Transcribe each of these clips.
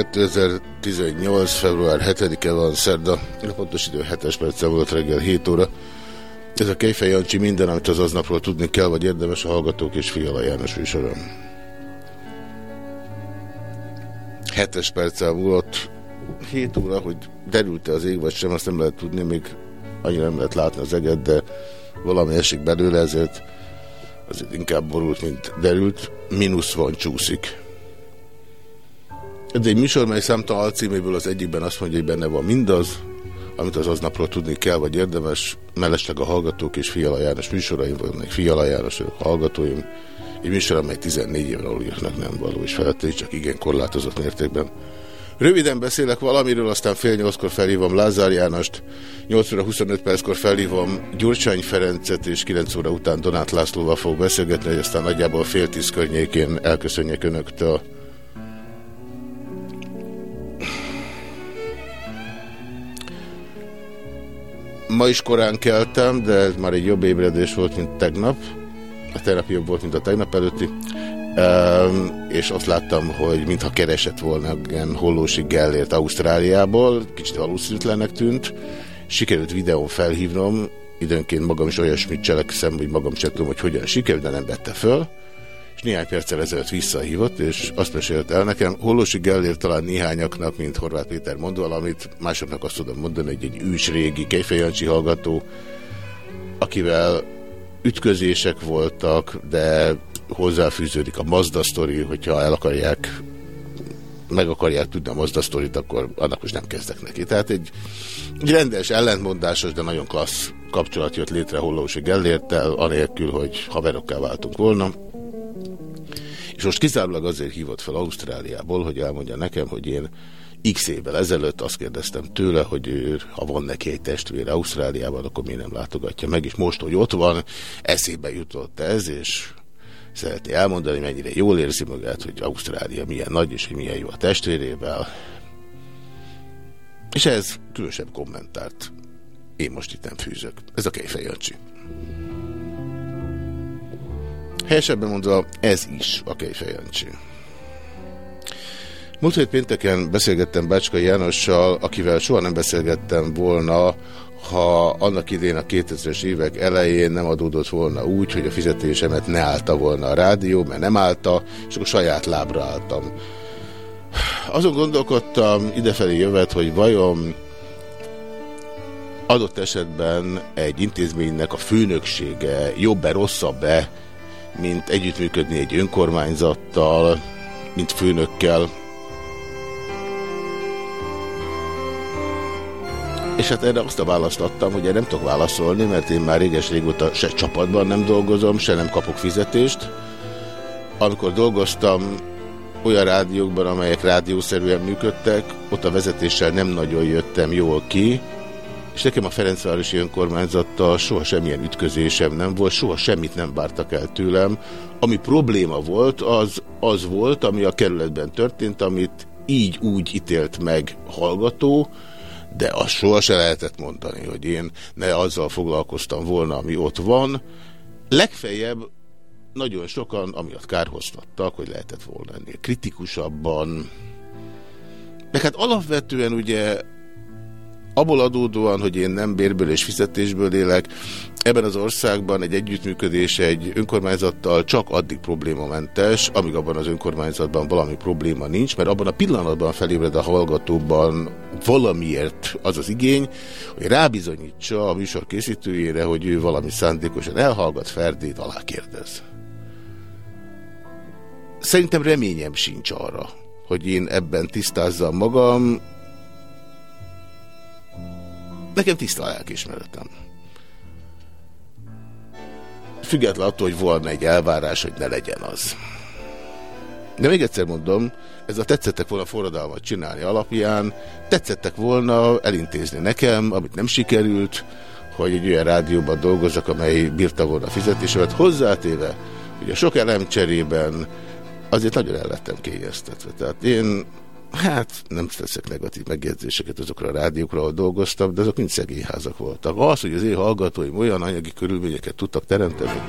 2018. február 7-e van szerda, a pontos idő 7-es perce volt reggel 7 óra. Ez a Kejfej Jancsi minden, amit az aznapról tudni kell, vagy érdemes a Hallgatók és Fiala János műsora. 7-es perccel múlott 7 óra, hogy derült-e az ég, vagy sem, azt nem lehet tudni, még annyira nem lehet látni az eget, de valami esik belőle, ezért azért inkább borult, mint derült. Minusz van, csúszik. Ez egy műsor, mely számtalan alcíméből az egyikben azt mondja, hogy benne van mindaz, amit az aznapról tudni kell, vagy érdemes, mellesleg a hallgatók és Fiala János műsoraim vannak, Fiala János hallgatóim, egy műsor, amely 14 évre aluljaknak nem való, és felette csak igen korlátozott mértékben. Röviden beszélek valamiről, aztán fél nyolckor felhívom Lázár Jánost, 8 óra 25 perckor felhívom Gyurcsány Ferencet, és 9 óra után Donát Lászlóval fog beszélgetni, hogy aztán nagyjából fél tíz környékén elköszönjek Önöktől. Ma is korán keltem, de ez már egy jobb ébredés volt, mint tegnap. A tegnap jobb volt, mint a tegnap előtti. Um, és azt láttam, hogy mintha keresett volna ilyen hollósi Gellért Ausztráliából, kicsit valószínűtlennek tűnt. Sikerült videón felhívnom, időnként magam is olyasmit cselekszem, hogy magam sem tudom, hogy hogyan sikerült, de nem vette föl. És néhány perccel ezelőtt visszahívott, és azt mesélte el nekem, Hollosi Gellér talán néhányaknak, mint Horváth Péter mond valamit, másoknak azt tudom mondani, hogy egy ős régi Kejfejancsi hallgató, akivel ütközések voltak, de hozzáfűződik a Mazda sztori, hogyha el akarják meg akarják tudni a Mazda sztorit, akkor annak most nem kezdek neki. Tehát egy, egy rendes, ellentmondásos, de nagyon klassz kapcsolat jött létre Hollósi Gellértel, anélkül, hogy haverokká váltunk volna. És most kizárólag azért hívott fel Ausztráliából, hogy elmondja nekem, hogy én x évvel ezelőtt azt kérdeztem tőle, hogy ő, ha van neki egy testvére Ausztráliában, akkor miért nem látogatja meg, és most, hogy ott van, eszébe jutott ez, és szereti elmondani, mennyire jól érzi magát, hogy Ausztrália milyen nagy, és hogy milyen jó a testvérével. És ez különösebb kommentárt én most itt nem fűzök. Ez a Kejfej Jancsi. Helyesebben mondva, ez is a Kejfej Jancsi. Múlt hét pénteken beszélgettem Bácskai Jánossal, akivel soha nem beszélgettem volna, ha annak idén a 2000-es évek elején nem adódott volna úgy, hogy a fizetésemet ne állta volna a rádió, mert nem állta, és akkor saját lábra álltam. Azon gondolkodtam idefelé jövet, hogy vajon adott esetben egy intézménynek a főnöksége jobb-e, rosszabb-e, mint együttműködni egy önkormányzattal, mint főnökkel. És hát erre azt a választ adtam, hogy én nem tudok válaszolni, mert én már réges régóta se csapatban nem dolgozom, se nem kapok fizetést. Amikor dolgoztam olyan rádiókban, amelyek rádiószerűen működtek, ott a vezetéssel nem nagyon jöttem jól ki, és nekem a Ferencvárosi önkormányzattal soha semmilyen ütközésem nem volt, soha semmit nem vártak el tőlem. Ami probléma volt, az az volt, ami a kerületben történt, amit így úgy ítélt meg hallgató, de azt soha se lehetett mondani, hogy én ne azzal foglalkoztam volna, ami ott van. Legfeljebb nagyon sokan amiatt kárhoztattak, hogy lehetett volna ennél kritikusabban. De hát alapvetően ugye abból adódóan, hogy én nem bérből és fizetésből élek, ebben az országban egy együttműködés egy önkormányzattal csak addig problémamentes, amíg abban az önkormányzatban valami probléma nincs, mert abban a pillanatban felébred a hallgatóban valamiért az az igény, hogy rábizonyítsa a műsor készítőjére, hogy ő valami szándékosan elhallgat, Ferdét alá kérdez. Szerintem reményem sincs arra, hogy én ebben tisztázzam magam, Nekem tiszta a lelkismeretem. Független attól, hogy volna egy elvárás, hogy ne legyen az. De még egyszer mondom, ez a tetszettek volna forradalmat csinálni alapján, tetszettek volna elintézni nekem, amit nem sikerült, hogy egy olyan rádióban dolgozzak, amely bírta volna a fizetésemet, hozzátéve, hogy a sok elem cserében azért nagyon el lettem kényeztetve. Tehát én Hát nem teszek negatív megjegyzéseket azokra a rádiókra, ahol dolgoztam, de azok mind szegényházak voltak. Az, hogy az én hallgatóim olyan anyagi körülményeket tudtak teremteni,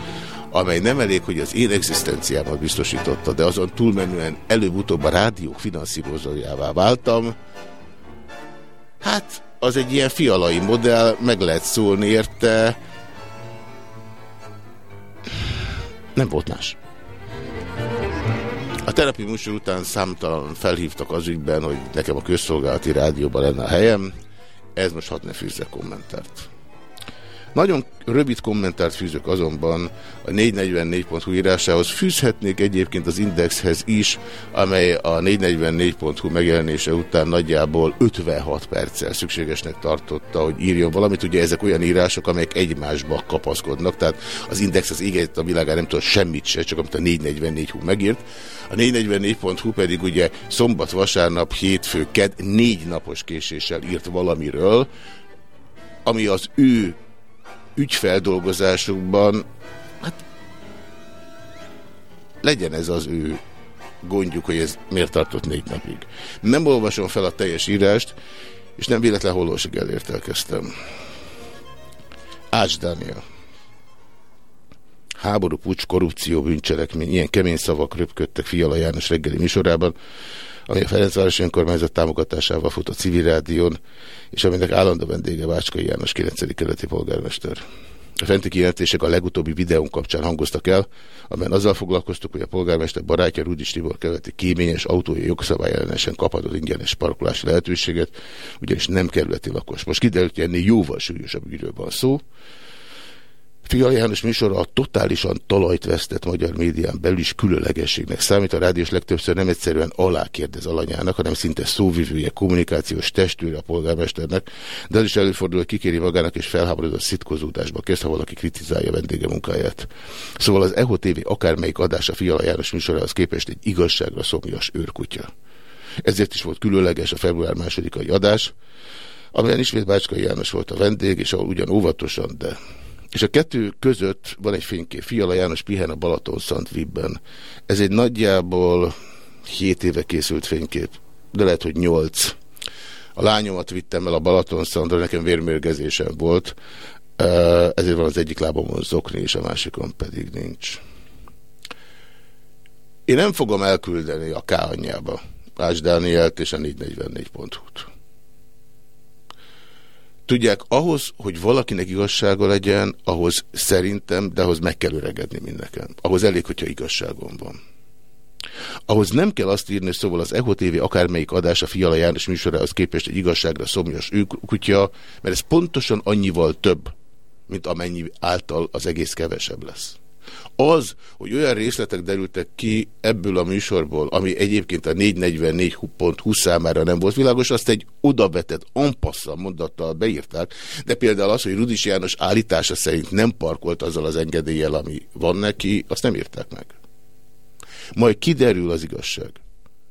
amely nem elég, hogy az én egzisztenciámat biztosította, de azon túlmenően előbb-utóbb a rádiók finanszírozójává váltam, hát az egy ilyen fialai modell, meg lehet szólni érte, nem volt más. A terapi műsor után számtalan felhívtak az ügyben, hogy nekem a közszolgálati rádióban lenne a helyem. Ez most hat ne fűzze kommentárt. Nagyon rövid kommentárt fűzök azonban a 444.hu írásához. Fűzhetnék egyébként az Indexhez is, amely a 444.hu megjelenése után nagyjából 56 perccel szükségesnek tartotta, hogy írjon valamit. Ugye ezek olyan írások, amelyek egymásba kapaszkodnak, tehát az Index az éget a világán nem tud semmit se, csak amit a 444.hu megírt. A 444.hu pedig ugye szombat, vasárnap, hétfő, ked négy napos késéssel írt valamiről, ami az ő ügyfeldolgozásukban, hát legyen ez az ő gondjuk, hogy ez miért tartott négy napig. Nem olvasom fel a teljes írást, és nem véletlen hollósig elértelkeztem. Ács Daniel. Háború, pucs, korrupció, bűncselekmény, ilyen kemény szavak röpködtek Fiala János reggeli műsorában, ami a Ferencváros önkormányzat támogatásával fut a civil rádión, és aminek állandó vendége Vácskai János 9. keleti polgármester. A fenti kijelentések a legutóbbi videón kapcsán hangoztak el, amelyen azzal foglalkoztuk, hogy a polgármester barátja Rudi Tibor keleti kéményes autója jogszabály ellenesen kaphatott ingyenes parkolási lehetőséget, ugyanis nem kerületi lakos. Most kiderült, hogy ennél jóval súlyosabb ügyről van szó. Fiala János műsora a totálisan talajt vesztett magyar médián belül is különlegességnek számít. A rádiós legtöbbször nem egyszerűen alákérdez alanyának, hanem szinte szóvivője, kommunikációs testőre a polgármesternek, de az is előfordul, hogy kikéri magának és felháborodott szitkozódásba kezd, ha valaki kritizálja vendége munkáját. Szóval az EHO TV akármelyik adása Fiala János műsorához képest egy igazságra szomjas őrkutya. Ezért is volt különleges a február másodikai adás, amelyen ismét Bácskai János volt a vendég, és ahol ugyan óvatosan, de és a kettő között van egy fénykép. Fiala János pihen a Balaton Vibben. Ez egy nagyjából 7 éve készült fénykép, de lehet, hogy 8. A lányomat vittem el a Balaton Szandra, nekem vérmérgezésem volt, ezért van az egyik lábamon zokni, és a másikon pedig nincs. Én nem fogom elküldeni a K anyjába Ács Dánielt és a 444.hu-t. Tudják, ahhoz, hogy valakinek igazsága legyen, ahhoz szerintem, de ahhoz meg kell öregedni mindenken. Ahhoz elég, hogyha igazságom van. Ahhoz nem kell azt írni, szóval az EHO TV akármelyik adása Fiala János műsorához képest egy igazságra szomjas kutya, mert ez pontosan annyival több, mint amennyi által az egész kevesebb lesz. Az, hogy olyan részletek derültek ki ebből a műsorból, ami egyébként a 444.20 számára nem volt világos, azt egy odavetett, ampassza mondattal beírták, de például az, hogy Rudis János állítása szerint nem parkolt azzal az engedéllyel, ami van neki, azt nem írták meg. Majd kiderül az igazság.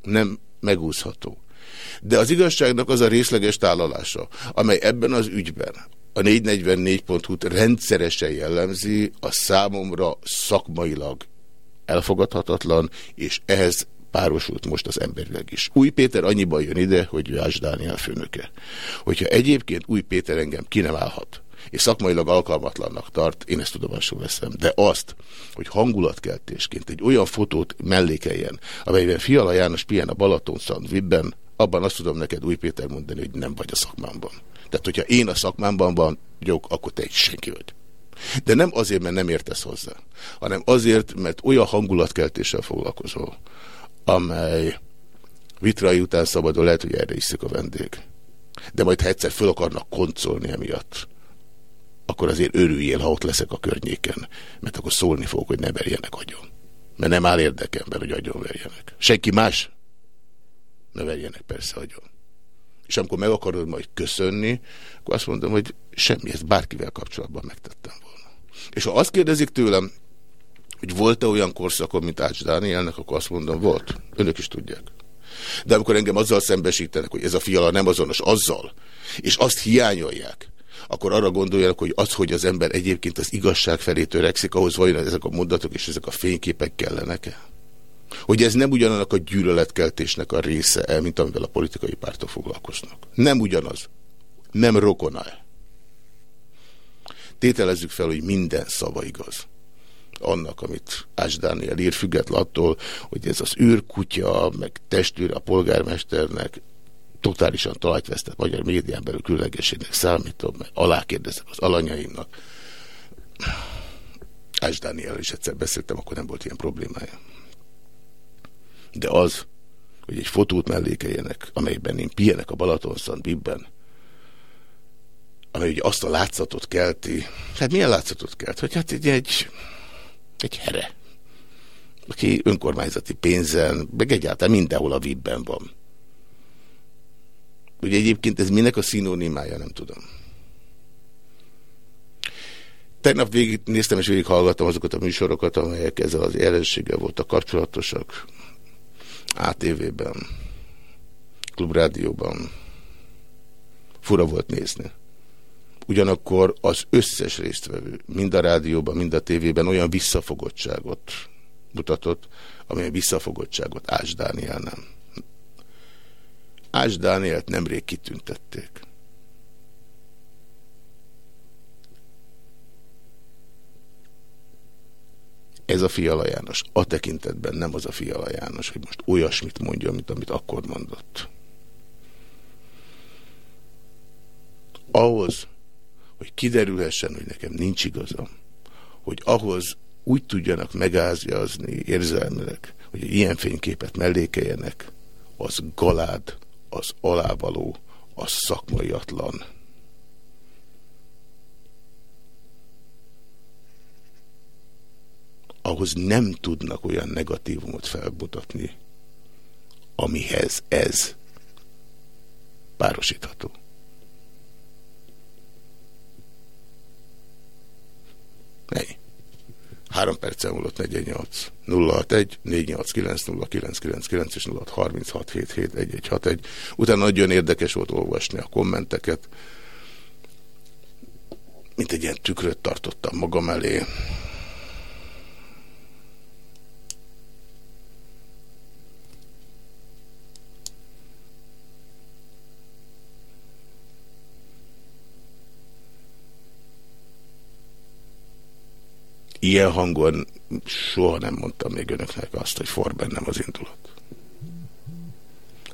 Nem megúszható. De az igazságnak az a részleges tálalása, amely ebben az ügyben a 444.hu-t rendszeresen jellemzi, a számomra szakmailag elfogadhatatlan, és ehhez párosult most az emberileg is. Új Péter annyiban jön ide, hogy Vás Dániel főnöke. Hogyha egyébként Új Péter engem ki nem állhat, és szakmailag alkalmatlannak tart, én ezt tudomásul veszem. De azt, hogy hangulatkeltésként egy olyan fotót mellékeljen, amelyben Fiala János pihen a Balaton Vibben, abban azt tudom neked Új Péter mondani, hogy nem vagy a szakmámban. Tehát, hogyha én a szakmámban van, gyók, akkor te is senki vagy. De nem azért, mert nem értesz hozzá, hanem azért, mert olyan hangulatkeltéssel foglalkozol, amely vitrai után szabadon lehet, hogy erre iszik a vendég. De majd ha egyszer föl akarnak koncolni emiatt, akkor azért örüljél, ha ott leszek a környéken, mert akkor szólni fogok, hogy ne verjenek agyon. Mert nem áll érdekemben, hogy agyon verjenek. Senki más ne verjenek persze agyon és amikor meg akarod majd köszönni, akkor azt mondom, hogy semmi, ezt bárkivel kapcsolatban megtettem volna. És ha azt kérdezik tőlem, hogy volt-e olyan korszakom, mint Ács Dánielnek, akkor azt mondom, volt. Önök is tudják. De amikor engem azzal szembesítenek, hogy ez a fiala nem azonos azzal, és azt hiányolják, akkor arra gondoljanak, hogy az, hogy az ember egyébként az igazság felé törekszik, ahhoz vajon ezek a mondatok és ezek a fényképek kellenek-e? Hogy ez nem ugyanannak a gyűlöletkeltésnek a része el, mint amivel a politikai pártok foglalkoznak. Nem ugyanaz. Nem rokona -e. Tételezzük fel, hogy minden szava igaz. Annak, amit Ás Dániel ír, független attól, hogy ez az űrkutya, meg testőre a polgármesternek totálisan talajt vesztett magyar médián belül különlegességnek számítom, meg alákérdezek az alanyaimnak. Ás Dániel is egyszer beszéltem, akkor nem volt ilyen problémája de az, hogy egy fotót mellékeljenek, amelyben én pihenek a Balatonszant Bibben, amely ugye azt a látszatot kelti, hát milyen látszatot kelt? Hogy hát egy, egy, egy here, aki önkormányzati pénzen, meg egyáltalán mindenhol a Vibben van. Ugye egyébként ez minek a szinonimája, nem tudom. Tegnap végig néztem és végig hallgattam azokat a műsorokat, amelyek ezzel az jelenséggel voltak kapcsolatosak. ATV-ben, Klubrádióban. Fura volt nézni. Ugyanakkor az összes résztvevő, mind a rádióban, mind a tévében olyan visszafogottságot mutatott, amely visszafogottságot Ács Dániel nem. Ács Dánielt nemrég kitüntették. Ez a Fiala János. A tekintetben nem az a Fiala János, hogy most olyasmit mondja, mint amit akkor mondott. Ahhoz, hogy kiderülhessen, hogy nekem nincs igazam, hogy ahhoz úgy tudjanak megázjazni érzelmileg, hogy egy ilyen fényképet mellékeljenek, az galád, az alávaló, az szakmaiatlan. Ahhoz nem tudnak olyan negatívumot felmutatni, amihez ez párosítható. Ennyi. Három perccel múlott 48. 061 489 0999 és 0636 1161. Utána nagyon érdekes volt olvasni a kommenteket. Mint egy ilyen tükröt tartottam magam elé. Ilyen hangon soha nem mondtam még önöknek azt, hogy for bennem az indulat.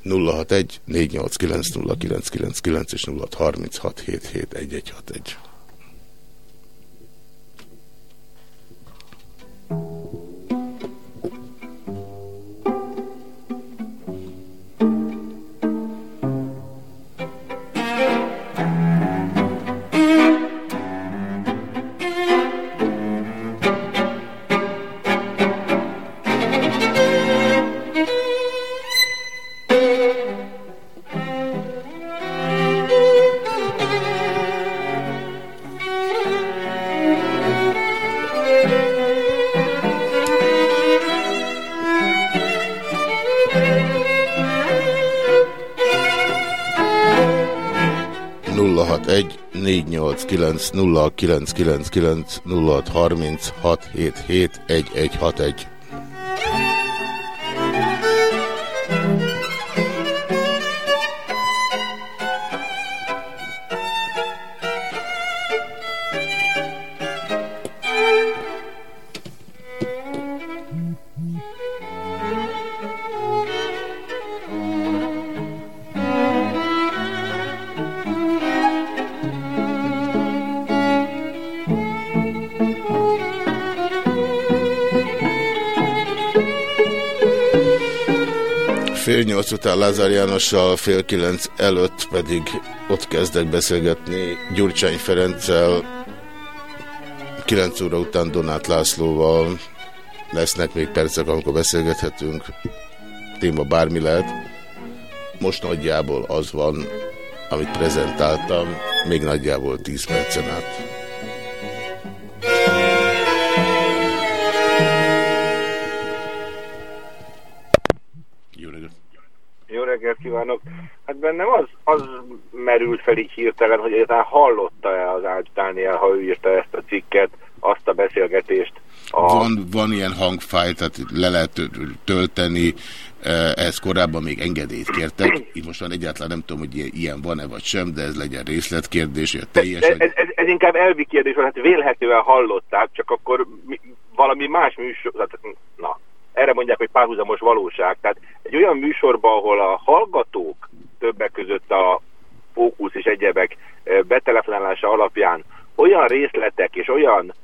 061 489 0999 és 0636 771161. és 0636771161. nyolc után Lázár Jánossal, fél kilenc előtt pedig ott kezdek beszélgetni Gyurcsány Ferenccel, kilenc óra után Donát Lászlóval, lesznek még percek, amikor beszélgethetünk, téma bármi lehet. Most nagyjából az van, amit prezentáltam, még nagyjából 10 percen át. Reggelt kívánok! Hát bennem az, az merült fel így hirtelen, hogy egyáltalán hallotta-e az Ács Dániel, ha ő írta ezt a cikket, azt a beszélgetést. A... Van, van ilyen hangfájl, tehát le lehet tölteni, ehhez korábban még engedélyt kértek. Így most egyáltalán nem tudom, hogy ilyen van-e vagy sem, de ez legyen részletkérdés, teljesen... Ez, ez, ez inkább elvi kérdés, hát vélhetően hallották, csak akkor mi, valami más műsor... Na, erre mondják, hogy párhuzamos valóság. Tehát egy olyan műsorban, ahol a hallgatók többek között a fókusz és egyebek betelefonálása alapján olyan részletek és olyan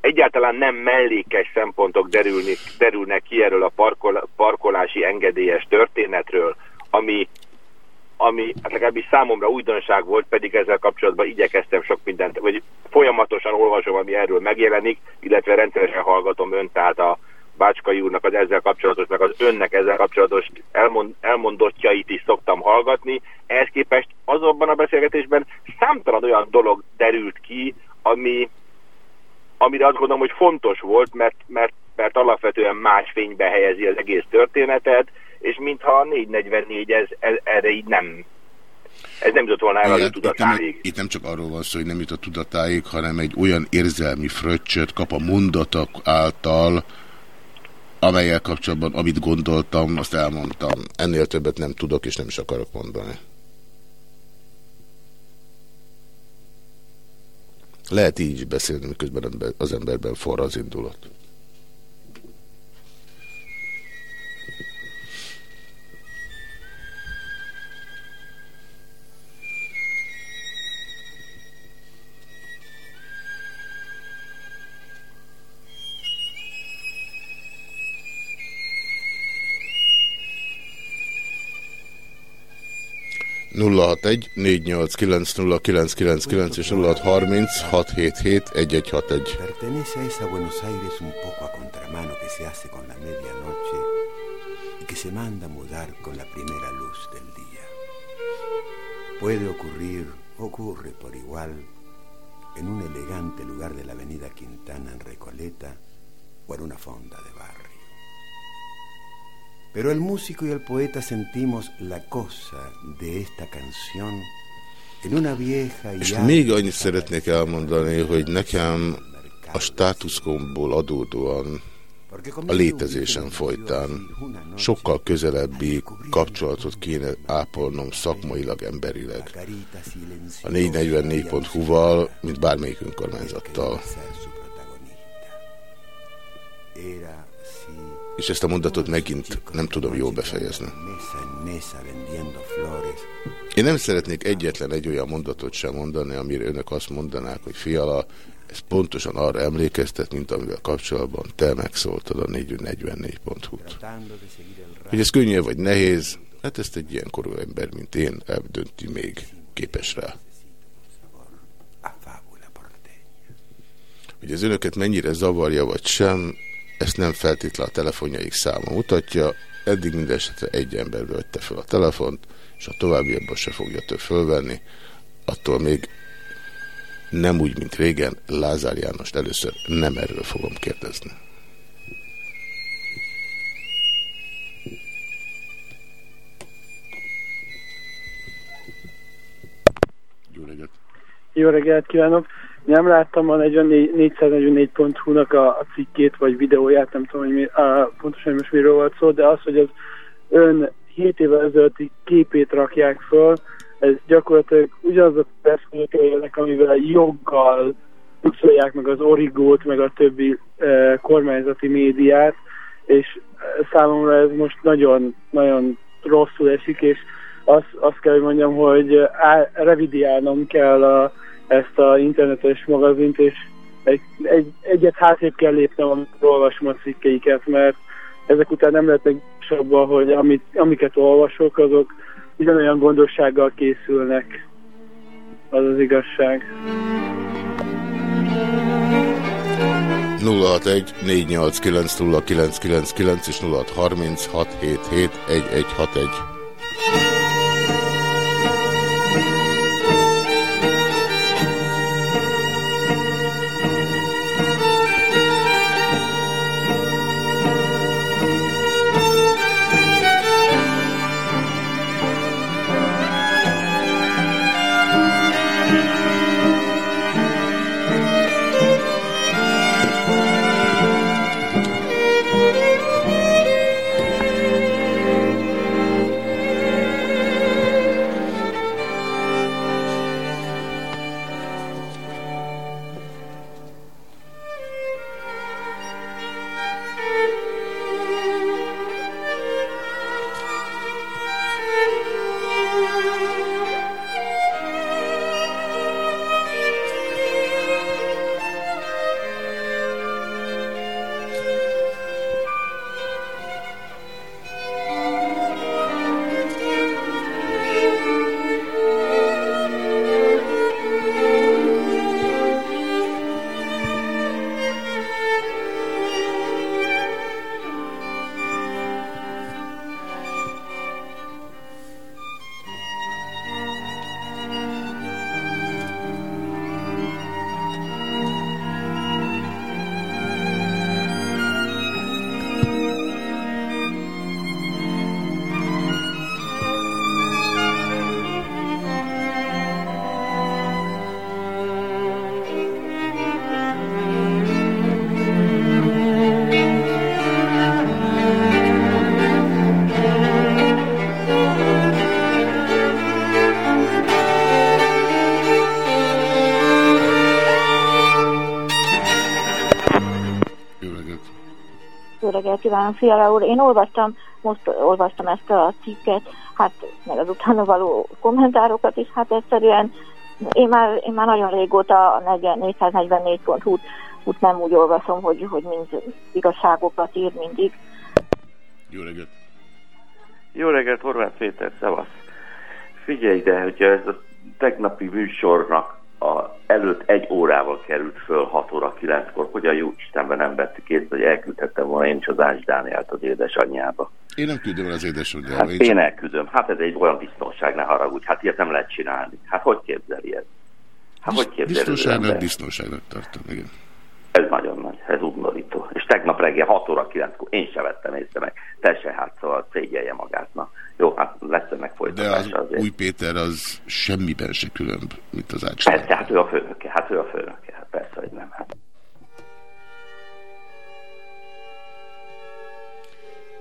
egyáltalán nem mellékes szempontok derülnek, derülnek ki erről a parkol, parkolási engedélyes történetről, ami, ami hát legalábbis számomra újdonság volt, pedig ezzel kapcsolatban igyekeztem sok mindent, vagy folyamatosan olvasom, ami erről megjelenik, illetve rendszeresen hallgatom önt, tehát a Bácskai úrnak az ezzel kapcsolatos, meg az önnek ezzel kapcsolatos elmond, elmondottjait is szoktam hallgatni. Ehhez képest azonban a beszélgetésben számtalan olyan dolog derült ki, ami, amire azt gondolom, hogy fontos volt, mert, mert, mert alapvetően más fénybe helyezi az egész történetet, és mintha a 444 ez, ez, erre így nem ez nem jutott volna el a tudatáig. Itt, itt nem csak arról van szó, hogy nem jutott tudatáig, hanem egy olyan érzelmi fröccsöt kap a mondatok által, amelyel kapcsolatban, amit gondoltam, azt elmondtam. Ennél többet nem tudok, és nem is akarok mondani. Lehet így is beszélni, miközben az emberben forra az indulat. 061 489 és 0630 677 1161. Pertenece a Buenos Aires un poco a contramano que se hace con la y que se manda mudar con la primera luz del día. Puede ocurrir, ocurre por igual, en un elegante lugar de la avenida Quintana en Recoleta o una fonda de barrio. Pero el músico y el poeta sentimos la cosa de esta canción És még annyit szeretnék elmondani, hogy nekem a státuszkomból adódóan a létezésem folytán sokkal közelebbi kapcsolatot kéne ápolnom szakmailag, emberileg. a 444.hu-val, mint bármelyik önkormányzattal. És ezt a mondatot megint nem tudom jól befejezni. Én nem szeretnék egyetlen egy olyan mondatot sem mondani, amire önök azt mondanák, hogy fiala, ez pontosan arra emlékeztet, mint amivel kapcsolatban te megszóltad a 444.hu-t. Hogy ez könnyű vagy nehéz, hát ezt egy ilyen korú ember, mint én, eldönti még képes rá. Hogy az önöket mennyire zavarja vagy sem, ezt nem feltétlenül a telefonjaik száma mutatja. Eddig minden egy ember vette fel a telefont, és a továbbiakban se fogja több fölvenni. Attól még nem úgy, mint régen, Lázár Jánost először nem erről fogom kérdezni. Jó reggelt! Jó reggelt kívánok! Nem láttam a 444.hu-nak a, a cikkét vagy videóját, nem tudom, hogy mi, a, pontosan most miről volt szó, de az, hogy az ön 7 évvel ezelőtti képét rakják föl, ez gyakorlatilag ugyanaz a perszkülök amivel joggal pucolják meg az origót, meg a többi e, kormányzati médiát, és számomra ez most nagyon, nagyon rosszul esik, és azt, azt kell, hogy mondjam, hogy á, revidiálnom kell a, ezt a internetes magazint, és egy, egy, egyet hátrébb kell lépnem, amikor olvasom a cikkeiket, mert ezek után nem lehetnek abban, hogy amit, amiket olvasok, azok ugyanolyan gondossággal készülnek. Az az igazság. 061 489 0999 és 0630 Fiala úr. Én olvastam, most olvastam ezt a cikket, hát meg az utána való kommentárokat is, hát egyszerűen én már, én már nagyon régóta a 444.hu-t út nem úgy olvasom, hogy, hogy mind igazságokat ír mindig. Jó reggelt! Jó reggelt, Horváth Péter, szevasz! Figyelj, de hogyha ez a tegnapi műsornak előtt egy órával került föl 6 óra 9-kor, hogy a jó Istenben nem vettük észre, hogy elküldhettem volna én is az Ács Dánielt az édesanyjába. Én nem küldöm el az édesanyjába. Hát én elküldöm. Hát ez egy olyan biztonság, ne haragudj. Hát ilyet nem lehet csinálni. Hát hogy képzeli ez? Hát hogy képzeli Biztonságnak, biztonságnak tartom, igen. Ez nagyon nagy, ez undorító. Tegnap reggel 6 óra 9-kor én sem vettem észre meg. Te se hát, szóval szégyelje magát. Na, jó, hát lesz ennek De folytatása az azért. új Péter az semmiben se különb, mint az Ács. Persze, hát ő a főnöke, hát ő a főnöke. Hát persze, hogy nem. Hát.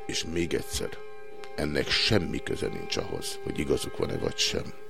És még egyszer, ennek semmi köze nincs ahhoz, hogy igazuk van-e vagy sem.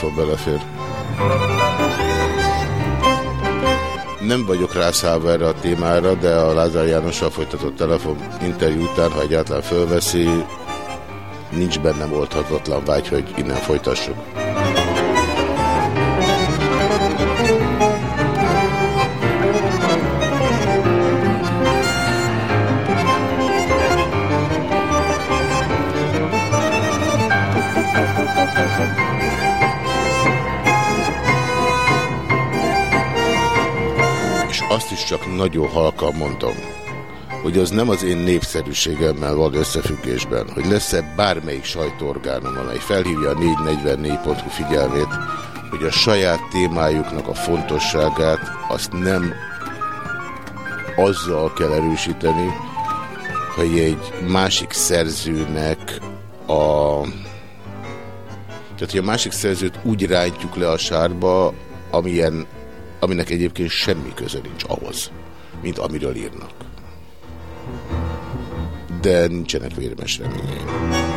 Telefon belefér. Nem vagyok rászállva erre a témára, de a Lázár Jánossal folytatott telefon interjú után, ha egyáltalán fölveszi, nincs bennem oldhatatlan vágy, hogy innen folytassuk. Nagyon halkan mondom, hogy az nem az én népszerűségemmel van összefüggésben, hogy lesz-e bármelyik sajtóorgánum, amely felhívja a 444.hu figyelmét, hogy a saját témájuknak a fontosságát azt nem azzal kell erősíteni, hogy egy másik szerzőnek a... Tehát, hogy a másik szerzőt úgy rántjuk le a sárba, amilyen, aminek egyébként semmi köze nincs ahhoz, mint amiről írnak. De nincsenek vérmes reményeim.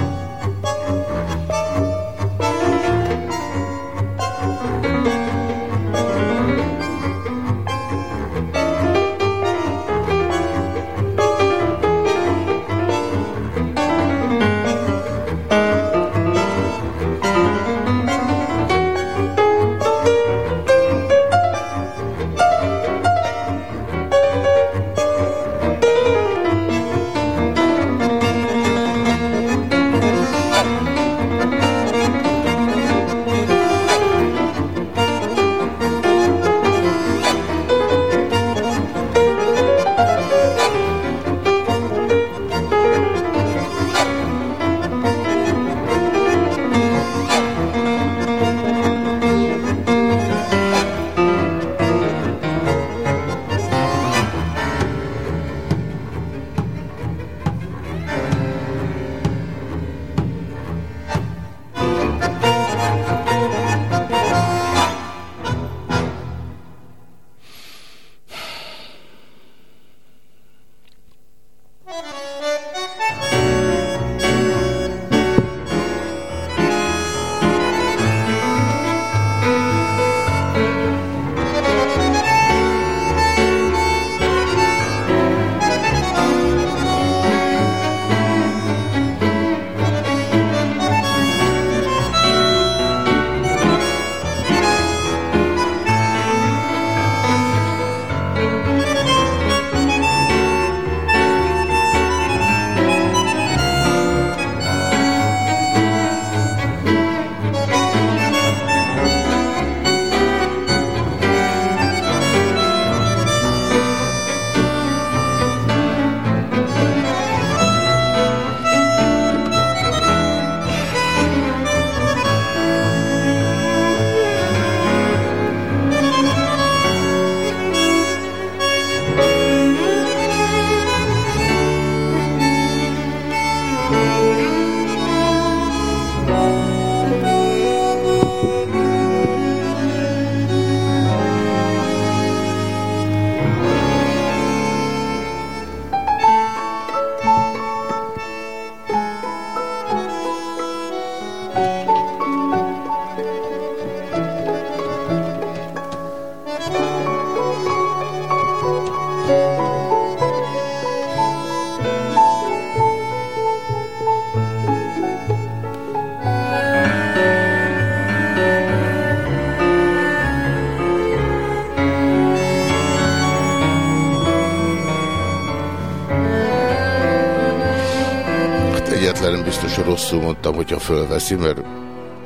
Mondtam, hogyha fölveszi, mert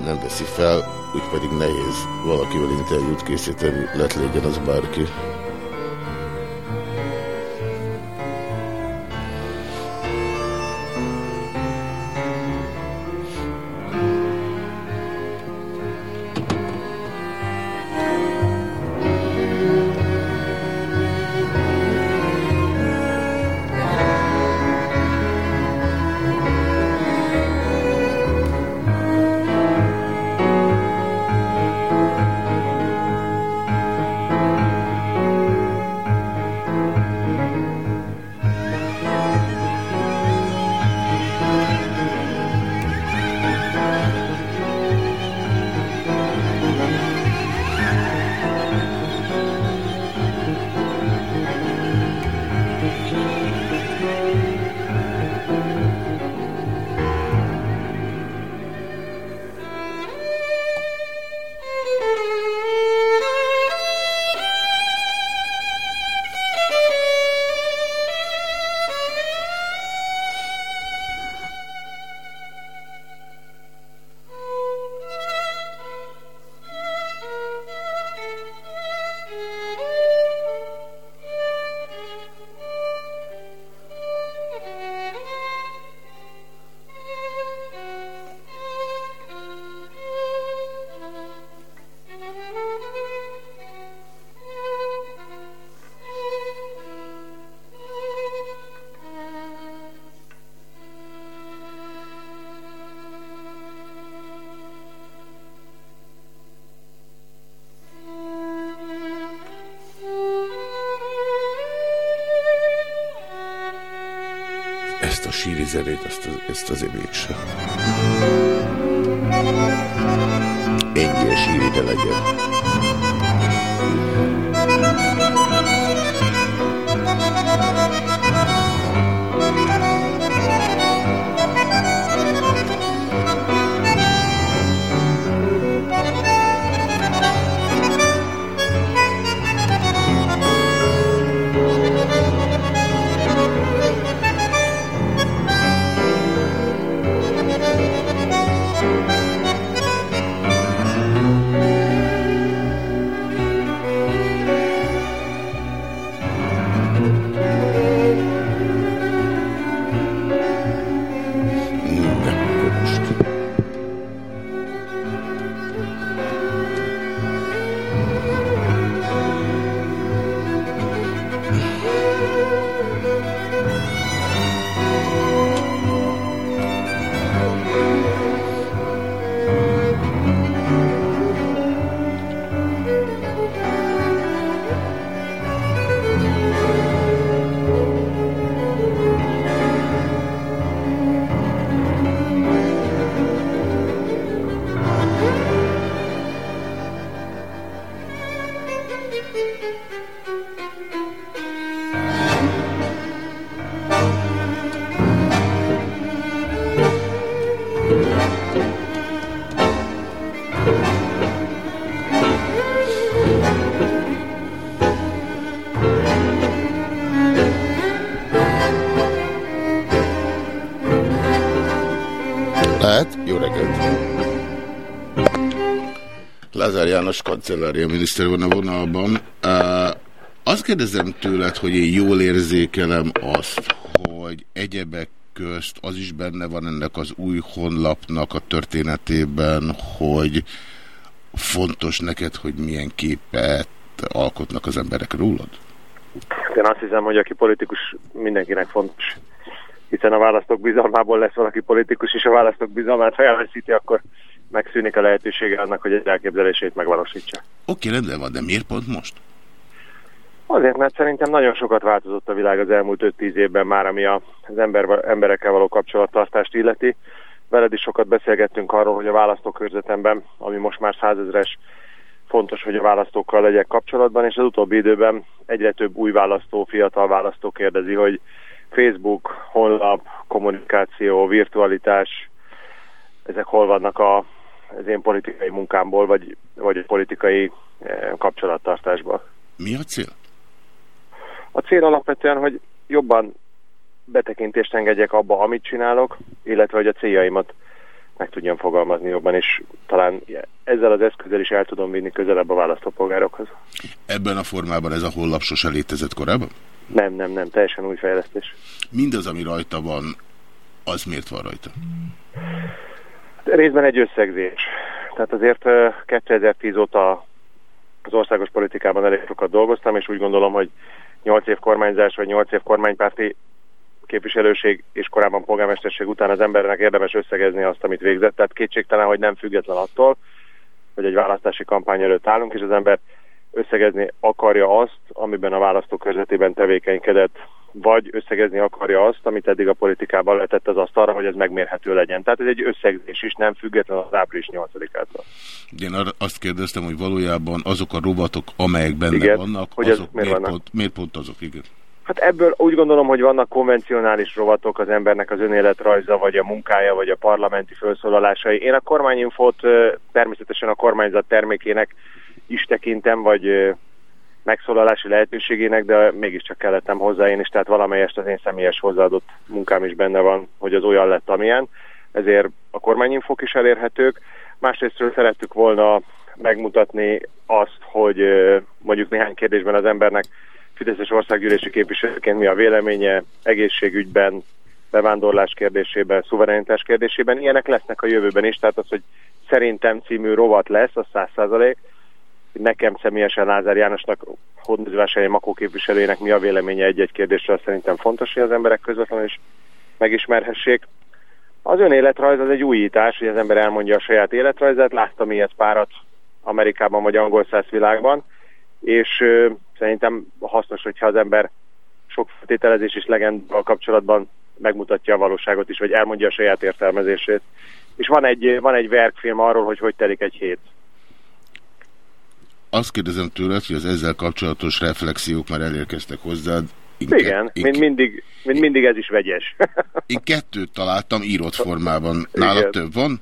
nem veszi fel, úgy pedig nehéz valakivel interjút készíteni, lett legyen az bárki. Síri zenét, ezt, ezt azért mégsem. Ennyi a síri, de legyen. Kancellária miniszter van a vonalban. Azt kérdezem tőled, hogy én jól érzékelem azt, hogy egyebek közt az is benne van ennek az új honlapnak a történetében, hogy fontos neked, hogy milyen képet alkotnak az emberek rólad? Én azt hiszem, hogy aki politikus, mindenkinek fontos. Hiszen a választók bizalmából lesz valaki politikus, és a választók bizalmát, ha elveszíti, akkor megszűnik a lehetősége annak, hogy egy elképzelését megvalósítsa. Oké, rendben van, de miért pont most? Azért, mert szerintem nagyon sokat változott a világ az elmúlt 5-10 évben már, ami a- az ember, emberekkel való kapcsolattartást illeti. Veled is sokat beszélgettünk arról, hogy a választókörzetemben, ami most már százezres, fontos, hogy a választókkal legyek kapcsolatban, és az utóbbi időben egyre több új választó, fiatal választó kérdezi, hogy Facebook, honlap, kommunikáció, virtualitás, ezek hol vannak a, az én politikai munkámból, vagy, vagy politikai eh, kapcsolattartásban. Mi a cél? A cél alapvetően, hogy jobban betekintést engedjek abba, amit csinálok, illetve hogy a céljaimat meg tudjam fogalmazni jobban, és talán ezzel az eszközzel is el tudom vinni közelebb a választópolgárokhoz. Ebben a formában ez a hollap sose létezett korábban? Nem, nem, nem, teljesen új fejlesztés. Mindaz, ami rajta van, az miért van rajta? Részben egy összegzés. Tehát azért 2010 óta az országos politikában elég sokat dolgoztam, és úgy gondolom, hogy 8 év kormányzás vagy 8 év kormánypárti képviselőség és korábban polgármesterség után az embernek érdemes összegezni azt, amit végzett. Tehát kétségtelen, hogy nem független attól, hogy egy választási kampány előtt állunk, és az ember összegezni akarja azt, amiben a választókörzetében tevékenykedett, vagy összegezni akarja azt, amit eddig a politikában letett az asztalra, hogy ez megmérhető legyen. Tehát ez egy összegzés is, nem független az április 8-ától. Én azt kérdeztem, hogy valójában azok a robotok, amelyek benne igen, vannak, hogy azok miért, miért, pont, miért pont azok, igen? Hát ebből úgy gondolom, hogy vannak konvencionális rovatok az embernek az önéletrajza, vagy a munkája, vagy a parlamenti felszólalásai. Én a kormányinfót természetesen a kormányzat termékének is tekintem, vagy megszólalási lehetőségének, de mégiscsak kellettem hozzá én is, tehát valamelyest az én személyes hozzáadott munkám is benne van, hogy az olyan lett, amilyen. Ezért a kormányinfok is elérhetők. Másrésztről szerettük volna megmutatni azt, hogy mondjuk néhány kérdésben az embernek Fideszes országgyűlési képviselőként mi a véleménye egészségügyben, bevándorlás kérdésében, szuverenitás kérdésében. Ilyenek lesznek a jövőben is, tehát az, hogy szerintem című rovat lesz, az száz százalék. Nekem személyesen Lázár Jánosnak, Hódműzvásárhelyi Makó képviselőjének mi a véleménye egy-egy kérdésről, szerintem fontos, hogy az emberek közvetlenül is megismerhessék. Az ön életrajz az egy újítás, hogy az ember elmondja a saját életrajzát, láttam ilyet párat Amerikában vagy angol száz világban, és ö, szerintem hasznos, hogyha az ember sok feltételezés és legendával kapcsolatban megmutatja a valóságot is, vagy elmondja a saját értelmezését. És van egy, van egy verkfilm arról, hogy hogy telik egy hét. Azt kérdezem tőled, hogy az ezzel kapcsolatos reflexiók már elérkeztek hozzád. Inkább, Igen, mint, mindig, mint mindig ez is vegyes. én kettőt találtam írott formában. Nálad több van?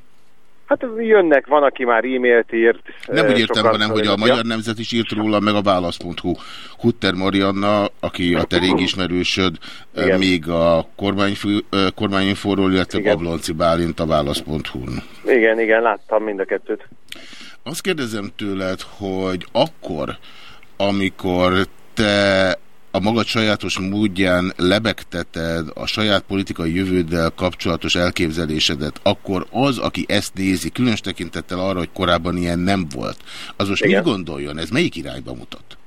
Hát jönnek, van, aki már e-mailt írt. Nem úgy értem, hanem, hogy a Magyar Nemzet is írt róla, meg a válasz.hu. Hutter Marianna, aki a te régi ismerősöd, Igen. még a kormányinforról, illetve igen. Ablonci Bálint a válasz.hu-n. Igen, igen, láttam mind a kettőt. Azt kérdezem tőled, hogy akkor, amikor te a magad sajátos módján lebegteted a saját politikai jövőddel kapcsolatos elképzelésedet, akkor az, aki ezt nézi, különös tekintettel arra, hogy korábban ilyen nem volt, az most Igen. mit gondoljon? Ez melyik irányba mutat?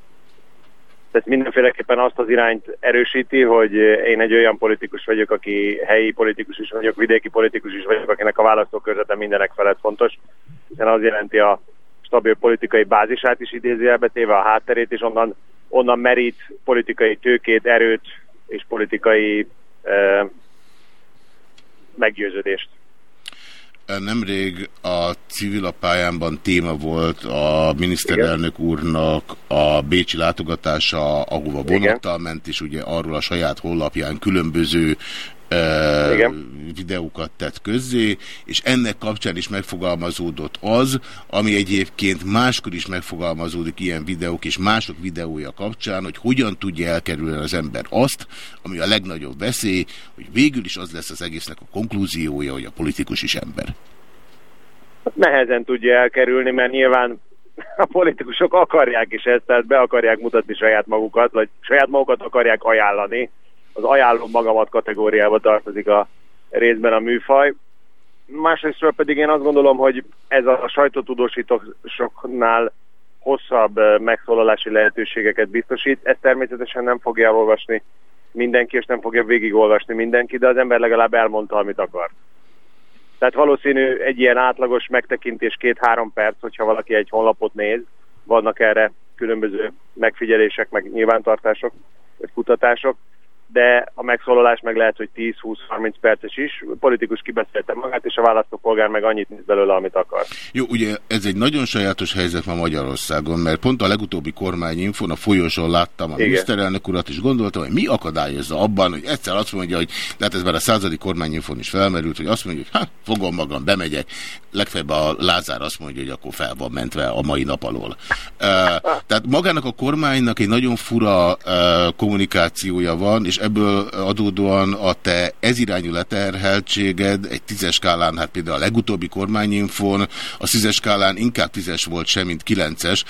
Tehát mindenféleképpen azt az irányt erősíti, hogy én egy olyan politikus vagyok, aki helyi politikus is vagyok, vidéki politikus is vagyok, akinek a választókörzete mindenek felett fontos, hiszen az jelenti a stabil politikai bázisát is idézi elbetéve a hátterét, és onnan onnan merít politikai tőkét, erőt és politikai eh, meggyőződést. Nemrég a civil pályámban téma volt a miniszterelnök úrnak a bécsi látogatása, ahova vonattal ment, és ugye arról a saját honlapján különböző igen. videókat tett közzé, és ennek kapcsán is megfogalmazódott az, ami egyébként máskor is megfogalmazódik ilyen videók és mások videója kapcsán, hogy hogyan tudja elkerülni az ember azt, ami a legnagyobb veszély, hogy végül is az lesz az egésznek a konklúziója, hogy a politikus is ember. Nehezen tudja elkerülni, mert nyilván a politikusok akarják is ezt, tehát be akarják mutatni saját magukat, vagy saját magukat akarják ajánlani, az ajánlom magamat kategóriába tartozik a részben a műfaj. Másrésztről pedig én azt gondolom, hogy ez a sajtótudósítósoknál hosszabb megszólalási lehetőségeket biztosít. Ezt természetesen nem fogja olvasni mindenki, és nem fogja végigolvasni mindenki, de az ember legalább elmondta, amit akar. Tehát valószínű egy ilyen átlagos megtekintés két-három perc, hogyha valaki egy honlapot néz, vannak erre különböző megfigyelések, meg nyilvántartások, vagy kutatások, de a megszólalás meg lehet, hogy 10-20-30 perces is. Politikus kibeszélte magát, és a választópolgár meg annyit néz belőle, amit akar. Jó, ugye ez egy nagyon sajátos helyzet ma Magyarországon, mert pont a legutóbbi kormányinfon a folyosón láttam a Igen. miniszterelnök urat, és gondoltam, hogy mi akadályozza abban, hogy egyszer azt mondja, hogy lehet ez már a századik kormányinfon is felmerült, hogy azt mondja, hogy hát fogom magam, bemegyek, legfeljebb a Lázár azt mondja, hogy akkor fel van mentve a mai nap alól. Uh, tehát magának a kormánynak egy nagyon fura uh, kommunikációja van, és ebből adódóan a te ezirányú leterheltséged egy tízes skálán, hát például a legutóbbi kormányinfon, a tízes skálán inkább tízes volt sem, mint kilences,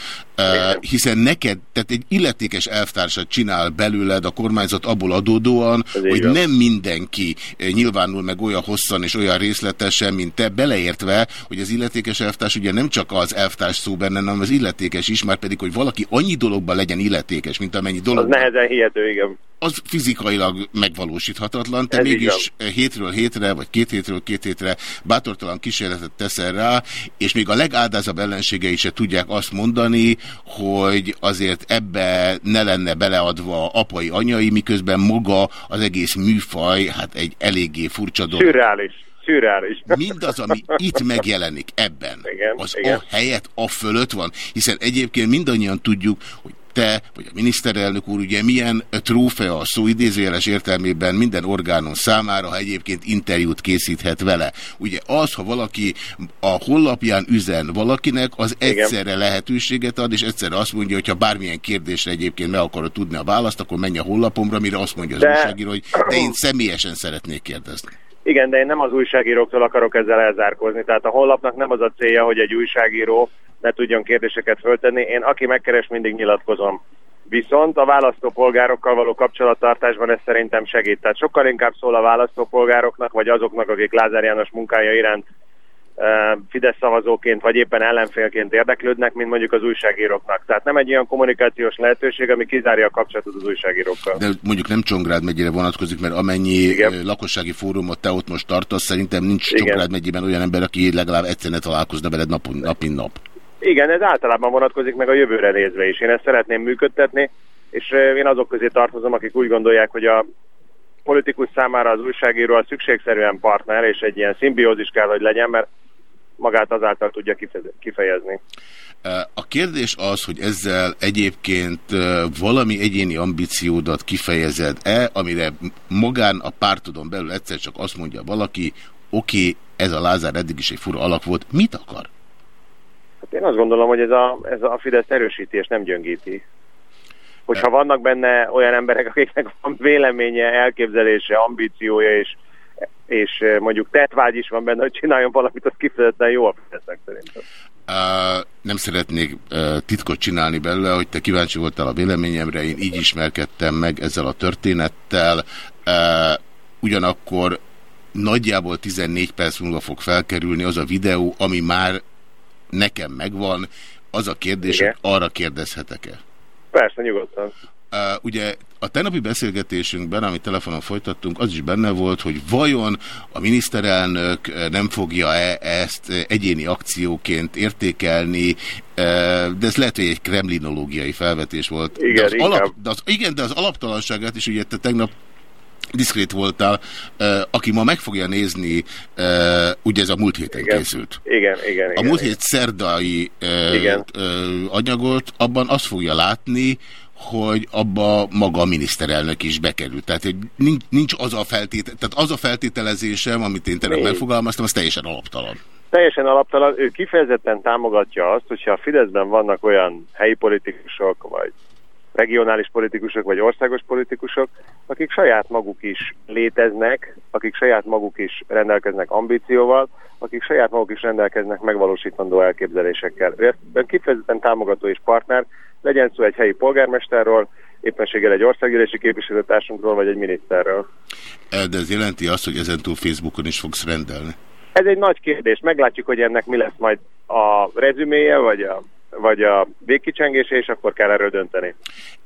hiszen neked, tehát egy illetékes elvtársat csinál belőled a kormányzat abból adódóan, hogy nem mindenki nyilvánul meg olyan hosszan és olyan részletesen, mint te, beleértve, hogy az illetékes elvtárs ugye nem csak az elvtárs szó benne, hanem az illetékes is, már pedig, hogy valaki annyi dologban legyen illetékes, mint amennyi dolog. Az nehezen hihető, igen. Az fizikailag megvalósíthatatlan. Te Ez mégis igaz. hétről hétre, vagy két hétről két hétre bátortalan kísérletet teszel rá, és még a legádázabb ellenségei se tudják azt mondani, hogy azért ebbe ne lenne beleadva apai, anyai, miközben maga az egész műfaj, hát egy eléggé furcsa dolog. Szürreális szürreális. Mindaz, ami itt megjelenik ebben, igen, az igen. a helyet a fölött van, hiszen egyébként mindannyian tudjuk, hogy te, vagy a miniszterelnök úr ugye milyen trófea a szó idézőjeles értelmében minden orgánon számára, ha egyébként interjút készíthet vele. Ugye az, ha valaki a honlapján üzen valakinek, az egyszerre Igen. lehetőséget ad, és egyszerre azt mondja, hogy ha bármilyen kérdésre egyébként meg akarod tudni a választ, akkor menj a honlapomra, mire azt mondja az de... újságíró, hogy de én személyesen szeretnék kérdezni. Igen, de én nem az újságíróktól akarok ezzel elzárkózni. Tehát a honlapnak nem az a célja, hogy egy újságíró ne tudjon kérdéseket föltenni. Én aki megkeres, mindig nyilatkozom. Viszont a választópolgárokkal való kapcsolattartásban ez szerintem segít. Tehát sokkal inkább szól a választópolgároknak, vagy azoknak, akik Lázár János munkája iránt Fidesz szavazóként, vagy éppen ellenfélként érdeklődnek, mint mondjuk az újságíróknak. Tehát nem egy olyan kommunikációs lehetőség, ami kizárja a kapcsolatot az újságírókkal. De mondjuk nem Csongrád megyére vonatkozik, mert amennyi Igen. lakossági fórumot te ott most tartasz, szerintem nincs Igen. Csongrád megyében olyan ember, aki legalább egyszer ne találkozna veled nap, nap, nap. Igen, ez általában vonatkozik meg a jövőre nézve is. Én ezt szeretném működtetni, és én azok közé tartozom, akik úgy gondolják, hogy a politikus számára az újságíró a szükségszerűen partner, és egy ilyen szimbiózis kell, hogy legyen, mert magát azáltal tudja kifejezni. A kérdés az, hogy ezzel egyébként valami egyéni ambíciódat kifejezed-e, amire magán a pártodon belül egyszer csak azt mondja valaki, oké, okay, ez a Lázár eddig is egy fura alak volt, mit akar? Hát én azt gondolom, hogy ez a, ez a Fidesz erősíti és nem gyöngíti. Hogyha vannak benne olyan emberek, akiknek van véleménye, elképzelése, ambíciója és és mondjuk tetvágy is van benne, hogy csináljon valamit, az kifejezetten jó a Fidesznek szerintem. Uh, nem szeretnék uh, titkot csinálni belőle, hogy te kíváncsi voltál a véleményemre, én így ismerkedtem meg ezzel a történettel. Uh, ugyanakkor nagyjából 14 perc múlva fog felkerülni az a videó, ami már nekem megvan. Az a kérdés, Igen. hogy arra kérdezhetek-e? Persze, nyugodtan. Uh, ugye a tegnapi beszélgetésünkben, amit telefonon folytattunk, az is benne volt, hogy vajon a miniszterelnök nem fogja-e ezt egyéni akcióként értékelni, de ez lehet, hogy egy kremlinológiai felvetés volt. Igen, de az, alap, de az, igen, de az alaptalanságát is ugye te tegnap diszkrét voltál, aki ma meg fogja nézni, ugye ez a múlt héten igen. készült. Igen, igen. A múlt hét szerdai igen. anyagot, abban azt fogja látni, hogy abba maga a miniszterelnök is bekerült. Tehát hogy nincs, nincs az a feltétel, tehát az a feltételezésem, amit én tényleg megfogalmaztam, az teljesen alaptalan. Teljesen alaptalan. Ő kifejezetten támogatja azt, hogyha a Fideszben vannak olyan helyi politikusok, vagy regionális politikusok, vagy országos politikusok, akik saját maguk is léteznek, akik saját maguk is rendelkeznek ambícióval, akik saját maguk is rendelkeznek megvalósítandó elképzelésekkel. Ő kifejezetten támogató és partner, legyen szó egy helyi polgármesterről, éppenséggel egy országgyűlési képviselőtársunkról, vagy egy miniszterről. De ez jelenti azt, hogy ezentúl Facebookon is fogsz rendelni? Ez egy nagy kérdés. Meglátjuk, hogy ennek mi lesz majd a rezüméje, vagy a vagy a végkicsengése, és akkor kell erről dönteni.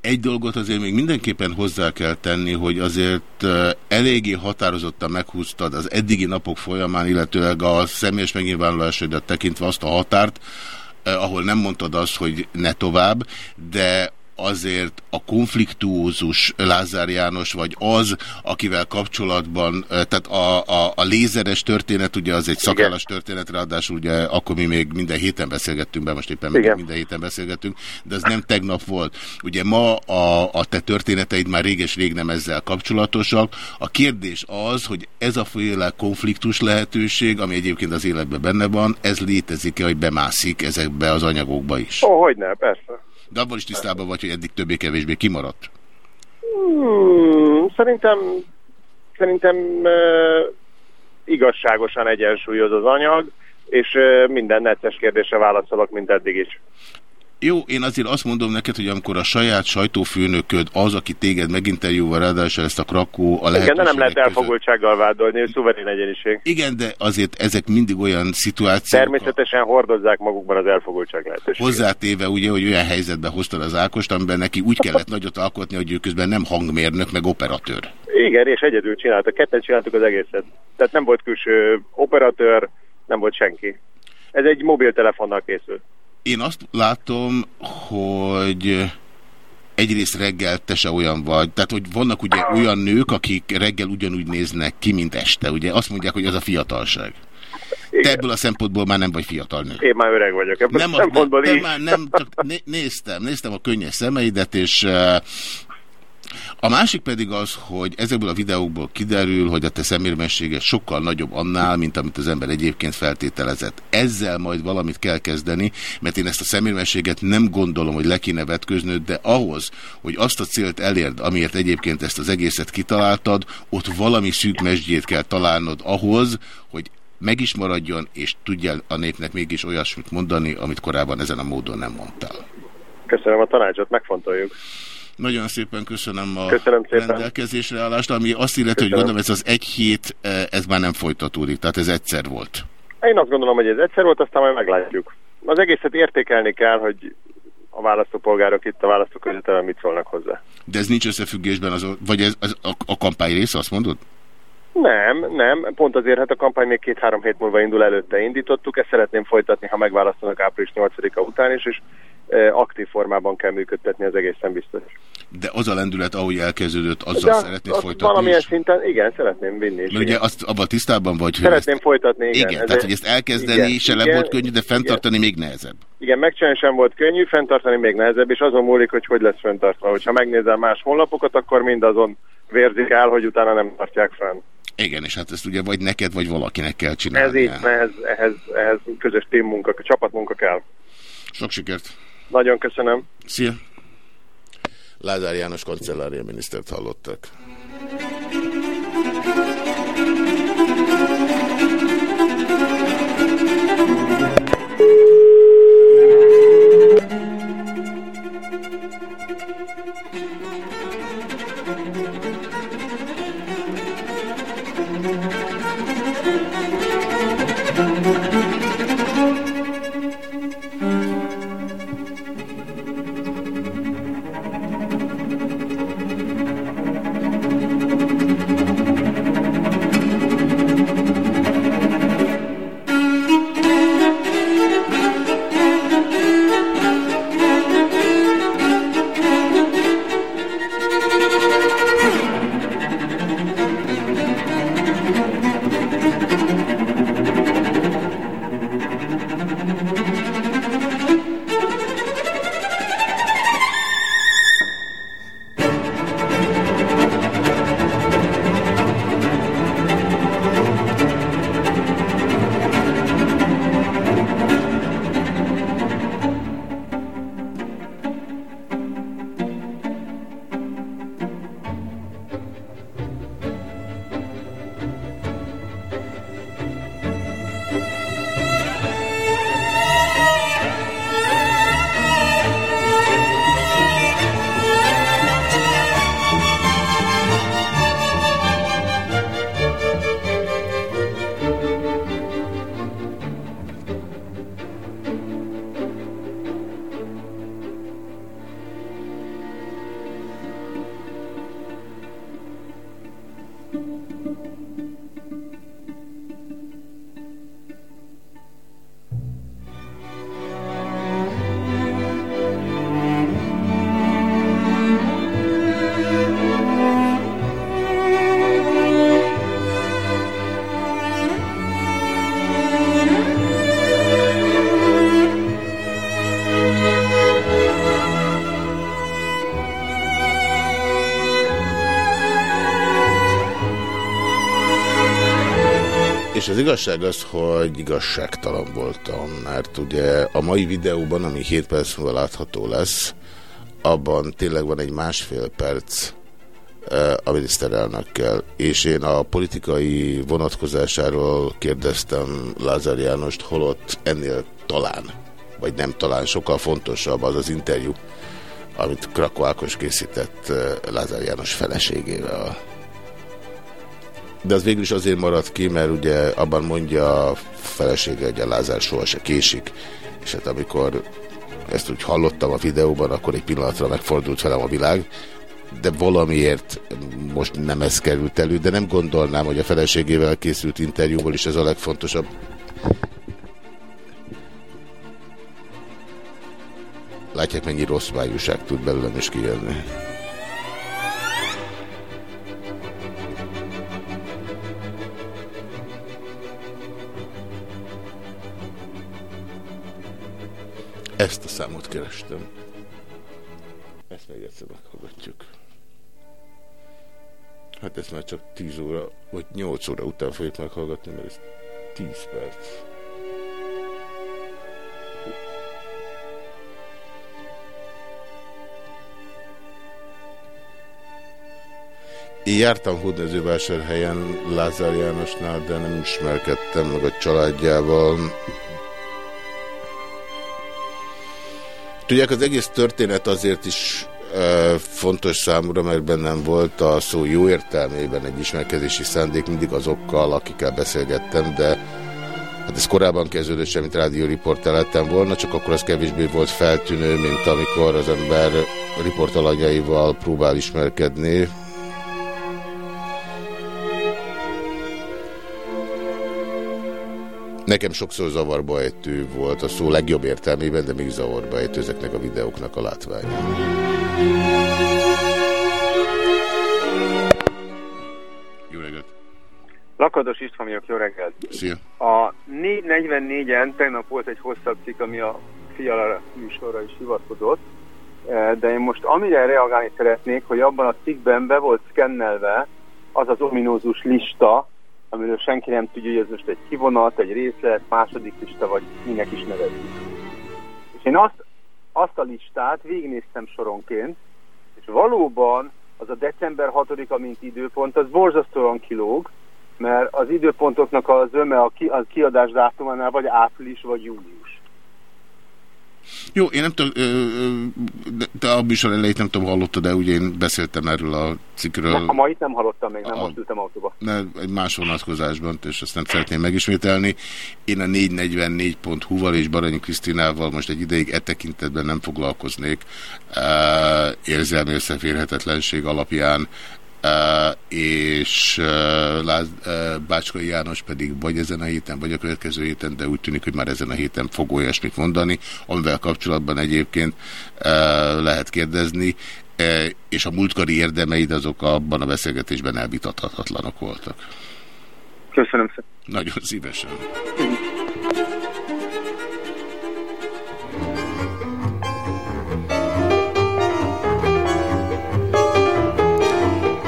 Egy dolgot azért még mindenképpen hozzá kell tenni, hogy azért eléggé határozottan meghúztad az eddigi napok folyamán, illetőleg a személyes megnyilvánulásodat tekintve azt a határt, ahol nem mondtad azt, hogy ne tovább, de azért a konfliktuózus Lázár János, vagy az, akivel kapcsolatban, tehát a, a, a lézeres történet, ugye az egy szakállas történet, ráadásul ugye akkor mi még minden héten beszélgettünk be, most éppen még minden héten beszélgettünk, de ez nem tegnap volt. Ugye ma a, a te történeteid már réges-rég nem ezzel kapcsolatosak. A kérdés az, hogy ez a féle konfliktus lehetőség, ami egyébként az életben benne van, ez létezik-e, hogy bemászik ezekbe az anyagokba is? Ó, hogy ne, persze. De abban is tisztában vagy, hogy eddig többé-kevésbé kimaradt? Hmm, szerintem szerintem uh, igazságosan egyensúlyoz az anyag, és uh, minden necces kérdésre válaszolok, mint eddig is. Jó, én azért azt mondom neked, hogy amikor a saját sajtófőnököd az, aki téged meginterjúval, ráadásul ezt a krakó a Igen, de nem lehet elfogultsággal vádolni, hogy szuverén egyeniség. Igen, de azért ezek mindig olyan szituációk. Természetesen hordozzák magukban az elfogultság lehetőséget. Hozzátéve ugye, hogy olyan helyzetbe hoztad az Ákost, amiben neki úgy kellett nagyot alkotni, hogy ő közben nem hangmérnök, meg operatőr. Igen, és egyedül csináltak, ketten csináltuk az egészet. Tehát nem volt külső operatőr, nem volt senki. Ez egy mobiltelefonnal készült. Én azt látom, hogy egyrészt reggel te se olyan vagy. Tehát, hogy vannak ugye olyan nők, akik reggel ugyanúgy néznek ki, mint este. Ugye azt mondják, hogy az a fiatalság. Igen. Te ebből a szempontból már nem vagy fiatal nő. Én már öreg vagyok. Ebből nem, a szempontból nem, Már nem, csak né néztem, néztem a könnyes szemeidet, és uh, a másik pedig az, hogy ezekből a videókból kiderül, hogy a te szemérmessége sokkal nagyobb annál, mint amit az ember egyébként feltételezett. Ezzel majd valamit kell kezdeni, mert én ezt a szemérmességet nem gondolom, hogy le kéne vetköznöd, de ahhoz, hogy azt a célt elérd, amiért egyébként ezt az egészet kitaláltad, ott valami szűk mesdjét kell találnod ahhoz, hogy meg is maradjon, és tudja a népnek mégis olyasmit mondani, amit korábban ezen a módon nem mondtál. Köszönöm a tanácsot, megfontoljuk. Nagyon szépen köszönöm a köszönöm szépen. rendelkezésre állást, ami azt illeti, hogy gondolom ez az egy hét, eh, ez már nem folytatódik, tehát ez egyszer volt. Én azt gondolom, hogy ez egyszer volt, aztán majd meglátjuk. Az egészet értékelni kell, hogy a választópolgárok itt a választókörzetben mit szólnak hozzá. De ez nincs összefüggésben, az, vagy ez az, a, a kampány része, azt mondod? Nem, nem. Pont azért, hát a kampány még két-három hét múlva indul, előtte indítottuk. Ezt szeretném folytatni, ha megválasztanak április 8-a után is, és aktív formában kell működtetni, az egészen biztos. De az a lendület, ahogy elkezdődött, azzal De szeretnéd folytatni Valamilyen is? szinten, igen, szeretném vinni is. ugye azt abban tisztában vagy, hogy Szeretném ezt... folytatni, igen. Igen, tehát hogy ezt elkezdeni igen, se nem volt könnyű, de fenntartani igen. még nehezebb. Igen, megcsinálni sem volt könnyű, fenntartani még nehezebb, és azon múlik, hogy hogy lesz fenntartva. Hogyha megnézel más honlapokat, akkor mindazon vérzik el, hogy utána nem tartják fenn. Igen, és hát ezt ugye vagy neked, vagy valakinek kell csinálni. Ez így, ehhez, ehhez, ehhez közös témmunka, csapatmunka kell. Sok sikert! Nagyon köszönöm. Szia! Lázár János kancellária minisztert hallottak. És az igazság az, hogy igazságtalan voltam, mert ugye a mai videóban, ami 7 perc múlva látható lesz, abban tényleg van egy másfél perc, a miniszterelnökkel, és én a politikai vonatkozásáról kérdeztem Lázár Jánost, holott ennél talán, vagy nem talán sokkal fontosabb az az interjú, amit Krakó Ákos készített Lázár János feleségével. De az végül is azért maradt ki, mert ugye abban mondja a felesége, hogy a Lázár soha késik, és hát amikor ezt úgy hallottam a videóban, akkor egy pillanatra megfordult velem a világ, de valamiért most nem ez került elő, de nem gondolnám, hogy a feleségével készült interjúból is ez a legfontosabb. Látják, mennyi rossz májúság tud belőlem is kijönni. Ezt a számot kerestem. Ezt még egyszer meghallgatjuk. Hát ezt már csak 10 óra, vagy 8 óra után fogjuk meghallgatni, mert ez 10 perc. Én jártam Hódmezővásárhelyen Lázár Jánosnál, de nem ismerkedtem meg a családjával. Tudják, az egész történet azért is e, fontos számomra, mert bennem volt a szó jó értelmében egy ismerkedési szándék mindig azokkal, akikkel beszélgettem, de hát ez korábban kezdődött, semmit rádióriporter lettem volna, csak akkor az kevésbé volt feltűnő, mint amikor az ember riportalanyaival próbál ismerkedni, Nekem sokszor zavarba ejtő volt a szó legjobb értelmében, de még zavarba ejtő ezeknek a videóknak a látványa. Jó reggelt! Lakados István vagyok, jó reggelt! Szia! A 444-en tegnap volt egy hosszabb cikk, ami a Fiala műsorra is hivatkozott, eh, de én most amire reagálni szeretnék, hogy abban a cikkben be volt szkennelve az az ominózus lista, amiről senki nem tudja, hogy ez most egy kivonat, egy részlet, második lista, vagy minek is nevezzük. És én azt, azt a listát végignéztem soronként, és valóban az a december 6-a, mint időpont, az borzasztóan kilóg, mert az időpontoknak az öme a, ki, a kiadás dátumánál vagy április, vagy július. Jó, én nem tudom, de a műsor elejét nem tudom, hallottad, de ugye én beszéltem erről a cikkről. A mai nem hallottam még, nem a, most ültem autóba. Ne, egy más vonatkozásban, és ezt nem szeretném megismételni. Én a 444.hu-val és Baranyi Krisztinával most egy ideig e tekintetben nem foglalkoznék érzelmi összeférhetetlenség alapján és Bácskai János pedig vagy ezen a héten, vagy a következő héten, de úgy tűnik, hogy már ezen a héten fog olyasmit mondani, amivel kapcsolatban egyébként lehet kérdezni, és a múltkori érdemeid azok abban a beszélgetésben elvitathatatlanok voltak. Köszönöm szépen. Nagyon szívesen.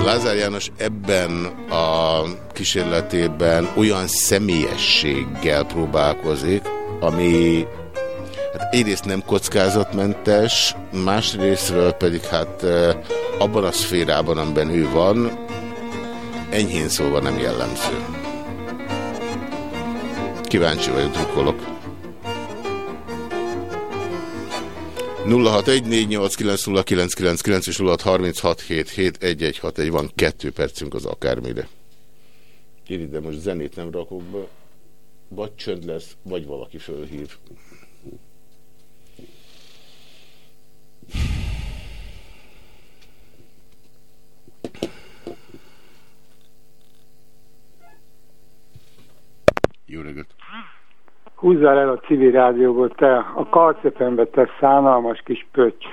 Lázár János ebben a kísérletében olyan személyességgel próbálkozik, ami hát egyrészt nem kockázatmentes, másrésztről pedig hát abban a szférában, amiben ő van, enyhén szólva nem jellemző. Kíváncsi vagyok, drukkolok. 0614890999 és 0636771161 van kettő percünk az akármire. Iri, de most zenét nem rakok be. Vagy csönd lesz, vagy valaki fölhív. Jó reggelt! Húzzál el a civil rádióból, te a karcepembe te szánalmas kis pöcs.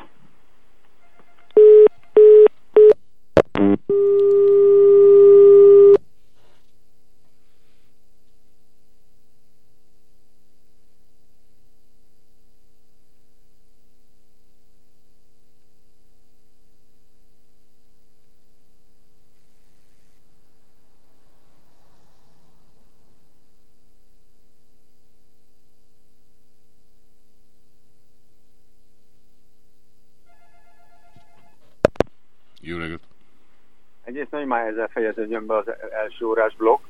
Már ezzel fejeződjön be az első órás blokk,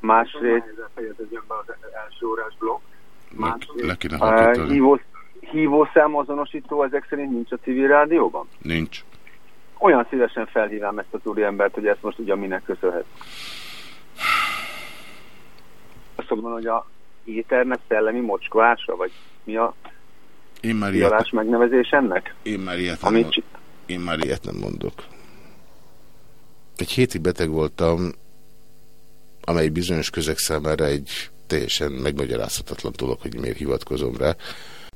másrészt ezzel fejeződjön be az első órás blokk, Le kéne Uh, halkítani. hívó, hívószám azonosító ezek szerint nincs a civil rádióban? Nincs. Olyan szívesen felhívám ezt az úriembert, hogy ezt most ugyan minek köszönhet. Azt mondom, hogy a éternek szellemi mocskolása, vagy mi a Én már ilyet, megnevezés ennek? én már ilyet nem, Amit mond, én már ilyet nem mondok. Egy hétig beteg voltam, amely bizonyos közeg számára egy teljesen megmagyarázhatatlan dolog, hogy miért hivatkozom rá.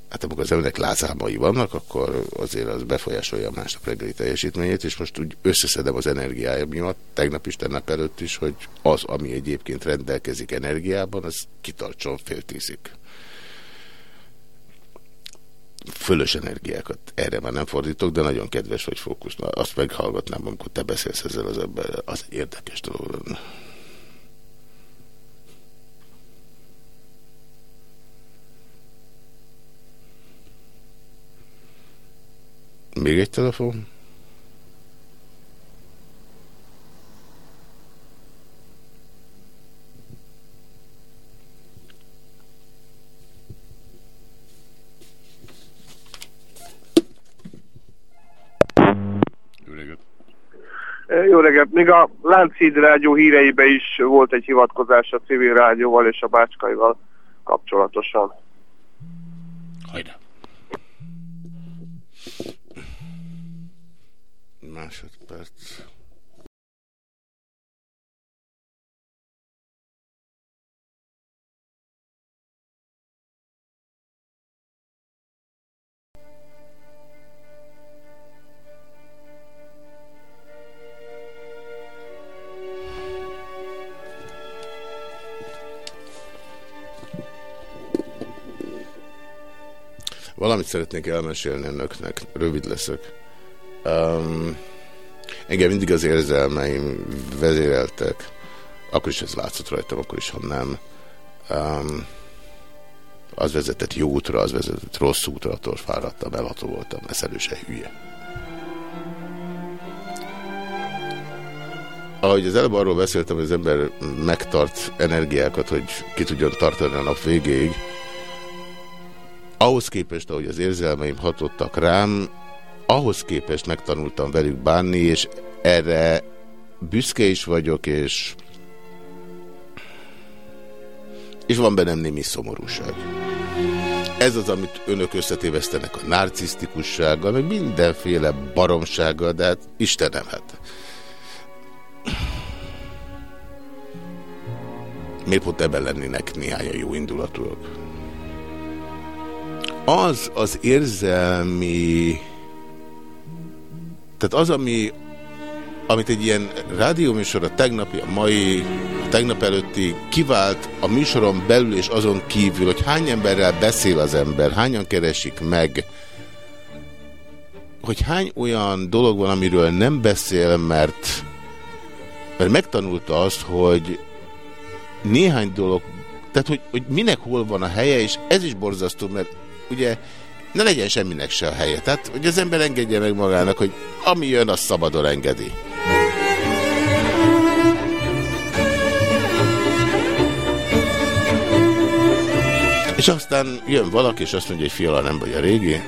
Hát amikor az emberek lázámai vannak, akkor azért az befolyásolja a másnap reggeli teljesítményét, és most úgy összeszedem az energiája miatt, tegnap is, tegnap előtt is, hogy az, ami egyébként rendelkezik energiában, az kitartson fél tízig. Fölös energiákat erre már nem fordítok, de nagyon kedves vagy fókusz. Na, azt meghallgatnám, amikor te beszélsz ezzel az emberrel. Az érdekes dolog. Még egy telefon? Jó reggelt! Még a Lánchíd Rádió híreibe is volt egy hivatkozás a civil rádióval és a bácskaival kapcsolatosan. Hajrá! Másodperc. Valamit szeretnék elmesélni önöknek, rövid leszek. Um, engem mindig az érzelmeim vezéreltek, akkor is ez látszott rajtam, akkor is, ha nem. Um, az vezetett jó útra, az vezetett rossz útra, attól fáradtam, elható voltam, eszelőse hülye. Ahogy az előbb arról beszéltem, hogy az ember megtart energiákat, hogy ki tudjon tartani a nap végéig, ahhoz képest, ahogy az érzelmeim hatottak rám, ahhoz képest megtanultam velük bánni, és erre büszke is vagyok, és és van bennem némi szomorúság. Ez az, amit önök összetévesztenek a narcisztikussággal, meg mindenféle baromsággal, de hát Istenem, hát. Miért pont ebben lennének néhányan jó indulatúak? Az az érzelmi tehát az, ami amit egy ilyen rádióműsor a tegnapi, a mai, a tegnap előtti kivált a műsoron belül és azon kívül, hogy hány emberrel beszél az ember, hányan keresik meg, hogy hány olyan dolog van, amiről nem beszél, mert, mert megtanulta azt, hogy néhány dolog, tehát hogy, hogy minek hol van a helye, és ez is borzasztó, mert ugye ne legyen semminek se a helye. Tehát, hogy az ember engedje meg magának, hogy ami jön, az szabadon engedi. És aztán jön valaki, és azt mondja, hogy fiala nem vagy a régi.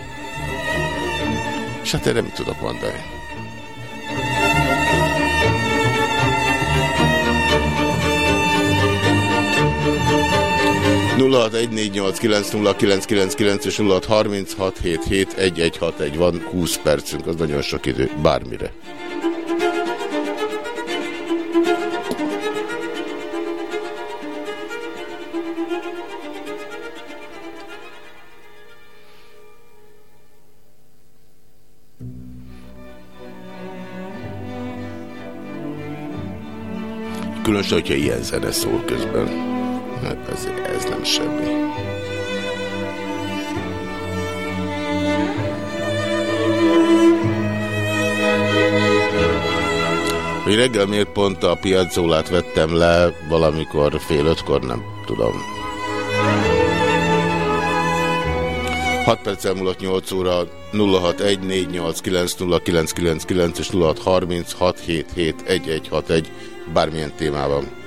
És hát erre mit tudok mondani? ...0614890999 és 0636771161 van 20 percünk, az nagyon sok idő, bármire. Különösen, hogyha ilyen zene szól közben. Hát ez, ez nem semmi. Hogy reggel miért pont a piaczólát vettem le valamikor fél ötkor, nem tudom. 6 perccel múlott 8 óra 0614890999 és 0636771161 bármilyen témában.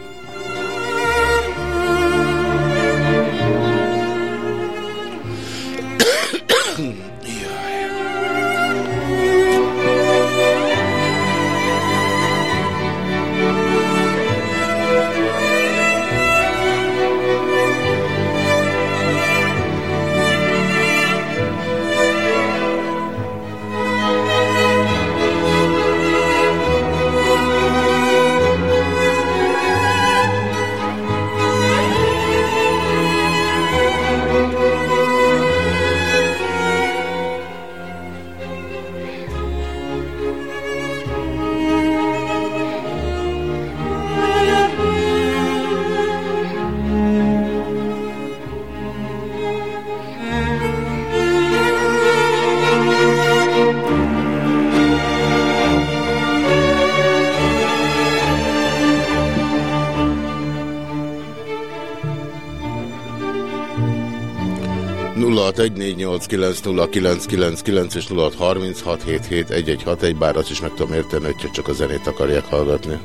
És 0636771161, bár azt is meg tudom érteni, hogyha csak a zenét akarják hallgatni.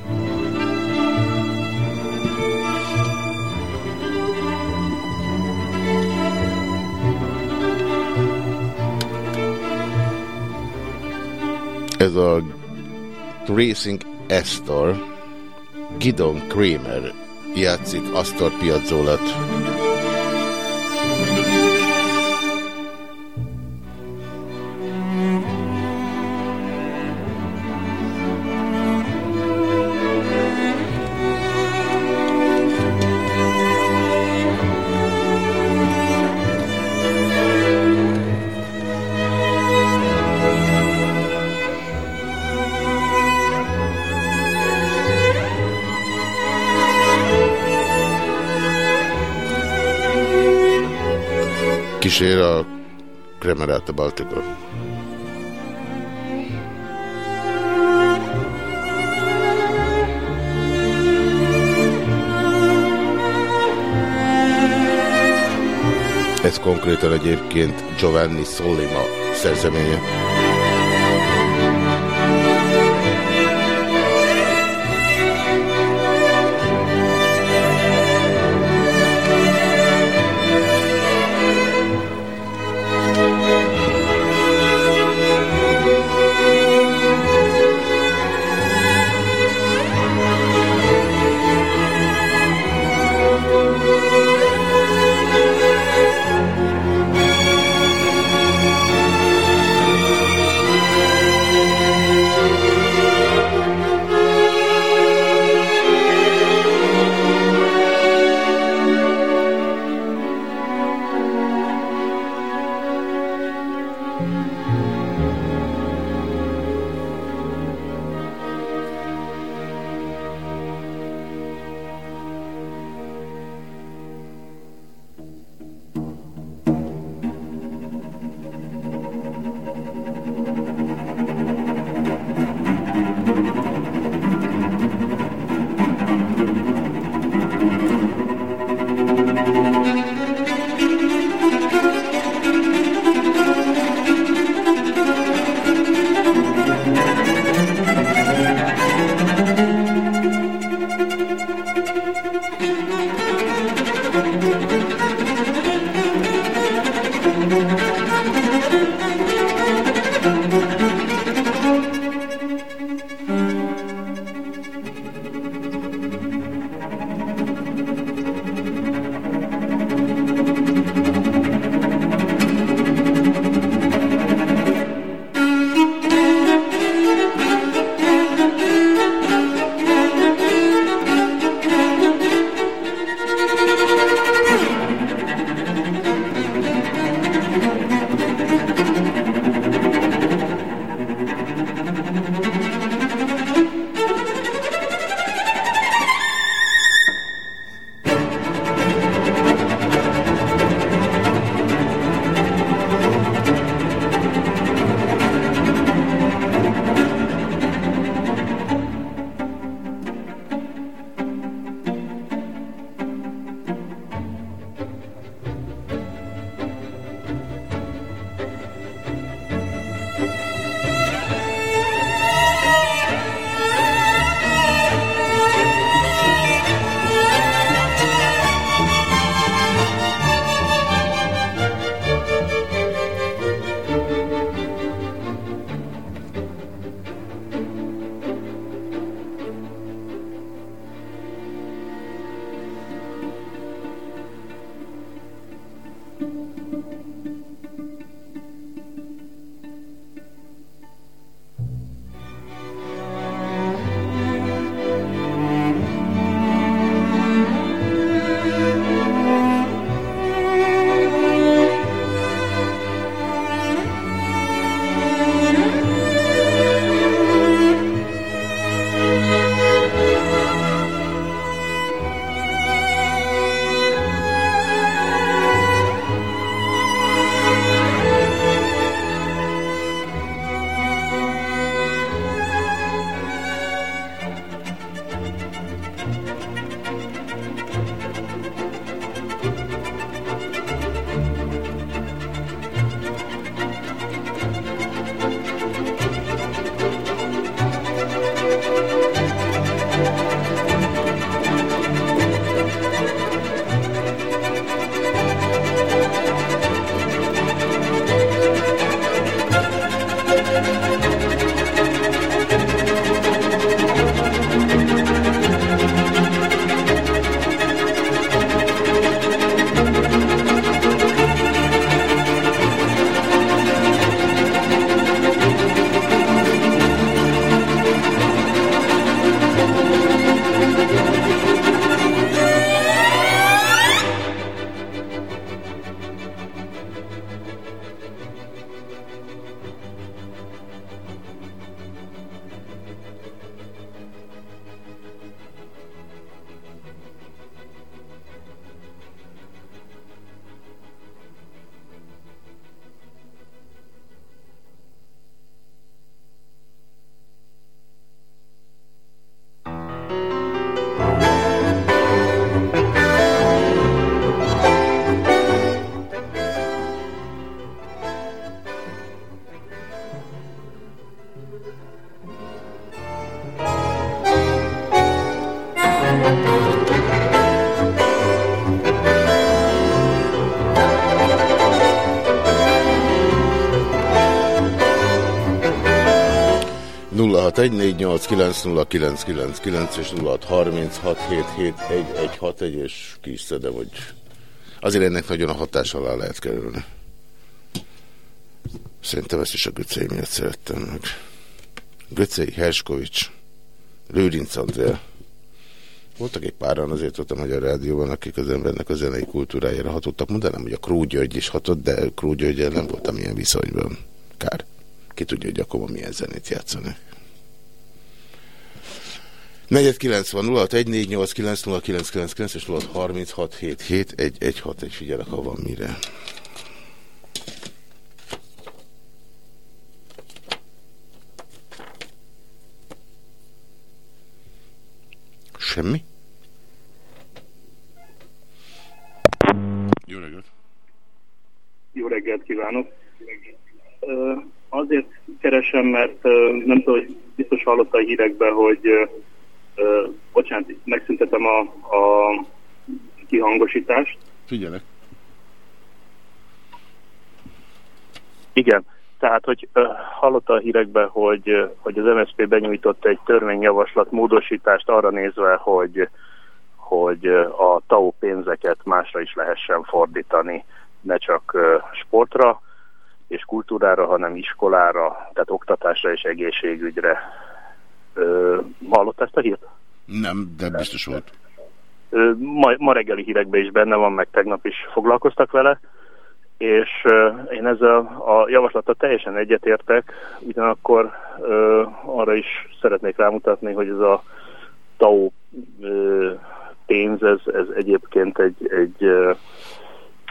Ez a Racing Astor Gidon Kramer játszik Astor Piazzolat. Kísér a Kremerát a Baltikon. Ez konkrétan egyébként Giovanni Sollima szerzeménye. 0614890999 és 0636771161 és ki is szedem, hogy azért ennek nagyon a hatás alá lehet kerülni. Szerintem ezt is a Göcei miatt szerettem meg. Göcei, Herskovics, Lőrinc Andrea. Voltak egy páran azért ott a Magyar Rádióban, akik az embernek a zenei kultúrájára hatottak. Mondanám, hogy a Kró is hatott, de Kró nem voltam ilyen viszonyban. Kár. Ki tudja, hogy akkor milyen zenét játszanak. 490 0614890999 és 0636771161 figyelek, ha van mire. Semmi? Jó reggelt! Jó reggelt kívánok! Azért keresem, mert nem tudom, hogy biztos hallotta a hírekben, hogy bocsánat, megszüntetem a, a kihangosítást. Figyelek. Igen, tehát, hogy uh, hallotta a hírekben, hogy, uh, hogy az MSZP benyújtott egy törvényjavaslat módosítást arra nézve, hogy, hogy a TAO pénzeket másra is lehessen fordítani, ne csak uh, sportra és kultúrára, hanem iskolára, tehát oktatásra és egészségügyre. Uh, hallott ezt a hírt? Nem, de biztos volt. Ma, ma reggeli hírekben is benne van, meg tegnap is foglalkoztak vele és uh, én ezzel a javaslattal teljesen egyetértek, ugyanakkor uh, arra is szeretnék rámutatni, hogy ez a TAO uh, pénz, ez, ez egyébként egy, egy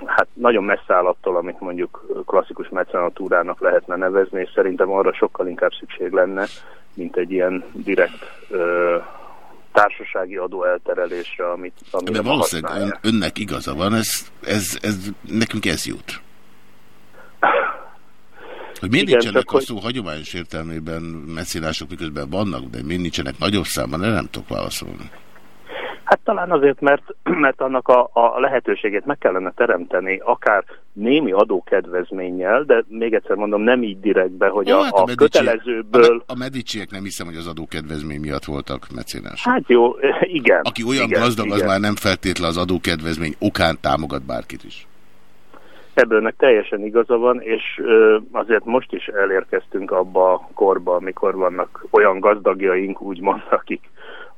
hát nagyon messze áll attól, amit mondjuk klasszikus mecenatúrának lehetne nevezni, és szerintem arra sokkal inkább szükség lenne, mint egy ilyen direkt uh, társasági adó elterelésre, amit, amit De valószínűleg ön, önnek igaza van, ez, ez, ez, nekünk ez jut. Hogy miért Igen, nincsenek szó hogy... hagyományos értelmében messzélások, miközben vannak, de miért nincsenek nagyobb számban, erre nem tudok válaszolni. Hát talán azért, mert, mert annak a, a lehetőségét meg kellene teremteni, akár némi adókedvezménnyel, de még egyszer mondom, nem így direktbe, hogy a, hát a, a kötelezőből... A, a mediciek nem hiszem, hogy az adókedvezmény miatt voltak mecénások. Hát jó, igen. Aki olyan igen, gazdag, igen. az már nem feltétlen az adókedvezmény okán támogat bárkit is. Ebből meg teljesen igaza van, és ö, azért most is elérkeztünk abba a korba, amikor vannak olyan gazdagjaink, úgymond, akik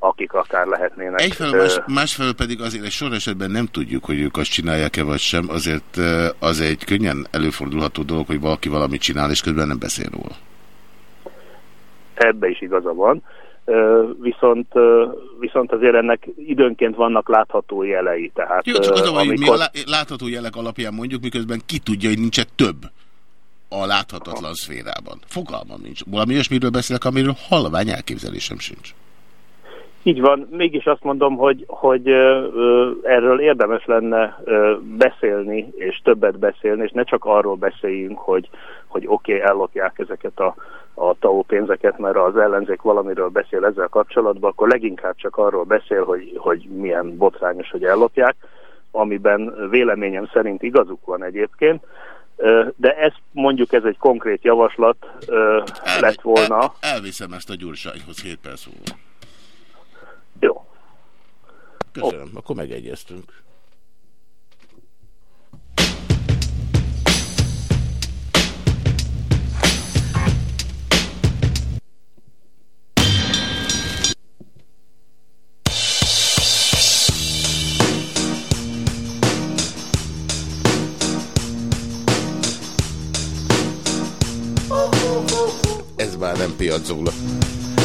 akik akár lehetnének. Egyfelől, más, másfelől pedig azért egy sor esetben nem tudjuk, hogy ők azt csinálják-e vagy sem, azért az egy könnyen előfordulható dolog, hogy valaki valamit csinál, és közben nem beszél róla. Ebbe is igaza van. Viszont, viszont azért ennek időnként vannak látható jelei. Tehát, Jó, csak az, amikor... hogy mi a látható jelek alapján mondjuk, miközben ki tudja, hogy nincs -e több a láthatatlan szférában. Fogalmam nincs. Valami olyasmiről beszélek, amiről halvány elképzelésem sincs. Így van, mégis azt mondom, hogy, hogy erről érdemes lenne beszélni, és többet beszélni, és ne csak arról beszéljünk, hogy, hogy oké, okay, ellopják ezeket a, a TAO pénzeket, mert az ellenzék valamiről beszél ezzel kapcsolatban, akkor leginkább csak arról beszél, hogy, hogy milyen botrányos, hogy ellopják, amiben véleményem szerint igazuk van egyébként, de ez mondjuk ez egy konkrét javaslat El, lett volna. El, elviszem ezt a gyursághoz 7 perc múlva. Köszönöm, akkor megegyeztünk. Ez már nem piacóla.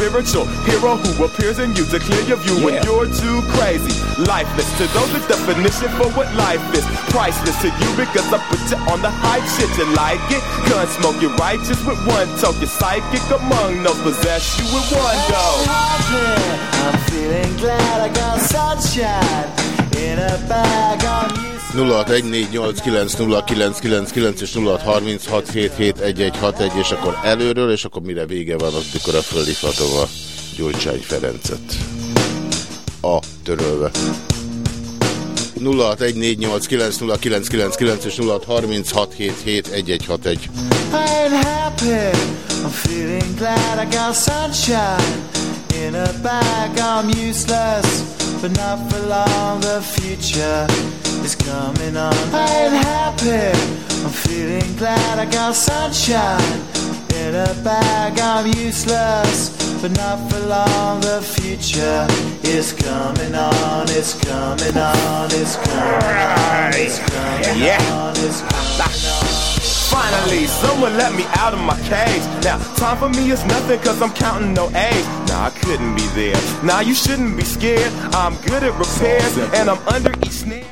spiritual. Hero who appears in you to clear your view when you're too crazy. Lifeless to those the definition for what life is. Priceless to you because I put you on the high shit. You like it? Gun smoke, you're righteous with one toke. You're psychic among no possess you with one go. I'm feeling glad I got sunshine in a bag on you. 0614890999 és 0636771161 és akkor előről, és akkor mire vége van, az mikor a fölhívhatom a Gyurcsány Ferencet. A törölve. 0614890999 és 0636771161. I ain't happy. I'm feeling glad I got sunshine in a bag. I'm useless, but not for long. The future is coming on. I ain't happy. I'm feeling glad I got sunshine in a bag. I'm useless, but not for long. The future is coming on. It's coming on. It's coming on. It's coming Yeah. on. It's coming on. Finally, someone let me out of my cage. Now, time for me is nothing cause I'm counting no A's. Nah, I couldn't be there. Nah, you shouldn't be scared. I'm good at repairs and I'm under each snare.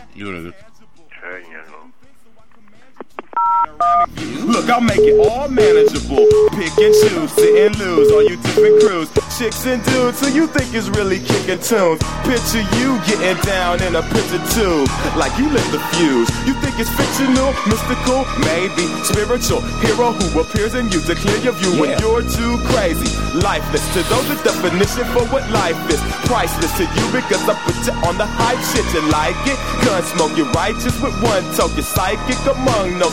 Look, I'll make it all manageable. Pick and choose, sit and lose. All you different crews, chicks and dudes who you think is really kicking tunes. Picture you getting down in a picture tube, like you lit the fuse. You think it's fictional, mystical, maybe spiritual. Hero who appears in you to clear your view when you're too crazy. Lifeless to those the definition for what life is. Priceless to you because I put you on the hype shit. You like it? Gun smoke, you're righteous with one toke. You're psychic among no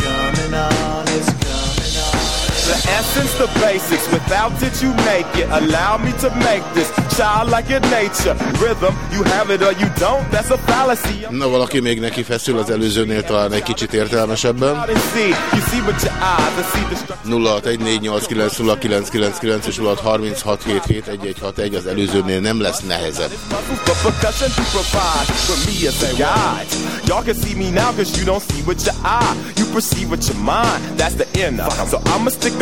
essence, the basics. Without it, you make it. Allow me to make this childlike in nature. Rhythm, you have it or you don't. That's a fallacy. Na, valaki még neki feszül az előzőnél talán egy kicsit értelmesebben. Out and see, you see with your eyes and see the structure. 0614890999 és 0636771161 az előzőnél nem lesz nehezebb. Y'all can see me now cause you don't see with your eye. You perceive with your mind. That's the inner. So I'ma stick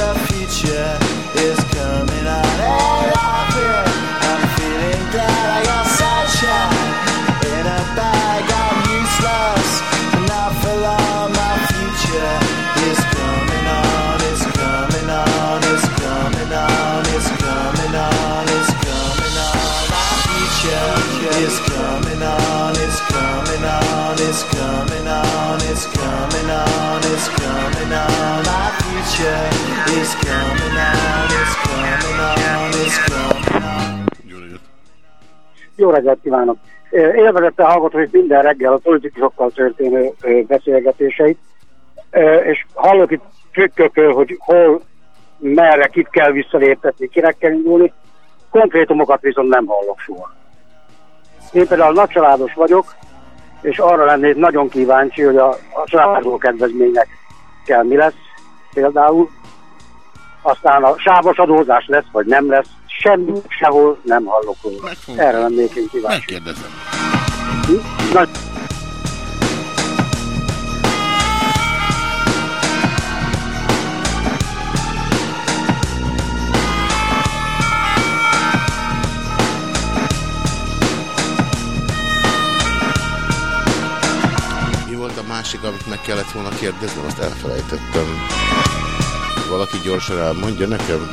Jó reggelt kívánok! Élvezettel hallgatom itt minden reggel a politikusokkal történő beszélgetéseit, és hallok itt trükkökről, hogy hol, merre, kit kell visszaléptetni, kinek kell indulni. Konkrétumokat viszont nem hallok soha. Én például nagycsaládos vagyok, és arra lennék nagyon kíváncsi, hogy a, a családról kedvezményekkel mi lesz például. Aztán a sávos adózás lesz, vagy nem lesz semmi, sehol nem hallok róla. Erre lennék én kíváncsi. Megkérdezem. Hm? Nagy... másik, amit meg kellett volna kérdezni, azt elfelejtettem. Valaki gyorsan elmondja nekem.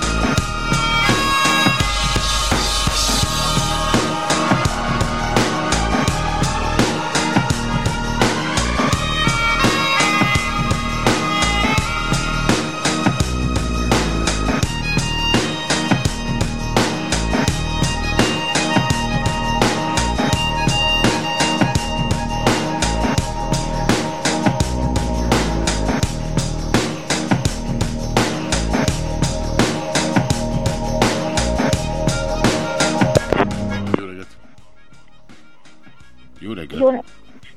Jó reggelt! Jó,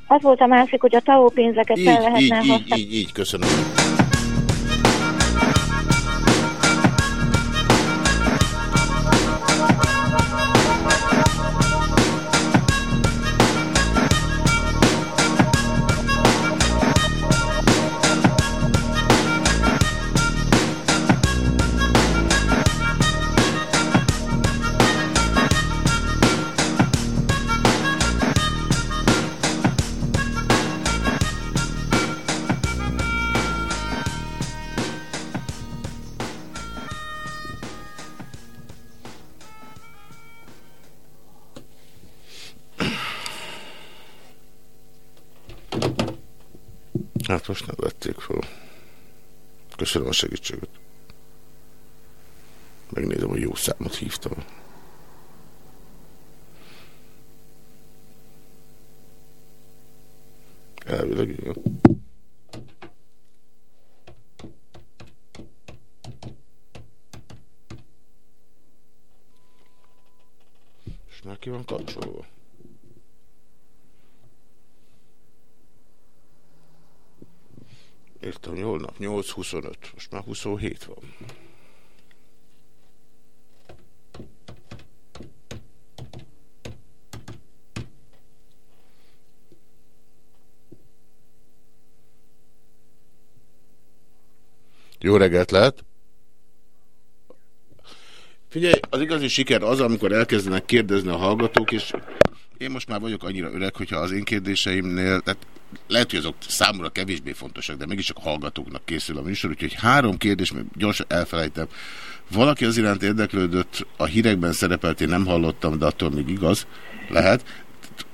az volt a másik, hogy a TAO pénzeket Így, fel lehetne így, így, használni. így, így, köszönöm. Hát most nem vették fel. Köszönöm a segítséget. Megnézem, hogy jó számot hívtam. Elvileg igen. És már ki van kapcsolva? Értem, jól nap, 8-25, most már 27 van. Jó reggelt lehet! Figyelj, az igazi siker az, amikor elkezdenek kérdezni a hallgatók, és én most már vagyok annyira öreg, hogyha az én kérdéseimnél, tehát lehet, hogy azok számomra kevésbé fontosak, de mégis csak a hallgatóknak készül a műsor, úgyhogy három kérdés, mert gyorsan elfelejtem. Valaki az iránt érdeklődött, a hírekben szerepelt, én nem hallottam, de attól még igaz, lehet,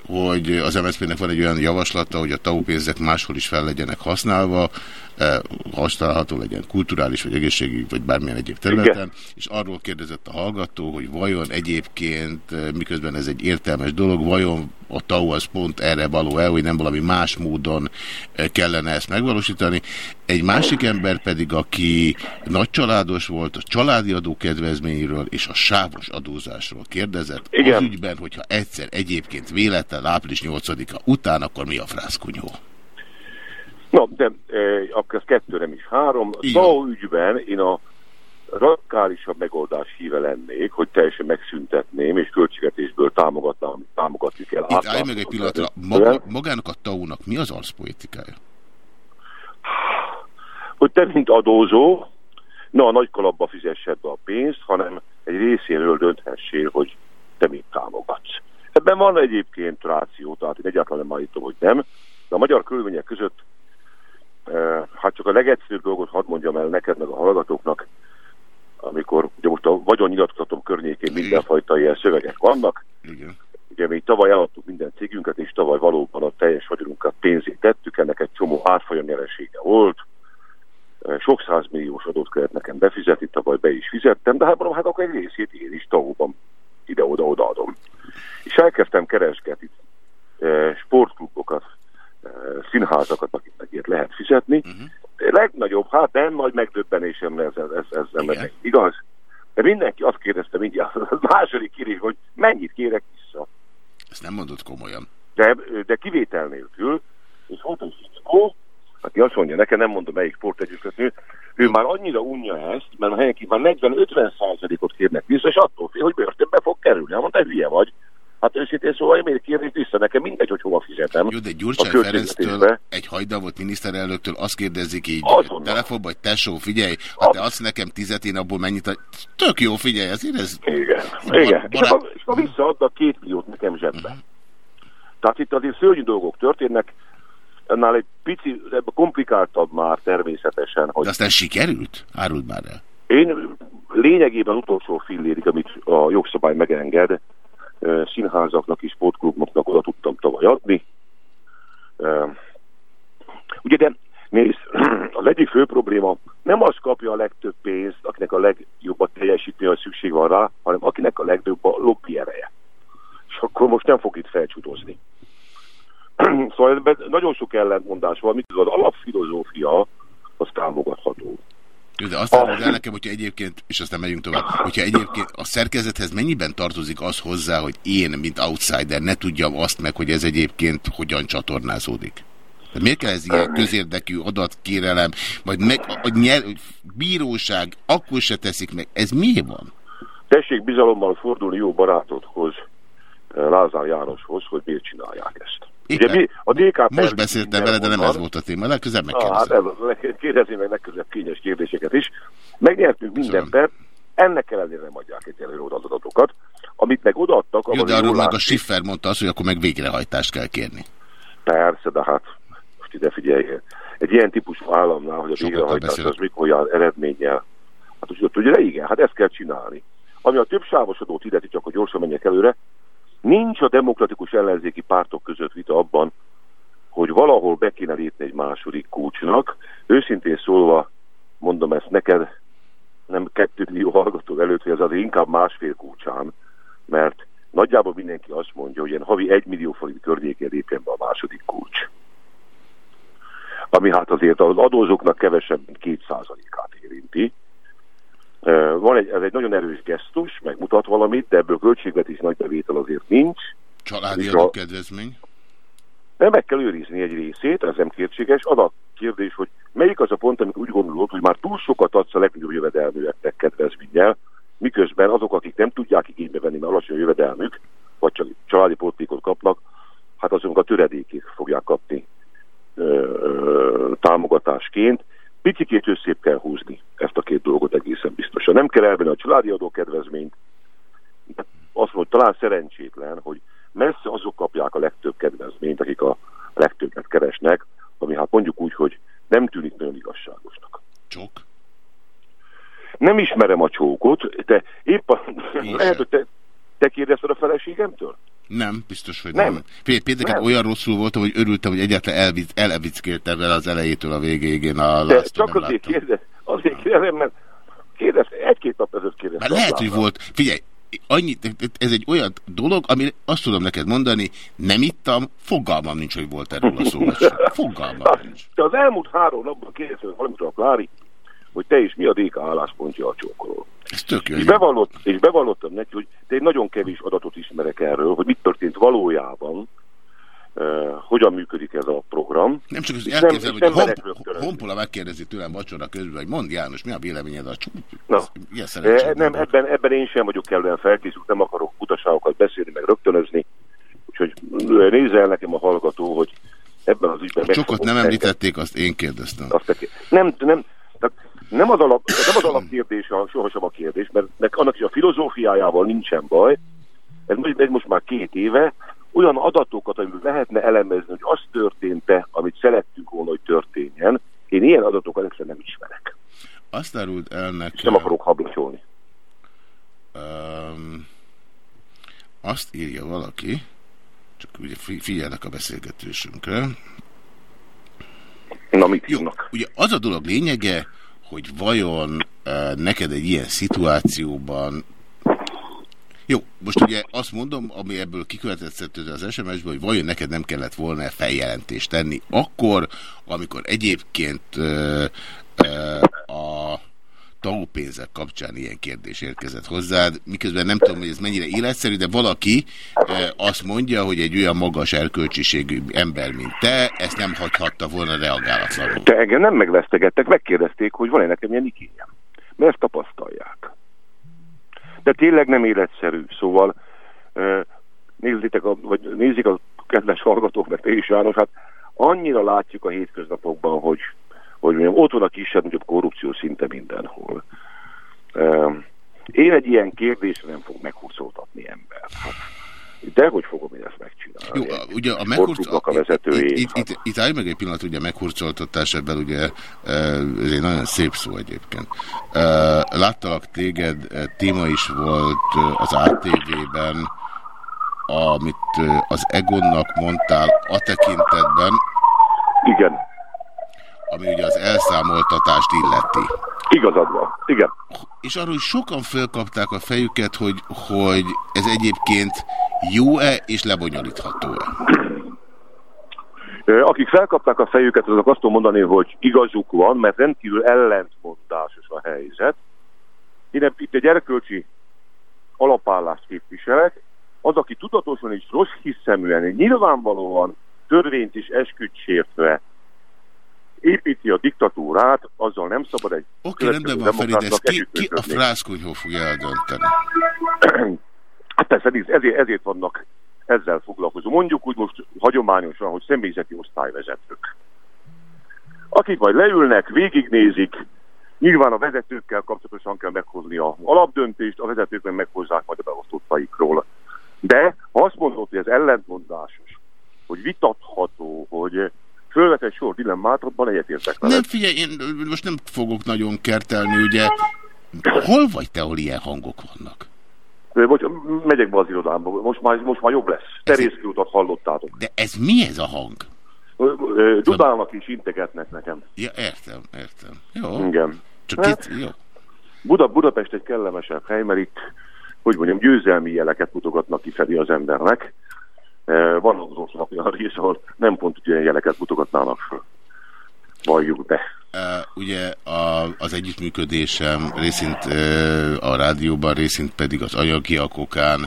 hogy az MSZP-nek van egy olyan javaslata, hogy a TAU pénzek máshol is fel legyenek használva, eh, használható legyen kulturális, vagy egészségügyi, vagy bármilyen egyéb területen, Igen. és arról kérdezett a hallgató, hogy vajon egyébként, eh, miközben ez egy értelmes dolog, vajon a TAU az pont erre való el, hogy nem valami más módon eh, kellene ezt megvalósítani. Egy másik ember pedig, aki nagy családos volt, a családi adó kedvezményről és a sávos adózásról kérdezett. Igen. Az ügyben, hogyha egyszer egyébként véletlen április 8-a után, akkor mi a frászkunyó? Na, de e, akkor ez kettő nem is három. A ügyben én a radikálisabb megoldás híve lennék, hogy teljesen megszüntetném, és költségvetésből támogatnám, amit támogatni kell. Itt állj meg egy pillanatra, maga, magának a TAU-nak mi az arszpoetikája? Hogy te, mint adózó, ne a nagy kalapba fizessed be a pénzt, hanem egy részéről dönthessél, hogy te mit támogatsz. Ebben van egyébként ráció, tehát én egyáltalán nem állítom, hogy nem, de a magyar körülmények között eh, hát csak a legegyszerűbb dolgot hadd mondjam el neked, meg a hallgatóknak, amikor ugye most a vagyonnyilatkozatom környékén mindenfajta ilyen szövegek vannak. Igen. Ugye mi tavaly eladtuk minden cégünket, és tavaly valóban a teljes vagyonunkat pénzét tettük, ennek egy csomó átfolyam nyeresége volt. Eh, Sok százmilliós adót kellett nekem befizetni, tavaly be is fizettem, de hát mondom, hát akkor egy részét én is tagóban ide-oda odaadom. És elkezdtem keresgetni sportklubokat, színházakat, akiknek ilyet lehet fizetni. Uh-huh. Legnagyobb, hát nem nagy megdöbbenésem ez, ez, ez, ez meg, igaz? De mindenki azt kérdezte mindjárt, a második kérés, hogy mennyit kérek vissza. Ezt nem mondod komolyan. De, de kivétel nélkül, és volt egy fickó, aki azt mondja, nekem nem mondom melyik sportegyükötő, ő már annyira unja ezt, mert a helyenként már 40-50 százalékot kérnek vissza, és attól fél, hogy börtönbe fog kerülni. Hát mondta, hülye vagy. Hát őszintén szóval én miért kérnék vissza? Nekem mindegy, hogy hova fizetem. Jó, de a Gyurcsány. Ferenctől, egy hajdavott miniszterelnöktől azt kérdezik így telefonban, hogy tesó, figyelj, ha te adsz nekem tizet, én abból mennyit, ad- tök jó, figyelj, ez... Igen, igen. És akkor, és akkor visszaadta két milliót nekem zsebbe. Tehát itt azért szörnyű dolgok történnek. Annál egy pici, komplikáltabb már természetesen. Hogy De aztán sikerült? Áruld már el. Én lényegében utolsó fillérig, amit a jogszabály megenged, színházaknak és sportkluboknak oda tudtam tavaly adni. Ugye, de nézd, az egyik fő probléma nem az kapja a legtöbb pénzt, akinek a legjobbat teljesítmény, szükség van rá, hanem akinek a legtöbb a lobby ereje. És akkor most nem fog itt felcsudozni. szóval ebben nagyon sok ellentmondás van, mikor az alapfilozófia az támogatható. De azt mondod el nekem, hogyha egyébként, és aztán megyünk tovább, hogyha egyébként a szerkezethez mennyiben tartozik az hozzá, hogy én, mint outsider, ne tudjam azt meg, hogy ez egyébként hogyan csatornázódik? Tehát miért kell ez ilyen közérdekű adatkérelem, vagy meg, a nyel, bíróság akkor se teszik meg? Ez mi van? Tessék bizalommal fordulni jó barátodhoz, Lázár Jánoshoz, hogy miért csinálják ezt. Ugye, mi, a DK Most beszéltem vele, de nem ez volt a téma. Legközelebb megkérdezem. Ah, hát kérdezni meg legközelebb kényes kérdéseket is. Megnyertünk minden per, ennek ellenére nem adják egy előre adatokat. Amit meg odaadtak... Jó, de arról meg a Schiffer mondta azt, hogy akkor meg végrehajtást kell kérni. Persze, de hát most ide figyelj. Egy ilyen típusú államnál, hogy a végrehajtás az mikor olyan eredménnyel. Hát úgy ugye, igen, hát ezt kell csinálni. Ami a több sávos adót illeti, csak hogy gyorsan menjek előre, Nincs a demokratikus ellenzéki pártok között vita abban, hogy valahol be kéne lépni egy második kulcsnak. Őszintén szólva, mondom ezt neked, nem kettő millió hallgató előtt, hogy ez az inkább másfél kulcsán, mert nagyjából mindenki azt mondja, hogy ilyen havi egy millió forint környékén lépjen be a második kulcs. Ami hát azért az adózóknak kevesebb, mint két százalékát érinti. Van egy, ez egy nagyon erős gesztus, megmutat valamit, de ebből költségvetés nagy bevétel azért nincs. Családi adókedvezmény? De meg kell őrizni egy részét, ez nem kétséges. Az a kérdés, hogy melyik az a pont, amikor úgy gondolod, hogy már túl sokat adsz a legnagyobb jövedelműeknek kedvezménnyel, miközben azok, akik nem tudják igénybe venni, mert alacsony a jövedelmük, vagy csak családi pótlékot kapnak, hát azok a töredékig fogják kapni ö, ö, támogatásként. Picikét összép kell húzni ezt a két dolgot egészen biztosan. Nem kell elvenni a családi adókedvezményt, de azt mondom, talán szerencsétlen, hogy messze azok kapják a legtöbb kedvezményt, akik a legtöbbet keresnek, ami hát mondjuk úgy, hogy nem tűnik nagyon igazságosnak. Csók? Nem ismerem a csókot, de épp a... lehet, hogy te, te kérdezted a feleségemtől? Nem, biztos, hogy nem. nem. Pénteken olyan rosszul voltam, hogy örültem, hogy egyáltalán elvic, elevickéltem vele az elejétől a végéig. Én a De csak azért kérdez, azért kérdezem, mert kérdez, egy-két nap ezelőtt kérdeztem. Lehet, hogy volt. Figyelj, annyi, ez egy olyan dolog, ami azt tudom neked mondani, nem ittam, fogalmam nincs, hogy volt erről a szó. Fogalmam nincs. Te az elmúlt három napban kérdeztem valamit a Klári, hogy te is mi a DK álláspontja a csókolról. Ez tök jó. És, bevallott, és bevallottam neki, hogy te egy nagyon kevés adatot ismerek erről, hogy mit történt valójában, uh, hogyan működik ez a program. Nem csak az elképzelem, hogy hon, Honpola megkérdezi tőlem vacsora közben, hogy mondd János, mi a véleményed a csúcs? Na, e, nem, ebben, ebben én sem vagyok kellően felkészült, nem akarok utaságokat beszélni, meg rögtönözni. Úgyhogy nézze el nekem a hallgató, hogy ebben az ügyben... A csokot nem említették, azt én kérdeztem. Azt nem, nem, nem az, alap, nem az alapkérdés sohasem a kérdés, mert annak is a filozófiájával nincsen baj. Ez, ez most már két éve. Olyan adatokat, amiből lehetne elemezni, hogy az történt-e, amit szerettünk volna, hogy történjen. Én ilyen adatokat egyszerűen nem ismerek. Azt árult el nekem... nem akarok hablacsolni. Um, azt írja valaki, csak ugye figyelnek a beszélgetésünkre. Na, mit Jó, ugye az a dolog lényege, hogy vajon neked egy ilyen szituációban jó, most ugye azt mondom, ami ebből kikövetkeztető az SMS-ből, hogy vajon neked nem kellett volna feljelentést tenni akkor, amikor egyébként uh, uh, a tagpénzek kapcsán ilyen kérdés érkezett hozzád, miközben nem tudom, hogy ez mennyire életszerű, de valaki e, azt mondja, hogy egy olyan magas erkölcsiségű ember, mint te, ezt nem hagyhatta volna reagálatlanul. Te engem nem megvesztegettek, megkérdezték, hogy van-e nekem ilyen igényem. Mert ezt tapasztalják. De tényleg nem életszerű, szóval e, nézzétek, a, vagy nézik a kedves hallgatók, mert te is János, hát annyira látjuk a hétköznapokban, hogy hogy mondjam, ott van a kisebb-nagyobb korrupció szinte mindenhol. Én egy ilyen kérdésre nem fog meghúzódhatni ember. Hát, De hogy fogom én ezt megcsinálni? Jó, a- ugye a Sportklubnak a vezetőjét. Itt, itt, itt, itt állj meg egy pillanat, ugye meghurcoltatás ebben ugye e, ez egy nagyon szép szó egyébként. E, Láttalak téged, e, téma is volt az ATV-ben, amit az Egonnak mondtál a tekintetben, Igen, ami ugye az elszámoltatást illeti. igazad van. Igen. És arról is sokan felkapták a fejüket, hogy, hogy ez egyébként jó-e és lebonyolítható-e. Akik felkapták a fejüket, azok azt tudom mondani, hogy igazuk van, mert rendkívül ellentmondásos a helyzet. Én itt egy erkölcsi alapállást képviselek. Az, aki tudatosan és rossz hiszeműen, nyilvánvalóan törvényt is esküdt sértve építi a diktatúrát, azzal nem szabad egy Oké, rendben van, Feri, de ki, ki a frászkonyhó fogja eldönteni? Hát persze, ezért, ezért, vannak ezzel foglalkozó. Mondjuk úgy most hagyományosan, hogy személyzeti osztályvezetők. Akik majd leülnek, végignézik, nyilván a vezetőkkel kapcsolatosan kell meghozni a alapdöntést, a vezetők meg meghozzák majd a beosztottaikról. De ha azt mondod, hogy ez ellentmondásos, hogy vitatható, hogy fölvet egy sor dilemmát, abban egyetértek veled. Nem, figyelj, én most nem fogok nagyon kertelni, ugye. Hol vagy te, ahol ilyen hangok vannak? Bocs, megyek be az irodámba, most már, most már jobb lesz. Terészki utat hallottátok. De ez mi ez a hang? Dudálnak és integetnek nekem. Ja, értem, értem. Jó. Igen. Csak Hát, két, jó. Buda, Budapest egy kellemesebb hely, mert itt, hogy mondjam, győzelmi jeleket mutogatnak kifelé az embernek. Van az országnak olyan rész, ahol nem pont ilyen jeleket mutogatnának föl. Valljuk be. Uh, ugye a, az együttműködésem részint uh, a rádióban, részint pedig az anyagiak okán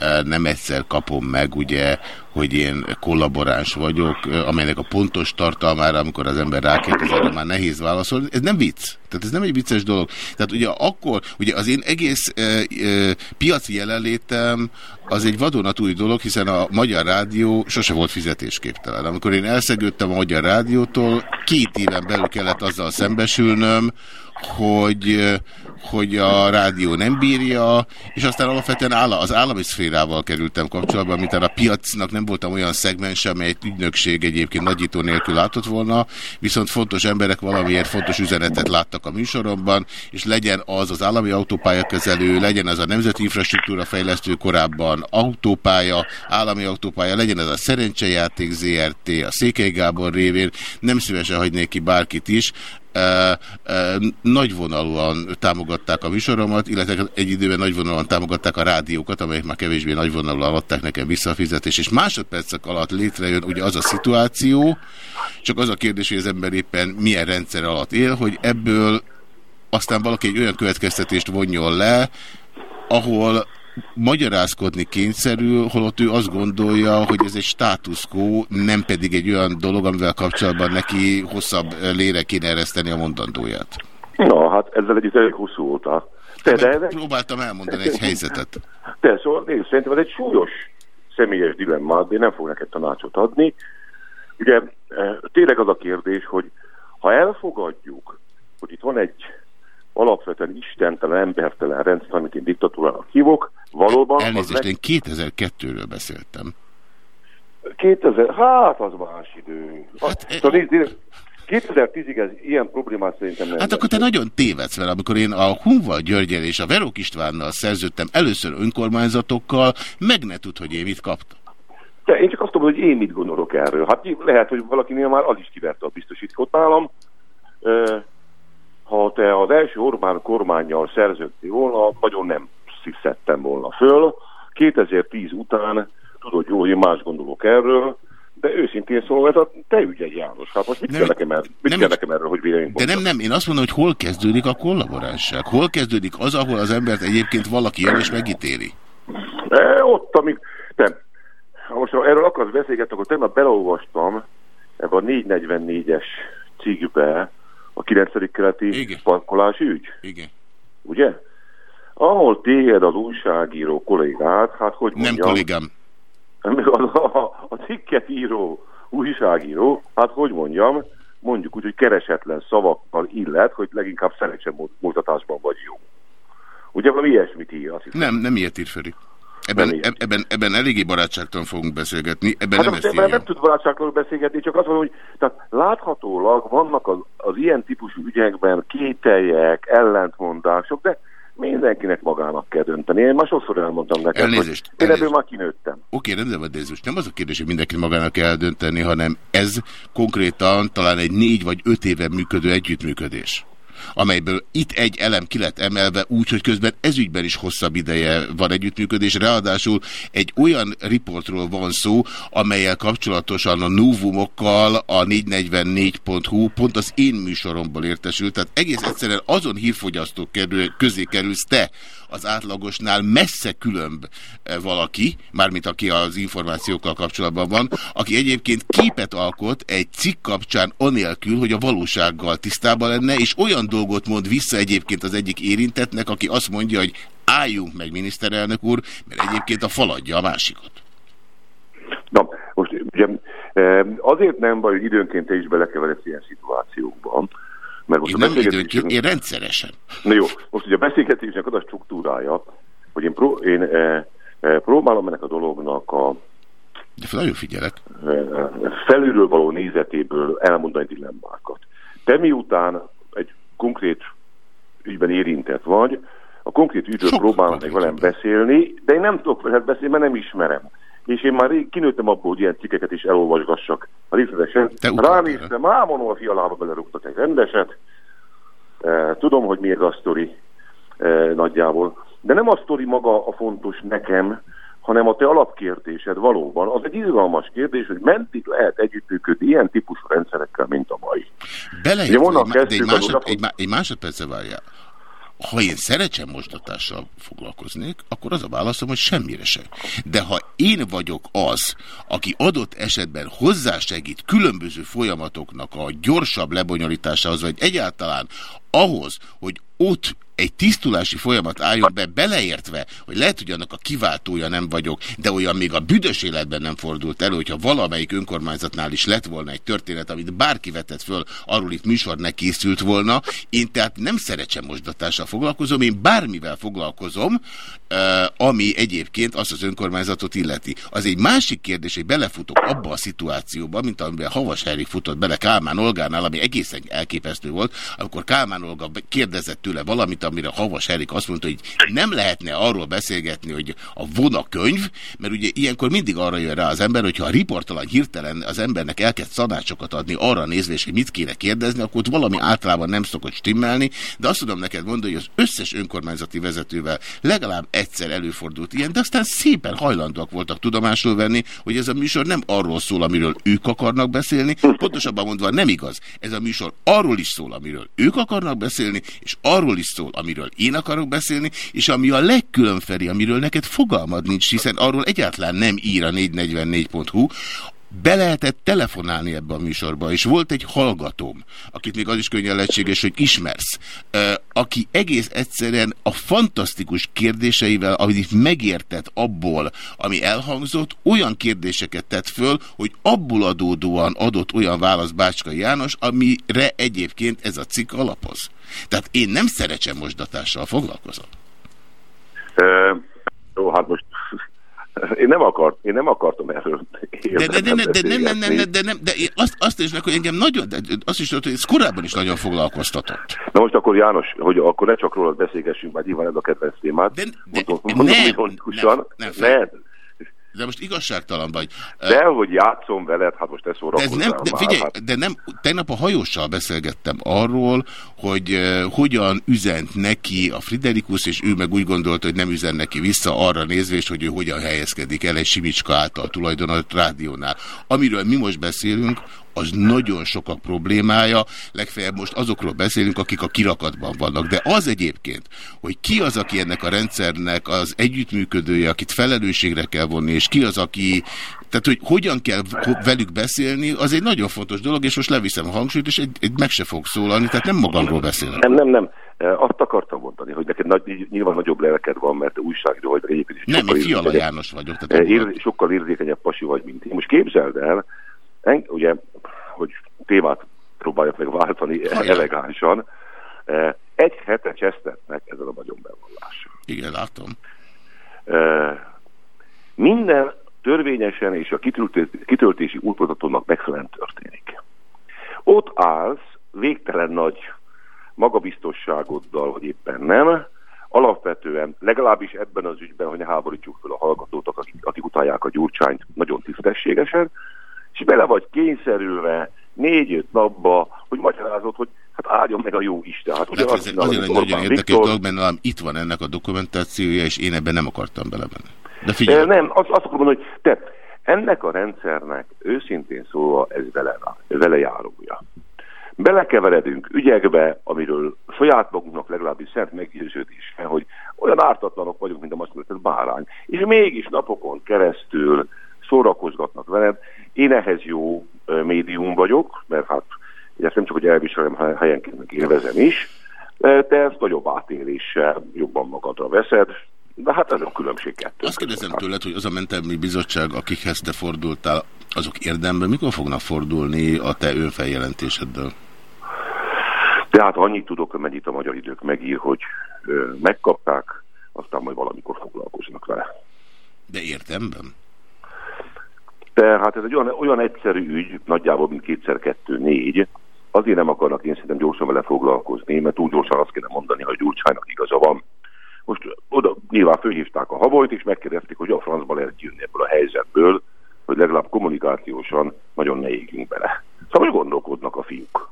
uh, nem egyszer kapom meg, ugye, hogy én kollaboráns vagyok, amelynek a pontos tartalmára, amikor az ember rákérdez, arra már nehéz válaszolni. Ez nem vicc. Tehát ez nem egy vicces dolog. Tehát ugye akkor, ugye az én egész uh, uh, piaci jelenlétem az egy vadonatúj dolog, hiszen a Magyar Rádió sose volt fizetésképtelen. Amikor én elszegődtem a Magyar Rádiótól, két éven belül kellett azzal szembesülnöm, hogy, hogy a rádió nem bírja, és aztán alapvetően áll, az állami szférával kerültem kapcsolatban, mint a piacnak nem voltam olyan szegmens, amely egy ügynökség egyébként nagyító nélkül látott volna, viszont fontos emberek valamiért fontos üzenetet láttak a műsoromban, és legyen az az állami autópálya kezelő, legyen az a nemzeti infrastruktúra fejlesztő korábban autópálya, állami autópálya, legyen ez a szerencsejáték ZRT, a Székely Gábor révén, nem szívesen hagynék ki bárkit is, nagyvonalúan támogatták a műsoromat, illetve egy időben nagyvonalúan támogatták a rádiókat, amelyek már kevésbé nagyvonalúan adták nekem visszafizetést, és másodpercek alatt létrejön ugye az a szituáció, csak az a kérdés, hogy az ember éppen milyen rendszer alatt él, hogy ebből aztán valaki egy olyan következtetést vonjon le, ahol magyarázkodni kényszerül, holott ő azt gondolja, hogy ez egy status quo, nem pedig egy olyan dolog, amivel kapcsolatban neki hosszabb lére kéne ereszteni a mondandóját. Na, hát ezzel együtt elég hosszú voltál. Te, de, de, Próbáltam elmondani egy helyzetet. de szóval nézd, szerintem ez egy súlyos személyes dilemmát, de én nem fog neked tanácsot adni. Ugye eh, tényleg az a kérdés, hogy ha elfogadjuk, hogy itt van egy alapvetően istentelen, embertelen rendszer, amit én diktatúrának hívok, valóban... Elnézést, én 2002-ről beszéltem. 2000, hát az más idő. Hát, szóval nézd, nézd, 2010-ig ez ilyen problémát szerintem nem. Hát akkor te nagyon tévedsz vele, amikor én a Hunval Györgyel és a Verok Istvánnal szerződtem először önkormányzatokkal, meg ne tud, hogy én mit kaptam. De én csak azt tudom, hogy én mit gondolok erről. Hát lehet, hogy valakinél már az is kiverte a biztosítót nálam. Ha te az első Orbán kormányjal szerződtél volna, nagyon nem sziszettem volna föl. 2010 után tudod jó, hogy más gondolok erről, de őszintén szólva, ez a te ügyed, János. Hát most mit, Nem- kell, nekem er, mit nem- kell nekem erről, hogy véleményt De nem, nem, én azt mondom, hogy hol kezdődik a kollaboránság. Hol kezdődik az, ahol az embert egyébként valaki jön és megítéli. E, ott, amíg... Nem. Ha most ha erről akarsz beszélgetni, akkor tegnap beleolvastam ebbe a 444-es cikkbe a 9. keleti parkolási ügy. Igen. Ugye? Ahol téged az újságíró kollégát, hát hogy Nem mondjam... kollégám. A, a, a cikket író újságíró, hát hogy mondjam, mondjuk úgy, hogy keresetlen szavakkal illet, hogy leginkább szerencse mutatásban vagy jó. Ugye valami ilyesmit ír, azt hiszem. Nem, nem ilyet ír Feri. Ebben, ebben, ebben eléggé barátságtalan fogunk beszélgetni, ebben Hát nem ezt írja. nem tud barátságról beszélgetni, csak azt mondom, hogy tehát láthatólag vannak az, az ilyen típusú ügyekben kételjek, ellentmondások, de mindenkinek magának kell dönteni. Én már sokszor elmondtam neked, Elnézést, hogy én ebből már kinőttem. Oké, rendben van, de ez most nem az a kérdés, hogy mindenki magának kell dönteni, hanem ez konkrétan talán egy négy vagy öt éve működő együttműködés amelyből itt egy elem ki lett emelve úgy, hogy közben ezügyben is hosszabb ideje van együttműködés, ráadásul egy olyan riportról van szó, amelyel kapcsolatosan a núvumokkal a 444.hu pont az én műsoromból értesült, tehát egész egyszerűen azon hírfogyasztók közé kerülsz te az átlagosnál messze különb eh, valaki, mármint aki az információkkal kapcsolatban van, aki egyébként képet alkot egy cikk kapcsán anélkül, hogy a valósággal tisztában lenne, és olyan dolgot mond vissza egyébként az egyik érintetnek, aki azt mondja, hogy álljunk meg, miniszterelnök úr, mert egyébként a faladja a másikat. Na, most ugye eh, azért nem baj, hogy időnként te is belekeveredsz ilyen szituációkban, mert most Én a nem beszélgetésünk- én rendszeresen. Na jó, most ugye a beszélgetésnek az a struktúrája, hogy én, pró én eh, eh, próbálom ennek a dolognak a De nagyon figyelek. eh, felülről való nézetéből elmondani dilemmákat. Te miután egy konkrét ügyben érintett vagy, a konkrét ügyről próbálnak meg velem beszélni, de én nem tudok veled beszélni, mert nem ismerem. És én már rég kinőttem abból, hogy ilyen cikkeket is elolvasgassak részletesen. Ránéztem, ámon a fialába belerúgtak egy rendeset. Eh, Tudom, hogy miért a sztori eh, nagyjából. De nem a sztori maga a fontos nekem, hanem a te alapkérdésed valóban. Az egy izgalmas kérdés, hogy mentig lehet együttműködni ilyen típusú rendszerekkel, mint a mai. Beleértve, egy, egy, másod, egy másodperce várjál. Ha én szerecsem mosdatással foglalkoznék, akkor az a válaszom, hogy semmire sem. De ha én vagyok az, aki adott esetben hozzásegít különböző folyamatoknak a gyorsabb lebonyolításához, vagy egyáltalán ahhoz, hogy ott egy tisztulási folyamat álljon be, beleértve, hogy lehet, hogy annak a kiváltója nem vagyok, de olyan még a büdös életben nem fordult elő, hogyha valamelyik önkormányzatnál is lett volna egy történet, amit bárki vetett föl, arról itt műsor ne készült volna. Én tehát nem szerecsem mosdatással foglalkozom, én bármivel foglalkozom, ami egyébként azt az önkormányzatot illeti. Az egy másik kérdés, hogy belefutok abba a szituációba, mint amiben Havas Henrik futott bele Kálmán Olgánál, ami egészen elképesztő volt, amikor Kálmán Olga kérdezett tőle valamit, amire Havas Henrik azt mondta, hogy nem lehetne arról beszélgetni, hogy a vona könyv, mert ugye ilyenkor mindig arra jön rá az ember, hogyha a riportalan hirtelen az embernek elkezd szanácsokat adni arra nézve, és hogy mit kéne kérdezni, akkor ott valami általában nem szokott stimmelni, de azt tudom neked mondani, hogy az összes önkormányzati vezetővel legalább egyszer előfordult ilyen, de aztán szépen hajlandóak voltak tudomásul venni, hogy ez a műsor nem arról szól, amiről ők akarnak beszélni, pontosabban mondva nem igaz. Ez a műsor arról is szól, amiről ők akarnak beszélni, és arról is szól, amiről én akarok beszélni, és ami a legkülönfeli, amiről neked fogalmad nincs, hiszen arról egyáltalán nem ír a 444.hu, be lehetett telefonálni ebbe a műsorba, és volt egy hallgatóm, akit még az is könnyen lehetséges, hogy ismersz, ö, aki egész egyszerűen a fantasztikus kérdéseivel, amit megértett abból, ami elhangzott, olyan kérdéseket tett föl, hogy abból adódóan adott olyan választ Bácskai János, amire egyébként ez a cikk alapoz. Tehát én nem szerecsem mosdatással foglalkozom. E, jó, hát most én nem, akart, én nem akartam erről De, de, de, de, de nem, nem, nem, nem, de, nem, de azt, azt is meg, hogy engem nagyon, de azt is hogy ez korábban is nagyon foglalkoztatott. Na most akkor János, hogy akkor ne csak rólad beszélgessünk, mert nyilván ez a kedvenc témád. De, de, mondom, mondom nem, ironikusan. nem, ne, nem, de most igazságtalan vagy. De, hogy játszom veled, hát most te De, ez szórakozzál nem, de már, figyelj, hát. de nem, tegnap a hajóssal beszélgettem arról, hogy uh, hogyan üzent neki a Friderikus, és ő meg úgy gondolta, hogy nem üzen neki vissza arra nézve, és hogy ő hogyan helyezkedik el egy Simicska által tulajdonolt rádiónál. Amiről mi most beszélünk, az nagyon sokak problémája, legfeljebb most azokról beszélünk, akik a kirakatban vannak. De az egyébként, hogy ki az, aki ennek a rendszernek az együttműködője, akit felelősségre kell vonni, és ki az, aki... Tehát, hogy hogyan kell velük beszélni, az egy nagyon fontos dolog, és most leviszem a hangsúlyt, és egy, egy meg se fog szólalni, tehát nem magamról beszélek. Nem, nem, nem. Azt akartam mondani, hogy neked nagy, nyilván nagyobb lelked van, mert újságíró vagy, egyébként is Nem, én Fiala János vagyok. Tehát ér, sokkal érzékenyebb pasi vagy, mint én. Most képzeld el, en, ugye, hogy témát próbáljak meg váltani elegánsan, e, egy hete csesztetnek ezen a vagyonbevallással. Igen, látom. E, Minden törvényesen és a kitöltési útmutatónak megfelelően történik. Ott állsz végtelen nagy magabiztosságoddal, vagy éppen nem, alapvetően, legalábbis ebben az ügyben, hogy ne háborítsuk fel a hallgatókat, akik, akik utálják a gyurcsányt nagyon tisztességesen, és bele vagy kényszerülve négy-öt napba, hogy magyarázod, hogy hát áldjon meg a jó Isten. Hát, hát ez azért egy nagyon érdekes dolog, mert itt van ennek a dokumentációja, és én ebben nem akartam belemenni. De figyelj. Nem, azt, azt akarom mondani, hogy te, ennek a rendszernek őszintén szólva ez vele, vele járója. Belekeveredünk ügyekbe, amiről saját magunknak legalábbis szent meggyőződés, hogy olyan ártatlanok vagyunk, mint a maszkulatás bárány, és mégis napokon keresztül szórakozgatnak veled. Én ehhez jó médium vagyok, mert hát ezt nem csak, hogy elviselem, helyenként élvezem is. Te ezt nagyobb átéléssel jobban magadra veszed, de hát ez a különbség kettő. Azt kérdezem tőled, hogy az a mentelmi bizottság, akikhez te fordultál, azok érdemben mikor fognak fordulni a te önfeljelentéseddel? Tehát annyit tudok, amennyit a magyar idők megír, hogy megkapták, aztán majd valamikor foglalkoznak vele. De értemben? Tehát ez egy olyan, olyan egyszerű ügy, nagyjából mint kétszer kettő négy, azért nem akarnak én szerintem gyorsan vele foglalkozni, mert túl gyorsan azt kéne mondani, hogy Gyurcsájnak igaza van. Most oda nyilván fölhívták a havolyt, és megkérdezték, hogy a francba lehet jönni ebből a helyzetből, hogy legalább kommunikációsan nagyon ne égjünk bele. Szóval hogy gondolkodnak a fiúk.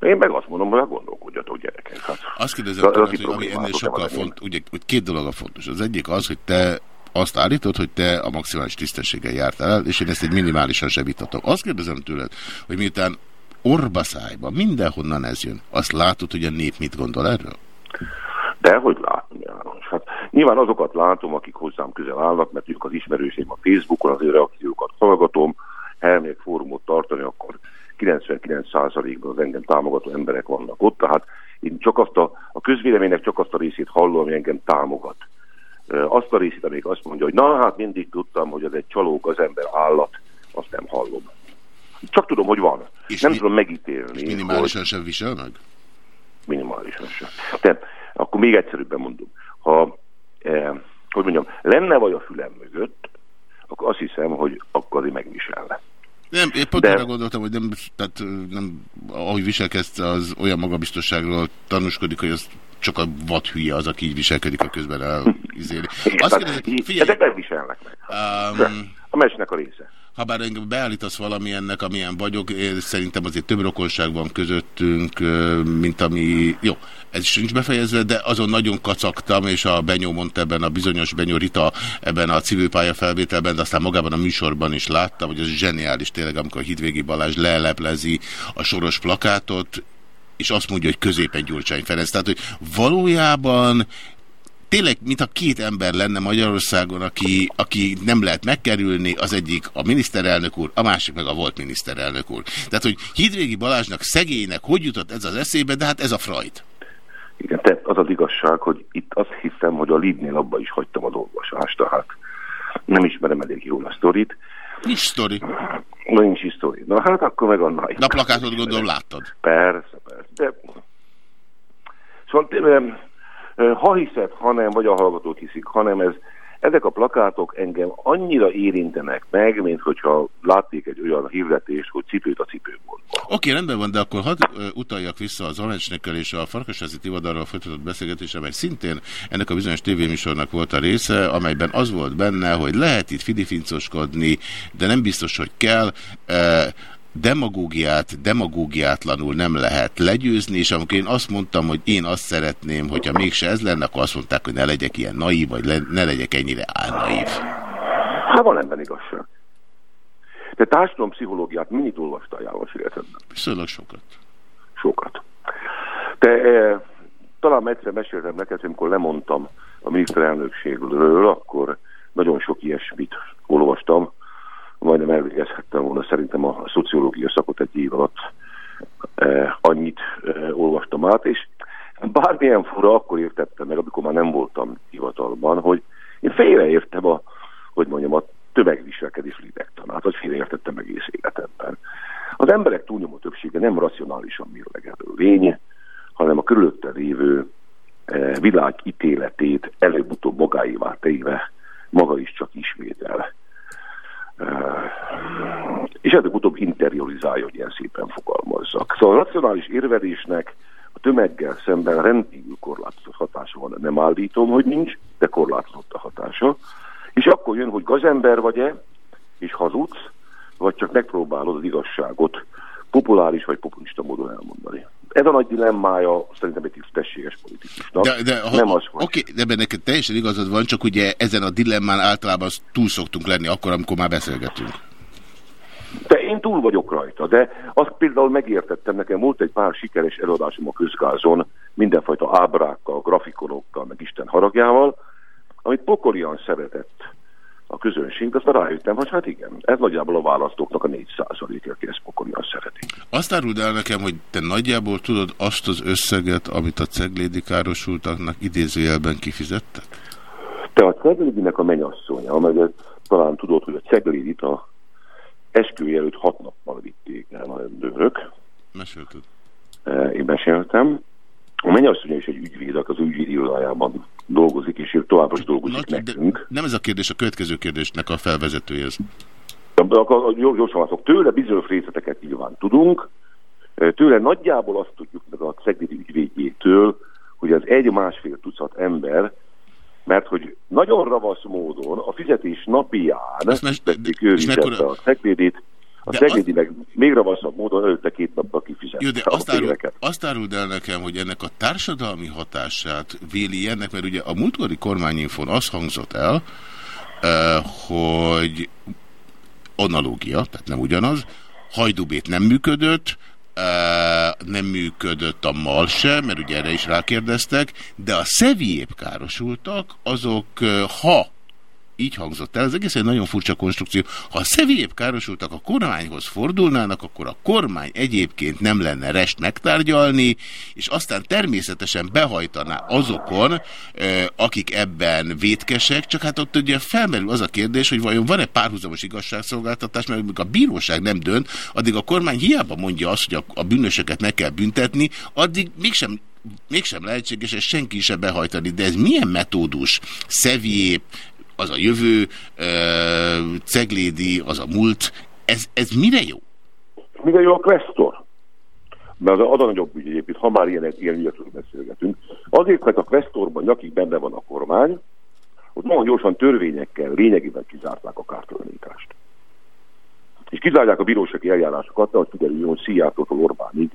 Én meg azt mondom, hogy gondolkodjatok gyerekek. Hát, azt kérdezem, tehát, hogy ami ennél sokkal fontos, ugye, hogy két dolog a fontos. Az egyik az, hogy te azt állítod, hogy te a maximális tisztességgel jártál el, és én ezt egy minimálisan sem vitatom. Azt kérdezem tőled, hogy miután orbaszájban mindenhonnan ez jön, azt látod, hogy a nép mit gondol erről? De hogy látom, János? Hát nyilván azokat látom, akik hozzám közel állnak, mert ők az ismerőseim a Facebookon, az ő reakciókat hallgatom, elmegyek fórumot tartani, akkor 99%-ban az engem támogató emberek vannak ott, tehát én csak azt a, a közvéleménynek csak azt a részét hallom, ami engem támogat. Azt a részét, amelyik azt mondja, hogy na hát mindig tudtam, hogy ez egy csalók az ember állat, azt nem hallom. Csak tudom, hogy van. És nem mi, tudom megítélni. És minimálisan hogy... sem visel meg? Minimálisan sem. De akkor még egyszerűbben mondom. Ha, eh, hogy mondjam, lenne vagy a fülem mögött, akkor azt hiszem, hogy akkor megviselne. Nem, én pont De... arra gondoltam, hogy nem, tehát nem, ahogy viselkedsz, az olyan magabiztosságról tanúskodik, hogy az csak a vad hülye az, aki így viselkedik, a közben elizéli. Azt kérdezek, figyelj! Ezek nem viselnek meg. Um, a mesnek a része ha bár engem beállítasz valamilyennek, amilyen vagyok, én szerintem azért több rokonság van közöttünk, mint ami... Jó, ez is nincs befejezve, de azon nagyon kacagtam, és a Benyó mondta ebben, a bizonyos Benyó Rita ebben a civil pálya felvételben, de aztán magában a műsorban is láttam, hogy ez zseniális tényleg, amikor Hidvégi Balázs leleplezi a soros plakátot, és azt mondja, hogy középen Gyurcsány Ferenc. Tehát, hogy valójában tényleg, mintha két ember lenne Magyarországon, aki, aki nem lehet megkerülni, az egyik a miniszterelnök úr, a másik meg a volt miniszterelnök úr. Tehát, hogy Hidvégi Balázsnak, szegénynek hogy jutott ez az eszébe, de hát ez a Freud. Igen, tehát az az igazság, hogy itt azt hiszem, hogy a Lidnél abba is hagytam a dolgozást, tehát nem ismerem elég jól a sztorit. Nincs sztori. Nincs is sztori. Na hát akkor meg annál. Na plakátot gondolom láttad. Persze, persze. De... Szóval ha hiszed, hanem, vagy a hallgatók hiszik, hanem ez, ezek a plakátok engem annyira érintenek meg, mint hogyha látnék egy olyan hirdetést, hogy cipőt a cipőból. Oké, okay, rendben van, de akkor hadd utaljak vissza az Alencsnekkel és a Farkasházi Tivadalral folytatott beszélgetésre, mert szintén ennek a bizonyos tévéműsornak volt a része, amelyben az volt benne, hogy lehet itt fidifincoskodni, de nem biztos, hogy kell demagógiát demagógiátlanul nem lehet legyőzni, és amikor én azt mondtam, hogy én azt szeretném, hogyha mégse ez lenne, akkor azt mondták, hogy ne legyek ilyen naív, vagy le, ne legyek ennyire álnaív. Hát van ebben igazság. Te pszichológiát minit olvastál János életedben? Viszonylag sokat. Sokat. Te e, talán egyszer meséltem neked, amikor lemondtam a miniszterelnökségről, akkor nagyon sok ilyesmit olvastam, majdnem elvégezhettem volna szerintem a szociológia szakot egy év alatt eh, annyit eh, olvastam át, és bármilyen fura akkor értettem meg, amikor már nem voltam hivatalban, hogy én félreértem a, hogy mondjam, a tömegviselkedés lidektanát, vagy félreértettem egész életemben. Az emberek túlnyomó többsége nem racionálisan mérlegelő lény, hanem a körülötte lévő eh, világ ítéletét előbb-utóbb magáévá téve maga is csak ismétel. És előbb-utóbb interiorizálja, hogy ilyen szépen fogalmazzak. Szóval a racionális érvelésnek a tömeggel szemben rendkívül korlátozott hatása van. Nem állítom, hogy nincs, de korlátozott a hatása. És akkor jön, hogy gazember vagy-e, és hazudsz, vagy csak megpróbálod az igazságot populáris vagy populista módon elmondani. Ez a nagy dilemmája szerintem egy tisztességes politikusnak. De, de, ha, nem az, hogy... Oké, de ebben neked teljesen igazad van, csak ugye ezen a dilemmán általában túl szoktunk lenni akkor, amikor már beszélgetünk. De én túl vagyok rajta, de azt például megértettem, nekem volt egy pár sikeres előadásom a közgázon, mindenfajta ábrákkal, grafikonokkal, meg Isten haragjával, amit pokolian szeretett a közönség, aztán rájöttem, hogy hát igen, ez nagyjából a választóknak a 4%-a, aki ezt pokolian szereti. Azt áruld el nekem, hogy te nagyjából tudod azt az összeget, amit a ceglédi károsultaknak idézőjelben kifizettek? Te a ceglédinek a mennyasszonya, amelyet talán tudod, hogy a ceglédit a esküvő előtt hat nappal vitték el a rendőrök. Mesélted? Én meséltem. A mennyasszonya is egy ügyvéd, az ügyvédi irodájában dolgozik, és ő továbbra is dolgozik Na, nekünk. Nem ez a kérdés, a következő kérdésnek a felvezetője. Gyorsan azok, tőle bizonyos részleteket nyilván tudunk, tőle nagyjából azt tudjuk meg a Szegedi ügyvédjétől, hogy az egy-másfél tucat ember, mert hogy nagyon ravasz módon a fizetés napján tették őrizetbe a Szegedit, a Szegedi meg még ravaszabb módon előtte két napba kifizet. Jó, de azt, árul, azt áruld el nekem, hogy ennek a társadalmi hatását véli ennek, mert ugye a múltkori kormányinfon az hangzott el, hogy analógia, tehát nem ugyanaz, hajdubét nem működött, nem működött a mal sem, mert ugye erre is rákérdeztek, de a szeviép károsultak, azok ha így hangzott el. Ez egész egy nagyon furcsa konstrukció. Ha a szevélyébb károsultak a kormányhoz fordulnának, akkor a kormány egyébként nem lenne rest megtárgyalni, és aztán természetesen behajtaná azokon, akik ebben vétkesek, csak hát ott ugye felmerül az a kérdés, hogy vajon van-e párhuzamos igazságszolgáltatás, mert amikor a bíróság nem dönt, addig a kormány hiába mondja azt, hogy a, bűnösöket meg kell büntetni, addig mégsem mégsem lehetséges ezt senki se behajtani, de ez milyen metódus? Szevié, az a jövő, Ceglédi, az a múlt. Ez, ez mire jó? Mire jó a Questor? Mert az az a nagyobb ügy egyébként, ha már ilyen, ilyen ügyekről beszélgetünk. Azért, mert a Questorban nyakig benne van a kormány, ott nagyon gyorsan törvényekkel lényegében kizárták a kártalanítást. És kizárják a bírósági eljárásokat, hogy kiderüljön, hogy Szijjártótól Orbánig.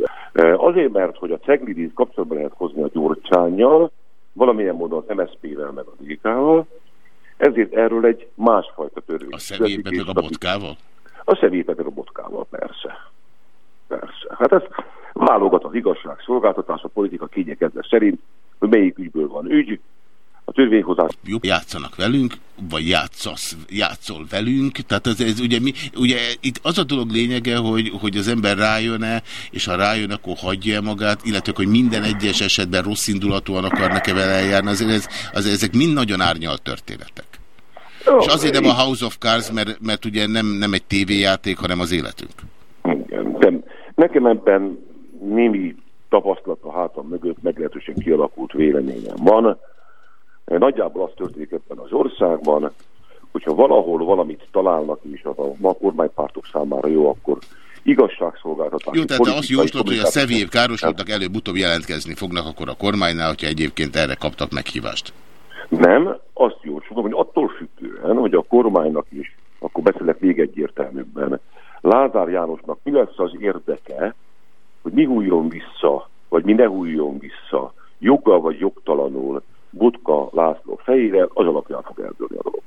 Azért, mert hogy a Ceglidit kapcsolatban lehet hozni a gyurcsányjal, valamilyen módon az MSZP-vel meg a DK-val, ezért erről egy másfajta törvény. A személyben meg a botkával? A személyben meg a botkával, persze. Persze. Hát ez válogat az igazságszolgáltatás, a politika kényekedve szerint, hogy melyik ügyből van ügy, a törvényhozás. Jobb játszanak velünk, vagy játszasz, játszol velünk, tehát ez, ez ugye, mi, ugye itt az a dolog lényege, hogy, hogy az ember rájön-e, és ha rájön, akkor hagyja -e magát, illetve hogy minden egyes esetben rossz indulatúan akarnak-e vele eljárni, azért ez, az, ezek mind nagyon árnyalt történetek. Oh, és azért nem a House of Cards, mert, mert ugye nem, nem egy tévéjáték, hanem az életünk. Igen, de nekem ebben némi tapasztalat a hátam mögött meglehetősen kialakult véleményem van, Nagyjából az történik ebben az országban, hogyha valahol valamit találnak, és az a ma kormánypártok számára jó, akkor igazságszolgáltatás. Jó, tehát te azt jóslod, hogy a szevélyév károsultak előbb-utóbb jelentkezni fognak akkor a kormánynál, hogyha egyébként erre kaptak meghívást. Nem, azt jóslom, hogy attól függően, hogy a kormánynak is, akkor beszélek még egyértelműbben, Lázár Jánosnak mi lesz az érdeke, hogy mi hújjon vissza, vagy mi ne hújjon vissza, joggal vagy jogtalanul Butka László fejére, az alapján fog eldőlni a dolog.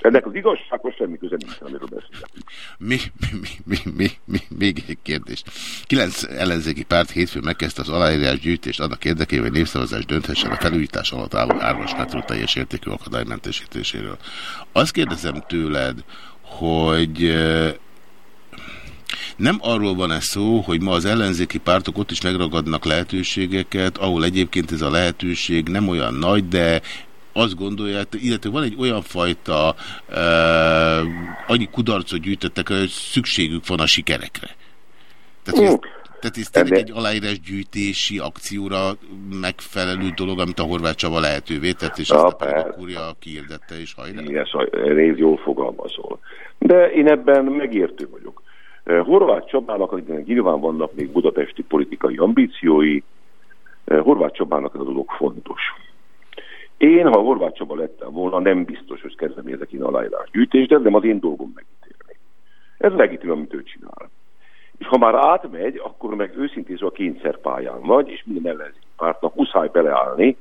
Ennek az igazságos semmi köze nincs, amiről beszélünk. Mi, mi, mi, mi, mi, még egy kérdés. Kilenc ellenzéki párt hétfőn megkezdte az aláírás gyűjtést annak érdekében, hogy népszavazás dönthessen a felújítás alatt álló árvas metró teljes értékű akadálymentesítéséről. Azt kérdezem tőled, hogy nem arról van ez szó, hogy ma az ellenzéki pártok ott is megragadnak lehetőségeket, ahol egyébként ez a lehetőség nem olyan nagy, de azt gondolják, illetve van egy olyan fajta uh, annyi kudarcot gyűjtöttek, hogy szükségük van a sikerekre. Tehát, hmm. Tehát ez tényleg egy aláírás gyűjtési akcióra megfelelő dolog, amit a Horváth Csaba lehetővé tett, és Ja, ezt a a kúria kiirdette és hajrá. Igen, szóval rész jól fogalmazol. De én ebben megértő vagyok. Horváth Csabának, akinek nyilván vannak még budapesti politikai ambíciói, Horváth Csabának ez a dolog fontos. Én, ha Horváth Csaba lettem volna, nem biztos, hogy kezdeményezek én aláírás gyűjtést, de ez nem az én dolgom megítélni. Ez legitim, amit ő csinál. És ha már átmegy, akkor meg őszintén szóval kényszerpályán vagy, és minden ellenzéki pártnak muszáj beleállni,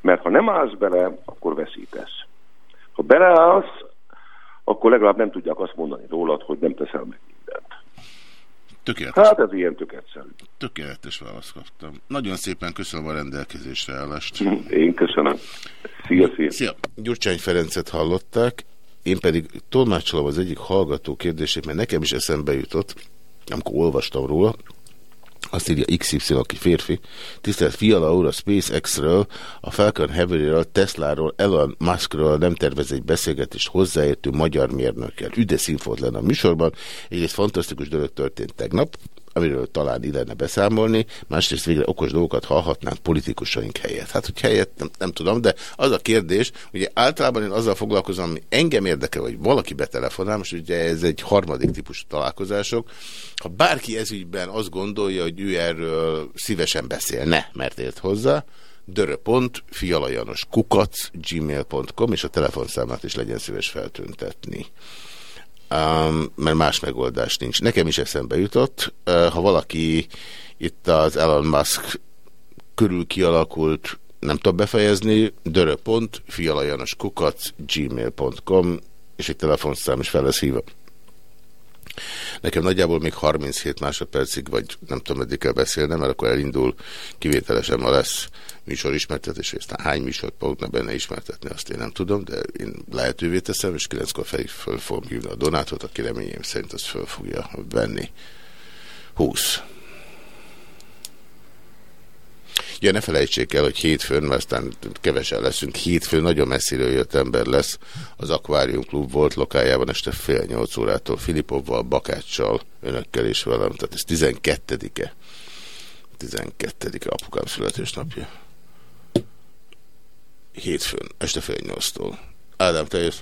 mert ha nem állsz bele, akkor veszítesz. Ha beleállsz, akkor legalább nem tudják azt mondani rólad, hogy nem teszel meg mindent. Tökéletes. Hát ez ilyen tök egyszerű. Tökéletes választ kaptam. Nagyon szépen köszönöm a rendelkezésre állást. Én köszönöm. Szia, szia. Szia. Gyurcsány Ferencet hallották, én pedig tolmácsolom az egyik hallgató kérdését, mert nekem is eszembe jutott, amikor olvastam róla, azt írja XY, aki férfi. Tisztelt Fiala úr, a SpaceX-ről, a Falcon Heavy-ről, Tesla-ról, Elon Musk-ról nem tervez egy beszélgetést hozzáértő magyar mérnökkel. Üde színfolt lenne a műsorban. Egyrészt fantasztikus dolog történt tegnap, amiről talán illene beszámolni, másrészt végre okos dolgokat hallhatnánk politikusaink helyett. Hát, hogy helyett nem, nem tudom, de az a kérdés, ugye általában én azzal foglalkozom, ami engem érdekel, hogy valaki betelefonál, most ugye ez egy harmadik típusú találkozások, ha bárki ezügyben azt gondolja, hogy ő erről szívesen beszélne, mert ért hozzá, dörö.pont, fialajanos kukac, gmail.com, és a telefonszámát is legyen szíves feltüntetni. Mert más megoldás nincs. Nekem is eszembe jutott, ha valaki itt az Elon Musk körül kialakult, nem tudom befejezni, dörö.pont, fialajanos kukac, gmail.com, és egy telefonszám is fel lesz hívva. Nekem nagyjából még 37 másodpercig, vagy nem tudom, meddig kell beszélnem, mert akkor elindul, kivételesen ma lesz műsorismertetés, és aztán hány műsort fognak benne ismertetni, azt én nem tudom, de én lehetővé teszem, és 9-kor fel, föl fogom hívni a Donátot, aki reményeim szerint azt föl fogja venni. 20. Ja, ne felejtsék el, hogy hétfőn, mert aztán kevesen leszünk, hétfőn nagyon messziről jött ember lesz az Aquarium Klub volt lokájában este fél nyolc órától Filipovval, Bakáccsal, önökkel és velem, tehát ez 12-e. 12-e apukám születésnapja. Hétfőn, este fél nyolctól. Ádám, te jössz?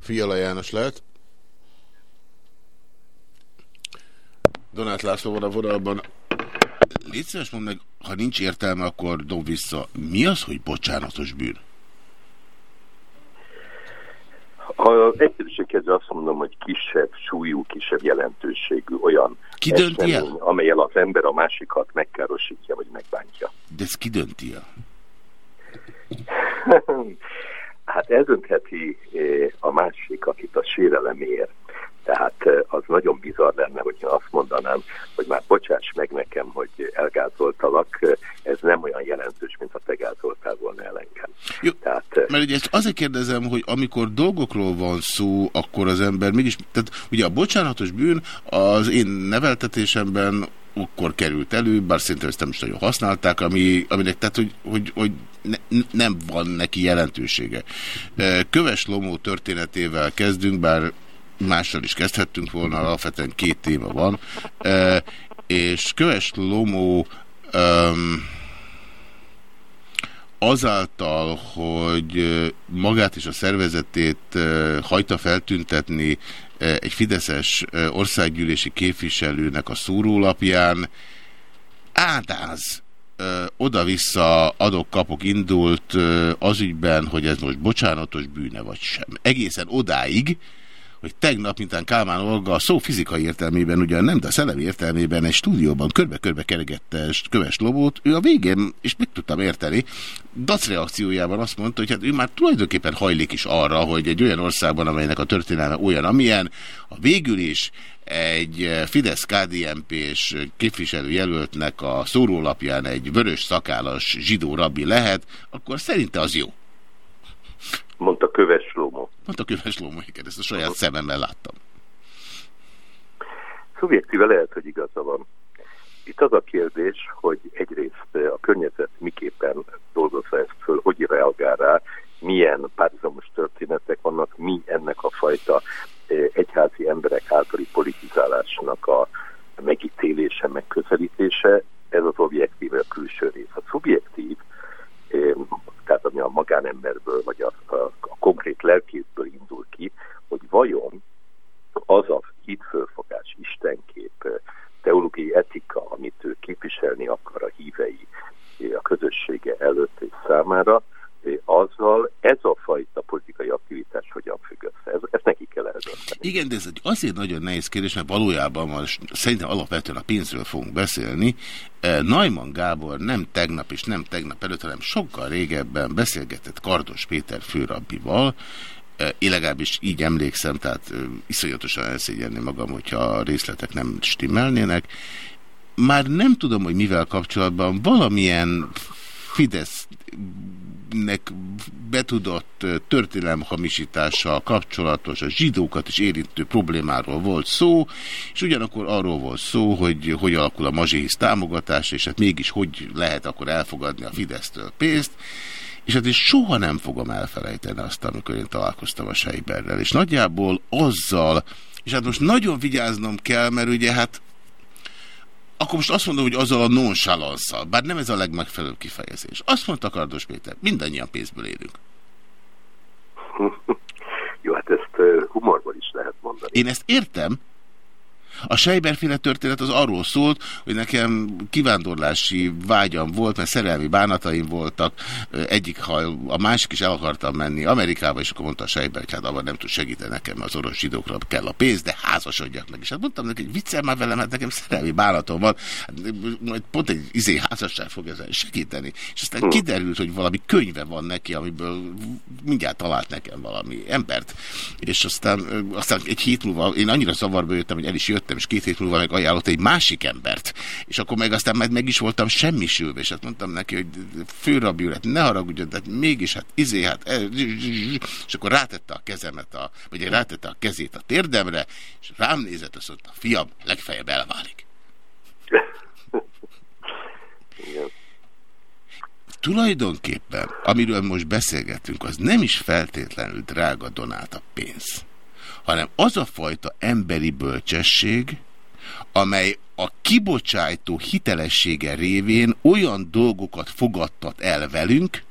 Fiala János lehet. Donát László van a vonalban. Légy szíves, mondd meg, ha nincs értelme, akkor dob vissza. Mi az, hogy bocsánatos bűn? Ha egyszerűség kezdve azt mondom, hogy kisebb súlyú, kisebb jelentőségű olyan Ki dönti el? amelyel az ember a másikat megkárosítja, vagy megbántja. De ez ki dönti el? hát eldöntheti eh, a másik, akit a sérelem ér. Tehát eh, az nagyon bizarr lenne, hogy azt mondanám, hogy már bocsáss meg nekem, hogy elgázoltalak, ez nem olyan jelentős, mint ha te gázoltál volna el engem. Jó, Tehát, eh, mert ugye ezt azért kérdezem, hogy amikor dolgokról van szó, akkor az ember mégis, tehát ugye a bocsánatos bűn az én neveltetésemben akkor került elő, bár szerintem ezt nem is nagyon használták, ami, aminek tehát, hogy, hogy, hogy ne, nem van neki jelentősége. Köves Lomó történetével kezdünk, bár mással is kezdhettünk volna, alapvetően két téma van, Eh, és Köves Lomó um, azáltal, hogy magát és a szervezetét hajta feltüntetni egy fideszes országgyűlési képviselőnek a szórólapján, átáz ö, oda-vissza adok-kapok indult az ügyben, hogy ez most bocsánatos bűne vagy sem. Egészen odáig, hogy tegnap, mintán Kálmán Olga a szó fizikai értelmében, ugyan nem, de a szellemi értelmében egy stúdióban körbe-körbe keregette köves lobót, ő a végén, és meg tudtam érteni, dac reakciójában azt mondta, hogy hát ő már tulajdonképpen hajlik is arra, hogy egy olyan országban, amelynek a történelme olyan, amilyen, a végül is egy fidesz kdmp és képviselőjelöltnek a szórólapján egy vörös szakállas zsidó rabbi lehet, akkor szerinte az jó. mondta Köves. Mondta Köves Lómó, igen, ezt a saját szememmel láttam. Szubjektíve lehet, hogy igaza van. Itt az a kérdés, hogy egyrészt a környezet miképpen dolgozza ezt föl, hogy reagál rá, milyen párhuzamos történetek vannak, mi ennek a fajta egyházi emberek általi politizálásnak a megítélése, megközelítése, ez az objektív, a külső rész. A szubjektív, tehát ami a magánemberből, vagy a, a, a konkrét lelkészből indul ki, hogy vajon az a hitfölfogás, istenkép, teológiai etika, amit ő képviselni akar a hívei a közössége előtt és számára, azzal ez a fajta politikai aktivitás hogyan függ össze. Ez, ezt neki kell eldönteni. Igen, de ez egy azért nagyon nehéz kérdés, mert valójában most szerintem alapvetően a pénzről fogunk beszélni. Najman Gábor nem tegnap és nem tegnap előtt, hanem sokkal régebben beszélgetett Kardos Péter főrabbival, én legalábbis így emlékszem, tehát iszonyatosan elszégyenni magam, hogyha a részletek nem stimmelnének. Már nem tudom, hogy mivel kapcsolatban valamilyen Fidesznek betudott történelemhamisítással kapcsolatos, a zsidókat is érintő problémáról volt szó, és ugyanakkor arról volt szó, hogy hogy alakul a mazséhisz támogatása, és hát mégis hogy lehet akkor elfogadni a Fidesztől pénzt, és hát is soha nem fogom elfelejteni azt, amikor én találkoztam a Seiberrel, és nagyjából azzal, és hát most nagyon vigyáznom kell, mert ugye hát akkor most azt mondom, hogy azzal a nonchalanszal, bár nem ez a legmegfelelőbb kifejezés. Azt mondta Kardos Péter, mindannyian pénzből élünk. Jó, hát ezt humorból is lehet mondani. Én ezt értem, a Sejberféle történet az arról szólt, hogy nekem kivándorlási vágyam volt, mert szerelmi bánataim voltak. Egyik, ha a másik is el akartam menni Amerikába, és akkor mondta a Sejber, hogy hát abban nem tud segíteni nekem, az orosz zsidókra kell a pénz, de házasodjak meg. És hát mondtam neki, hogy viccel már velem, hát nekem szerelmi bánatom van. Hát, majd pont egy izé házasság fog ezen segíteni. És aztán hmm. kiderült, hogy valami könyve van neki, amiből mindjárt talált nekem valami embert. És aztán, aztán egy hét múlva én annyira zavarba jöttem, hogy el is jöttem, és két hét múlva meg ajánlott egy másik embert. És akkor meg aztán meg, meg is voltam semmisülve, és hát mondtam neki, hogy főrabi urat, ne haragudjon, de mégis hát izé, hát, e, és akkor rátette a kezemet, a, vagy rátette a kezét a térdemre, és rám nézett, azt mondta, fiam, legfeljebb elválik. Tulajdonképpen, amiről most beszélgetünk, az nem is feltétlenül drága Donát pénz hanem az a fajta emberi bölcsesség, amely a kibocsájtó hitelessége révén olyan dolgokat fogadtat el velünk,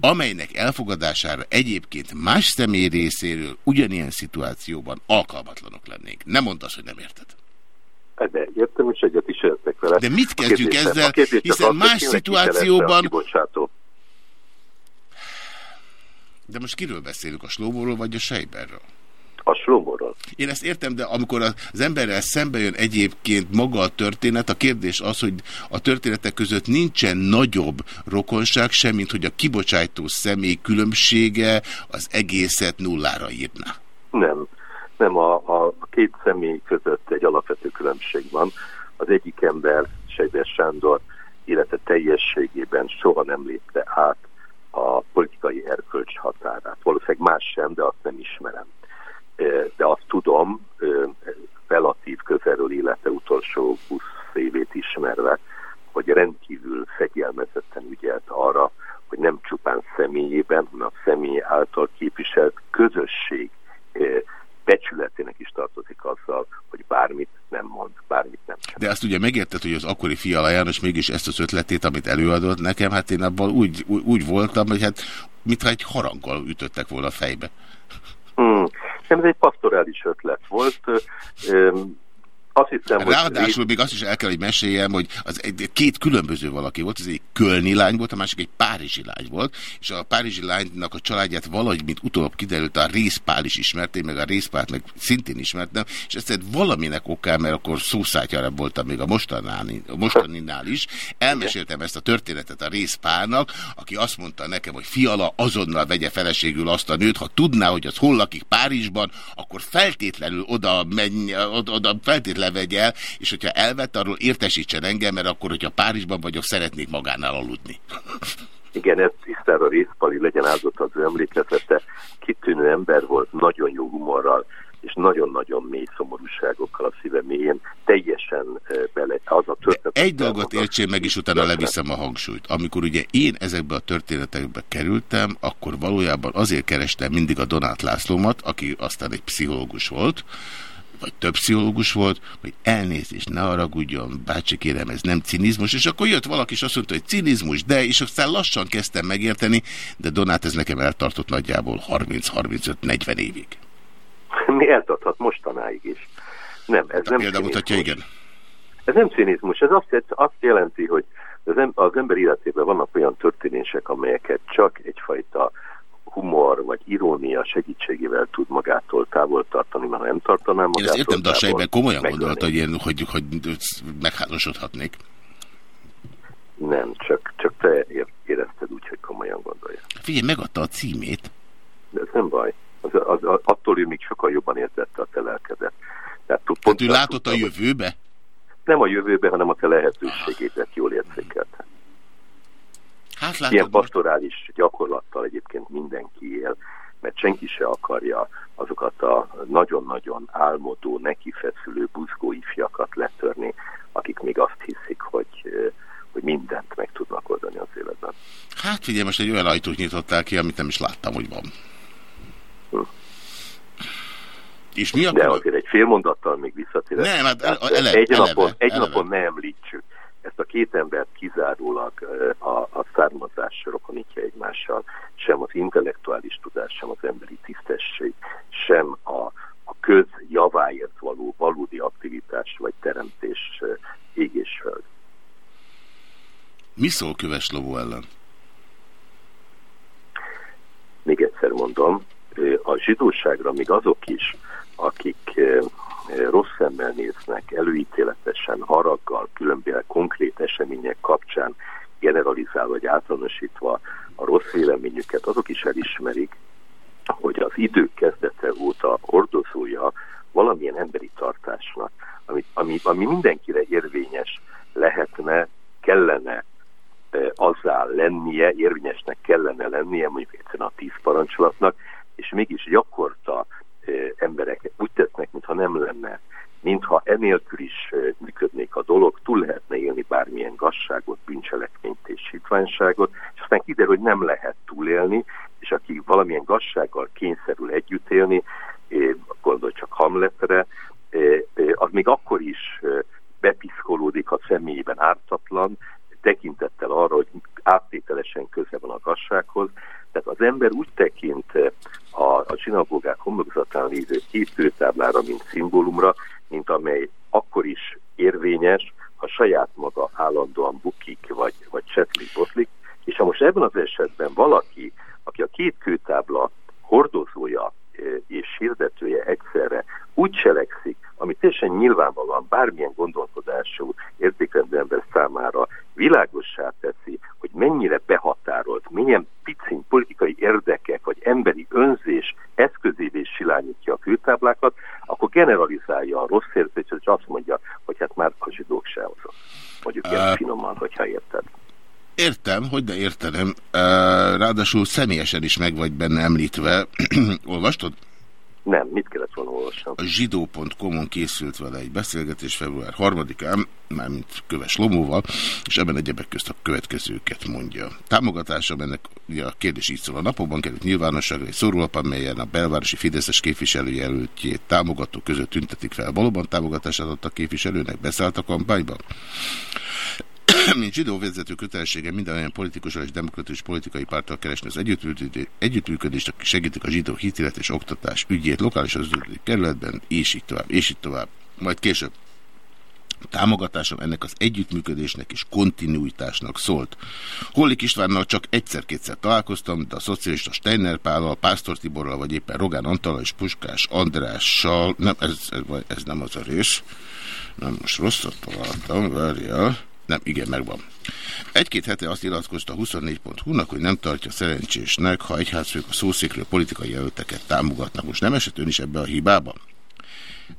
amelynek elfogadására egyébként más személy részéről ugyanilyen szituációban alkalmatlanok lennénk. Nem mondd azt, hogy nem érted. De értem, és egyet is értek vele. De mit kezdjük ezzel, hiszen az, más szituációban... De most kiről beszélünk, a Slóvóról vagy a Sejberről? Slomorral. Én ezt értem, de amikor az emberrel szembe jön egyébként maga a történet, a kérdés az, hogy a történetek között nincsen nagyobb rokonság sem, mint hogy a kibocsátó személy különbsége az egészet nullára írná. Nem. Nem, a, a két személy között egy alapvető különbség van. Az egyik ember, Sejber Sándor, illetve teljességében soha nem lépte át a politikai erkölcs határát. Valószínűleg más sem, de azt nem ismerem de azt tudom, relatív közelről élete utolsó 20 évét ismerve, hogy rendkívül fegyelmezetten ügyelt arra, hogy nem csupán személyében, hanem a személy által képviselt közösség becsületének is tartozik azzal, hogy bármit nem mond, bármit nem. De azt ugye megérted, hogy az akkori Fiala János mégis ezt az ötletét, amit előadott nekem, hát én abban úgy, úgy, úgy voltam, hogy hát mintha egy haranggal ütöttek volna a fejbe. Hmm. Nem, ez egy pastorális ötlet volt. Azt hiszem, Ráadásul hogy... még azt is el kell, hogy meséljem, hogy az egy, két különböző valaki volt, az egy kölni lány volt, a másik egy párizsi lány volt, és a párizsi lánynak a családját valahogy, mint utóbb kiderült, a részpál is ismerte, meg a részpált meg szintén ismertem, és ezt valaminek okán, mert akkor szószátyára voltam még a, mostanán, a mostaninál is, elmeséltem ezt a történetet a részpálnak, aki azt mondta nekem, hogy fiala azonnal vegye feleségül azt a nőt, ha tudná, hogy az hol lakik Párizsban, akkor feltétlenül oda menj, oda, oda feltétlenül levegy el, és hogyha elvett, arról értesítsen engem, mert akkor, hogyha Párizsban vagyok, szeretnék magánál aludni. Igen, ez tisztára részpali legyen áldott az ő emlékezete. Kitűnő ember volt, nagyon jó humorral, és nagyon-nagyon mély szomorúságokkal a szíve mélyén teljesen bele, az a történet. Egy dolgot értsél meg, és utána leviszem a hangsúlyt. Amikor ugye én ezekbe a történetekbe kerültem, akkor valójában azért kerestem mindig a Donát Lászlómat, aki aztán egy pszichológus volt, vagy több pszichológus volt, hogy elnézést, ne haragudjon, bácsi kérem, ez nem cinizmus, és akkor jött valaki, és azt mondta, hogy cinizmus, de, és aztán lassan kezdtem megérteni, de Donát ez nekem eltartott nagyjából 30-35-40 évig. Mi eltarthat mostanáig is. Nem, ez nem példa mutatja, igen. Ez nem cinizmus, ez azt, azt jelenti, hogy az, em az ember életében vannak olyan történések, amelyeket csak egyfajta humor vagy irónia segítségével tud magától távol tartani, mert nem tartaná magától Én ezt értem, de a sejben komolyan gondolta, hogy, én, hogy, hogy meghálósodhatnék. Nem, csak, csak te érezted úgy, hogy komolyan gondolja. Figyelj, megadta a címét. De ez nem baj. Az, az, az, attól ő még sokkal jobban érzette a te lelkedet. Tehát, pont, Tehát ő látott a jövőbe? Nem a jövőbe, hanem a te lehetőségédet jól érzékelte. Hát látod, Ilyen pastorális gyakorlattal egyébként mindenki él, mert senki se akarja azokat a nagyon-nagyon álmodó, nekifeszülő, buzgó ifjakat letörni, akik még azt hiszik, hogy, hogy mindent meg tudnak oldani az életben. Hát figyelj, most egy olyan ajtót nyitottál ki, amit nem is láttam, hogy van. Hm. És mi akkor? De azért egy fél mondattal még visszatérek. Nem, hát eleve, egy, eleve, napon, egy eleve. napon ne említsük. Ezt a két embert kizárólag a, a származás rokonítja egymással, sem az intellektuális tudás, sem az emberi tisztesség, sem a, a köz javáért való valódi aktivitás vagy teremtés ég és föld. Mi szól Köves Lovó ellen? Még egyszer mondom, a zsidóságra még azok is, akik rossz szemmel néznek, előítéletesen, haraggal, különböző konkrét események kapcsán generalizálva vagy általánosítva a rossz véleményüket, azok is elismerik, hogy az idők kezdete óta hordozója valamilyen emberi tartásnak, ami, ami, ami mindenkire érvényes lehetne, kellene e, azzá lennie, érvényesnek kellene lennie, mondjuk egyszerűen a tíz parancsolatnak, és mégis gyakorta emberek úgy tesznek, mintha nem lenne, mintha enélkül is működnék a dolog, túl lehetne élni bármilyen gazságot, bűncselekményt és hitványságot, és aztán kiderül, hogy nem lehet túlélni, és aki valamilyen gazsággal kényszerül együtt élni, gondolj csak Hamletre, az még akkor is bepiszkolódik, ha személyében ártatlan, tekintettel arra, hogy áttételesen köze van a gazsághoz. Tehát az ember úgy tekint a, a zsinagógák homlokzatán lévő két mint szimbólumra, mint amely akkor is érvényes, ha saját maga állandóan bukik, vagy, vagy csetlik, botlik, és ha most ebben az esetben valaki, aki a két kőtábla hordozója és hirdetője egyszerre úgy cselekszik, ami teljesen nyilvánvalóan bármilyen gondolkodású értékrendű ember számára világossá teszi, hogy mennyire behatárolt, milyen piciny politikai érdekek vagy emberi önzés eszközévé silányítja a kőtáblákat, akkor generalizálja a rossz érzést, és azt mondja, hogy hát már a zsidók se azok. Mondjuk ilyen finoman, hogyha érted. Értem, hogy de értenem. Ráadásul személyesen is meg vagy benne említve. Olvastad? Nem, mit kellett volna olvasnom? A zsidó.com-on készült vele egy beszélgetés február 3-án, mármint Köves Lomóval, és ebben egyebek közt a következőket mondja. Támogatásom ennek ugye a kérdés így szól. A napokban került nyilvánosságra egy szórólap, amelyen a belvárosi Fideszes képviselőjelöltjét támogató között tüntetik fel. Valóban támogatást adott a képviselőnek, beszállt a kampányba? mint zsidó vezető kötelessége minden olyan politikussal és demokratikus politikai párttal keresni az együttműködést, akik segítik a zsidó hitélet és oktatás ügyét lokális az kerületben, és így tovább, és így tovább. Majd később. Támogatásom ennek az együttműködésnek és kontinuitásnak szólt. Hollik Istvánnal csak egyszer-kétszer találkoztam, de a szocialista Steiner Pállal, Pásztor Tiborral, vagy éppen Rogán Antallal és Puskás Andrással, nem, ez, ez, ez nem az a rész, nem, most rosszat találtam, várjál. Nem, igen, megvan. Egy-két hete azt iratkozta 24.hu-nak, hogy nem tartja szerencsésnek, ha egyházfők a szószékről politikai jelölteket támogatnak. Most nem esett ön is ebbe a hibába?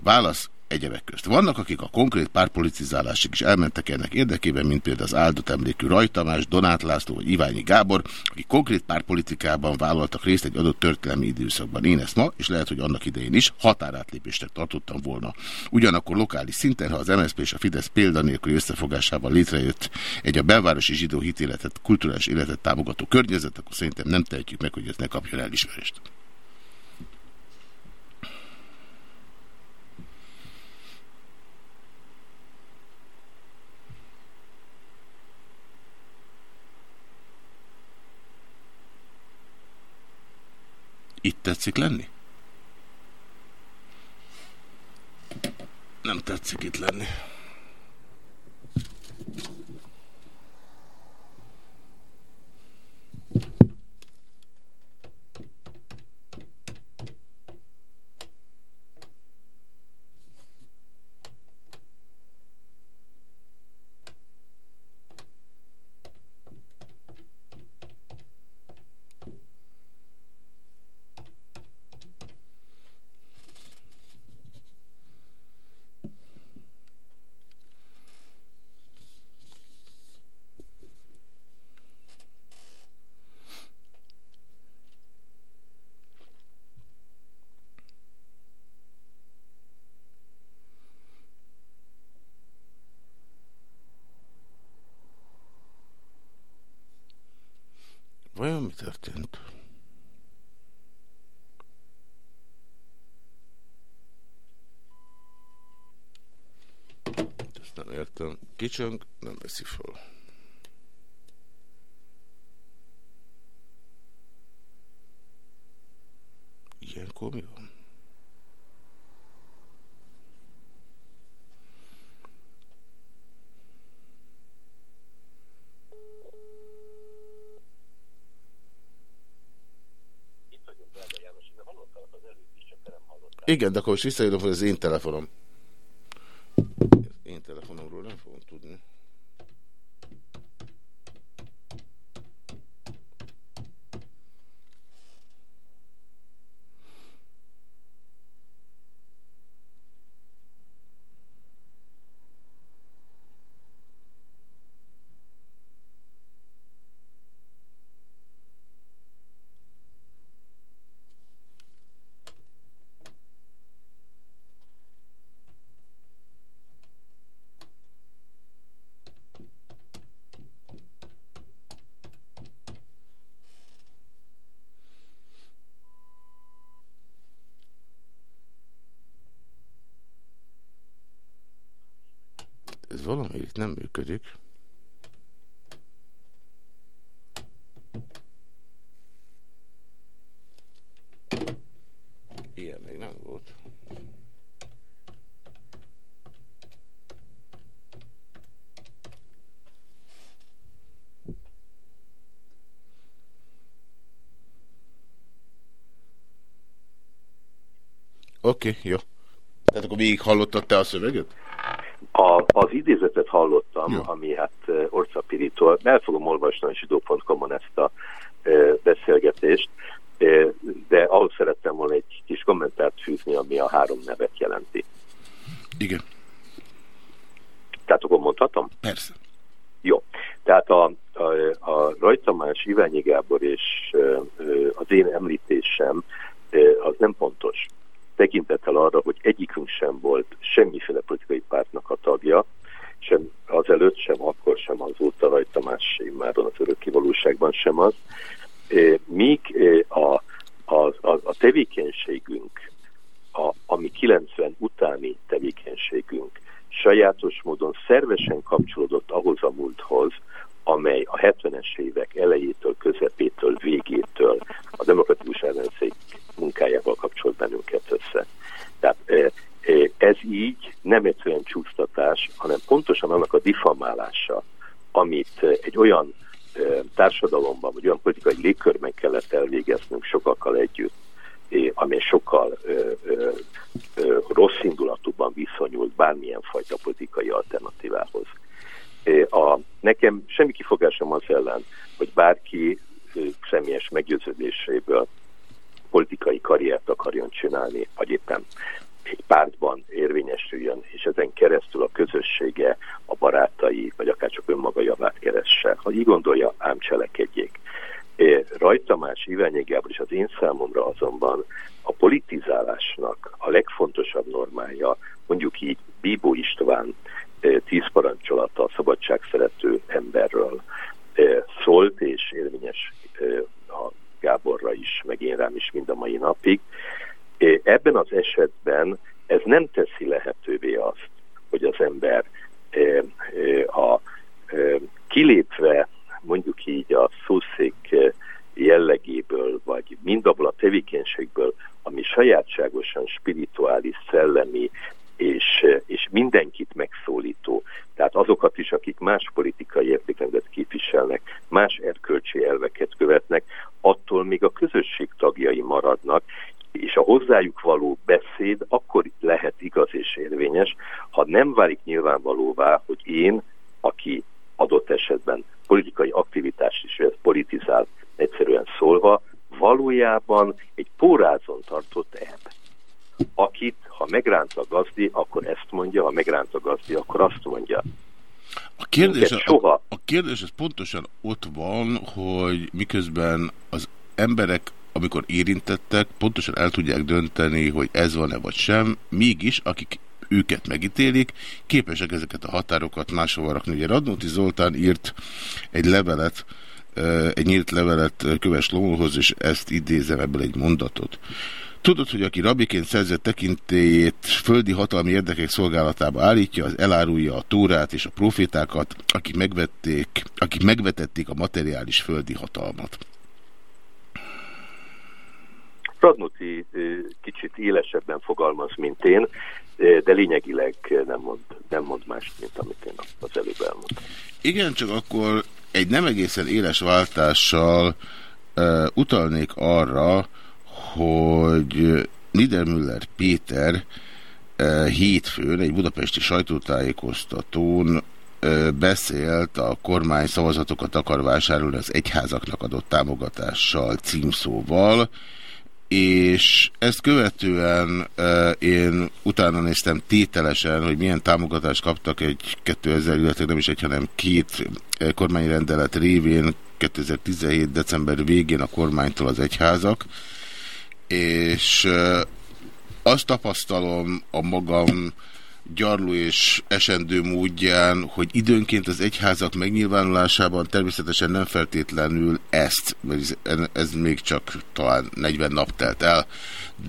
Válasz. Egyebek közt. Vannak, akik a konkrét párpolitizálásig is elmentek ennek érdekében, mint például az áldott emlékű Rajtamás, Donát László vagy Iványi Gábor, akik konkrét párpolitikában vállaltak részt egy adott történelmi időszakban. Én ezt ma, és lehet, hogy annak idején is határátlépésnek tartottam volna. Ugyanakkor lokális szinten, ha az MSZP és a Fidesz példanélküli összefogásával létrejött egy a belvárosi zsidó hitéletet, kulturális életet támogató környezet, akkor szerintem nem tehetjük meg, hogy ez ne kapjon elismerést. Itt tetszik lenni? Nem tetszik itt lenni. Vajon mi történt? Ezt nem értem. Kicsöng, nem veszi föl. Ilyenkor mi van? Igen, de akkor most visszajönöm, hogy az én telefonom. Én telefonomról nem fogom tudni. Ez valami itt nem működik. Ilyen még nem volt. Oké, okay, jó. Tehát akkor végig hallottad te a szöveget? Az idézetet hallottam, Jó. ami hát Orcapiritól, el fogom olvasni a zsidó.com-on ezt a beszélgetést, de ahhoz szerettem volna egy kis kommentárt fűzni, ami a három nevet jelenti. Igen. Tehát akkor mondhatom? Persze. Jó. Tehát a, a, a Rajtamás, Iványi Gábor és az én említésem az nem pontos tekintettel arra, hogy egyikünk sem volt semmiféle politikai pártnak a tagja, sem azelőtt, sem akkor, sem azóta rajta más immáron az örökké valóságban sem az. Míg a, a, a, a tevékenységünk, a, ami 90 utáni tevékenységünk sajátos módon szervesen kapcsolódott ahhoz a múlthoz, amely a 70-es évek elejétől, közepétől, végétől a demokratikus ellenzék munkájával kapcsolt bennünket össze. Tehát ez így nem egyszerűen csúsztatás, hanem pontosan annak a difamálása, amit egy olyan társadalomban, vagy olyan politikai légkörben kellett elvégeznünk sokakkal együtt, amely sokkal ö, ö, ö, rossz indulatúban viszonyult bármilyen fajta politikai alternatívához. A, nekem semmi kifogásom az ellen, hogy bárki személyes meggyőződéséből politikai karriert akarjon csinálni, vagy éppen egy pártban érvény érvényesüljön, és ezen keresztül a közössége, a barátai, vagy akár csak önmaga javát keresse. Ha így gondolja, ám cselekedjék. Rajta más Iványi Gábor és az én számomra azonban a politizálásnak a legfontosabb normája, mondjuk így Bíbó István tíz parancsolata a szabadságszerető emberről szólt, és élményes a Gáborra is, meg én rám is mind a mai napig. Ebben az esetben ez nem teszi lehetővé azt, hogy az ember a, kilépve mondjuk így a szószék jellegéből, vagy mindabból a tevékenységből, ami sajátságosan spirituális, szellemi, és, és mindenkit megszólító. Tehát azokat is, akik más politikai értékrendet képviselnek, más erkölcsi elveket követnek, attól még a közösség tagjai maradnak, és a hozzájuk való beszéd akkor lehet igaz és érvényes, ha nem válik nyilvánvalóvá, hogy én, aki adott esetben politikai aktivitást is politizál, egyszerűen szólva, valójában egy pórázon tartott ebb akit, ha megránt a gazdi, akkor ezt mondja, ha megránt a gazdi, akkor azt mondja. A kérdés, soha. A, a kérdés az pontosan ott van, hogy miközben az emberek, amikor érintettek, pontosan el tudják dönteni, hogy ez van-e vagy sem, mégis, akik őket megítélik, képesek ezeket a határokat máshova rakni. Ugye Radnóti Zoltán írt egy levelet, egy nyílt levelet Köves Lóhoz, és ezt idézem ebből egy mondatot. Tudod, hogy aki rabiként szerzett tekintélyét földi hatalmi érdekek szolgálatába állítja, az elárulja a tórát és a profétákat, akik, megvették, akik megvetették a materiális földi hatalmat. Radnóti kicsit élesebben fogalmaz, mint én, de lényegileg nem mond, nem mond mást, mint amit én az előbb elmondtam. Igen, csak akkor egy nem egészen éles váltással uh, utalnék arra, hogy Niedermüller Péter hétfőn egy budapesti sajtótájékoztatón beszélt a kormány szavazatokat akar vásárolni az egyházaknak adott támogatással, címszóval, és ezt követően uh, én utána néztem tételesen, hogy milyen támogatást kaptak egy 2000, illetve nem is egy, hanem két kormányrendelet révén 2017. december végén a kormánytól az egyházak, és azt tapasztalom a magam gyarló és esendő módján, hogy időnként az egyházak megnyilvánulásában természetesen nem feltétlenül ezt, mert ez még csak talán 40 nap telt el,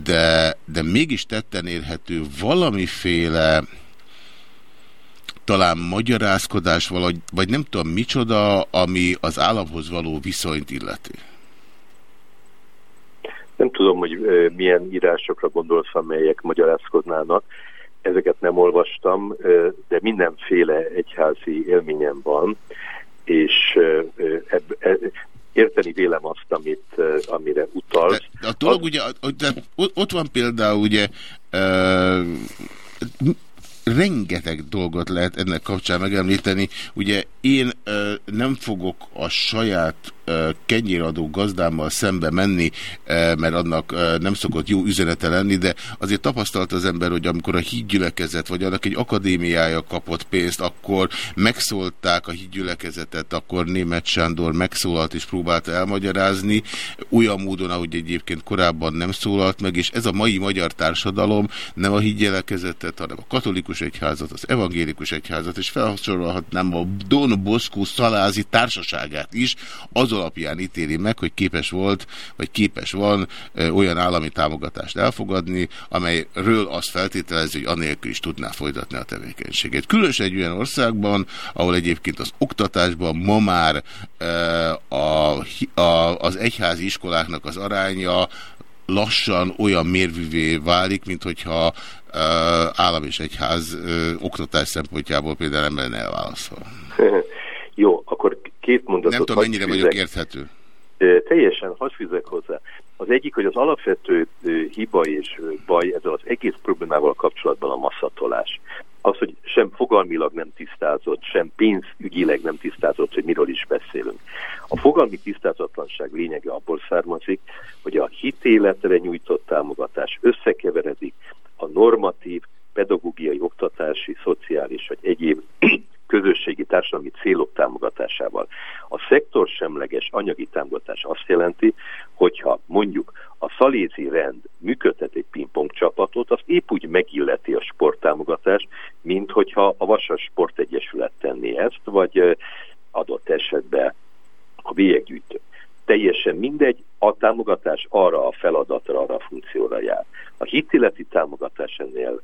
de, de mégis tetten érhető valamiféle talán magyarázkodás, vagy, vagy nem tudom micsoda, ami az államhoz való viszonyt illeti. Nem tudom, hogy milyen írásokra gondolsz, amelyek magyarázkodnának. Ezeket nem olvastam, de mindenféle egyházi élményem van, és ebb, ebb, érteni vélem azt, amit, amire utalsz. De a dolog ugye, de ott van például ugye rengeteg dolgot lehet ennek kapcsán megemlíteni. Ugye én ö, nem fogok a saját kenyéradó gazdámmal szembe menni, mert annak nem szokott jó üzenete lenni, de azért tapasztalt az ember, hogy amikor a hídgyülekezet, vagy annak egy akadémiája kapott pénzt, akkor megszólták a hídgyülekezetet, akkor német Sándor megszólalt és próbálta elmagyarázni, olyan módon, ahogy egyébként korábban nem szólalt meg, és ez a mai magyar társadalom nem a hídgyülekezetet, hanem a katolikus egyházat, az evangélikus egyházat, és felsorolhatnám a Don Bosco szalázi társaságát is, az alapján ítéli meg, hogy képes volt, vagy képes van olyan állami támogatást elfogadni, amelyről azt feltételezi, hogy anélkül is tudná folytatni a tevékenységét. Különösen egy olyan országban, ahol egyébként az oktatásban ma már a, a, az egyházi iskoláknak az aránya lassan olyan mérvűvé válik, mint hogyha állam és egyház oktatás szempontjából például nem lenne elválaszol. Két mondatot... Nem tudom, mennyire vagyok érthető. Teljesen hasfizek hozzá. Az egyik, hogy az alapvető hiba és baj ezzel az egész problémával kapcsolatban a masszatolás. Az, hogy sem fogalmilag nem tisztázott, sem pénzügyileg nem tisztázott, hogy miről is beszélünk. A fogalmi tisztázatlanság lényege abból származik, hogy a hitéletre nyújtott támogatás összekeveredik a normatív, pedagógiai oktatási, szociális vagy egyéb közösségi társadalmi célok támogatásával. A szektorsemleges anyagi támogatás azt jelenti, hogyha mondjuk a szalézi rend működtet egy pingpong csapatot, az épp úgy megilleti a sporttámogatás, mint hogyha a Vasas Sportegyesület tenné ezt, vagy adott esetben a bélyeggyűjtő teljesen mindegy, a támogatás arra a feladatra, arra a funkcióra jár. A hitilleti támogatás ennél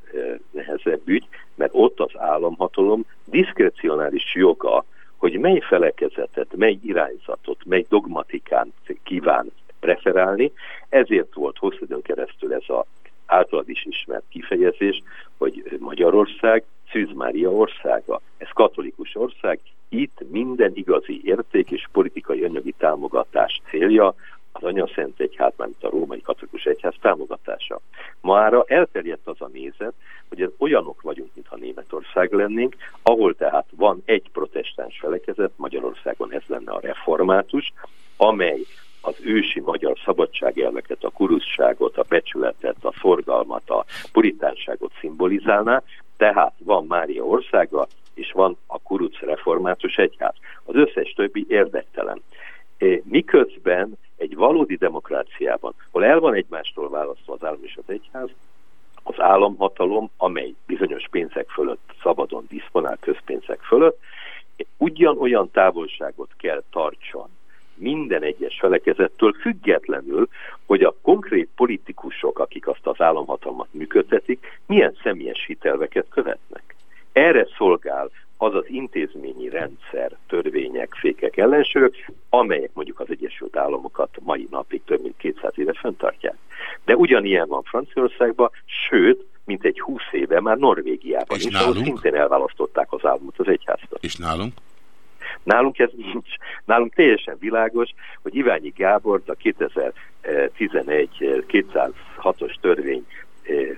nehezebb ügy, mert ott az államhatalom diszkrecionális joga, hogy mely felekezetet, mely irányzatot, mely dogmatikán kíván preferálni, ezért volt hosszú időn keresztül ez a általad is ismert kifejezés, hogy Magyarország Szűz Mária országa. Ez katolikus ország, itt minden igazi érték és politikai anyagi támogatás célja az Anyaszent Egyház, mint a római katolikus egyház támogatása. Mára elterjedt az a nézet, hogy olyanok vagyunk, mintha Németország lennénk, ahol tehát van egy protestáns felekezet, Magyarországon ez lenne a református, amely az ősi magyar szabadságelveket, a kurusságot, a becsületet, a forgalmat, a puritánságot szimbolizálná, tehát van Mária országa, és van a kuruc református egyház. Az összes többi érdektelen. Miközben egy valódi demokráciában, hol el van egymástól választva az állam és az egyház, az államhatalom, amely bizonyos pénzek fölött szabadon diszponál közpénzek fölött, ugyanolyan távolságot kell tartson minden egyes felekezettől függetlenül, hogy a konkrét politikusok, akik azt az államhatalmat működtetik, milyen személyes hitelveket követnek. Erre szolgál az az intézményi rendszer, törvények, fékek, ellensők, amelyek mondjuk az Egyesült Államokat mai napig több mint 200 éve fenntartják. De ugyanilyen van Franciaországban, sőt, mint egy 20 éve már Norvégiában És is, nálunk? ahol szintén elválasztották az államot az egyháztól. És nálunk? Nálunk ez nincs. Nálunk teljesen világos, hogy Iványi Gábort a 2011 206-os törvény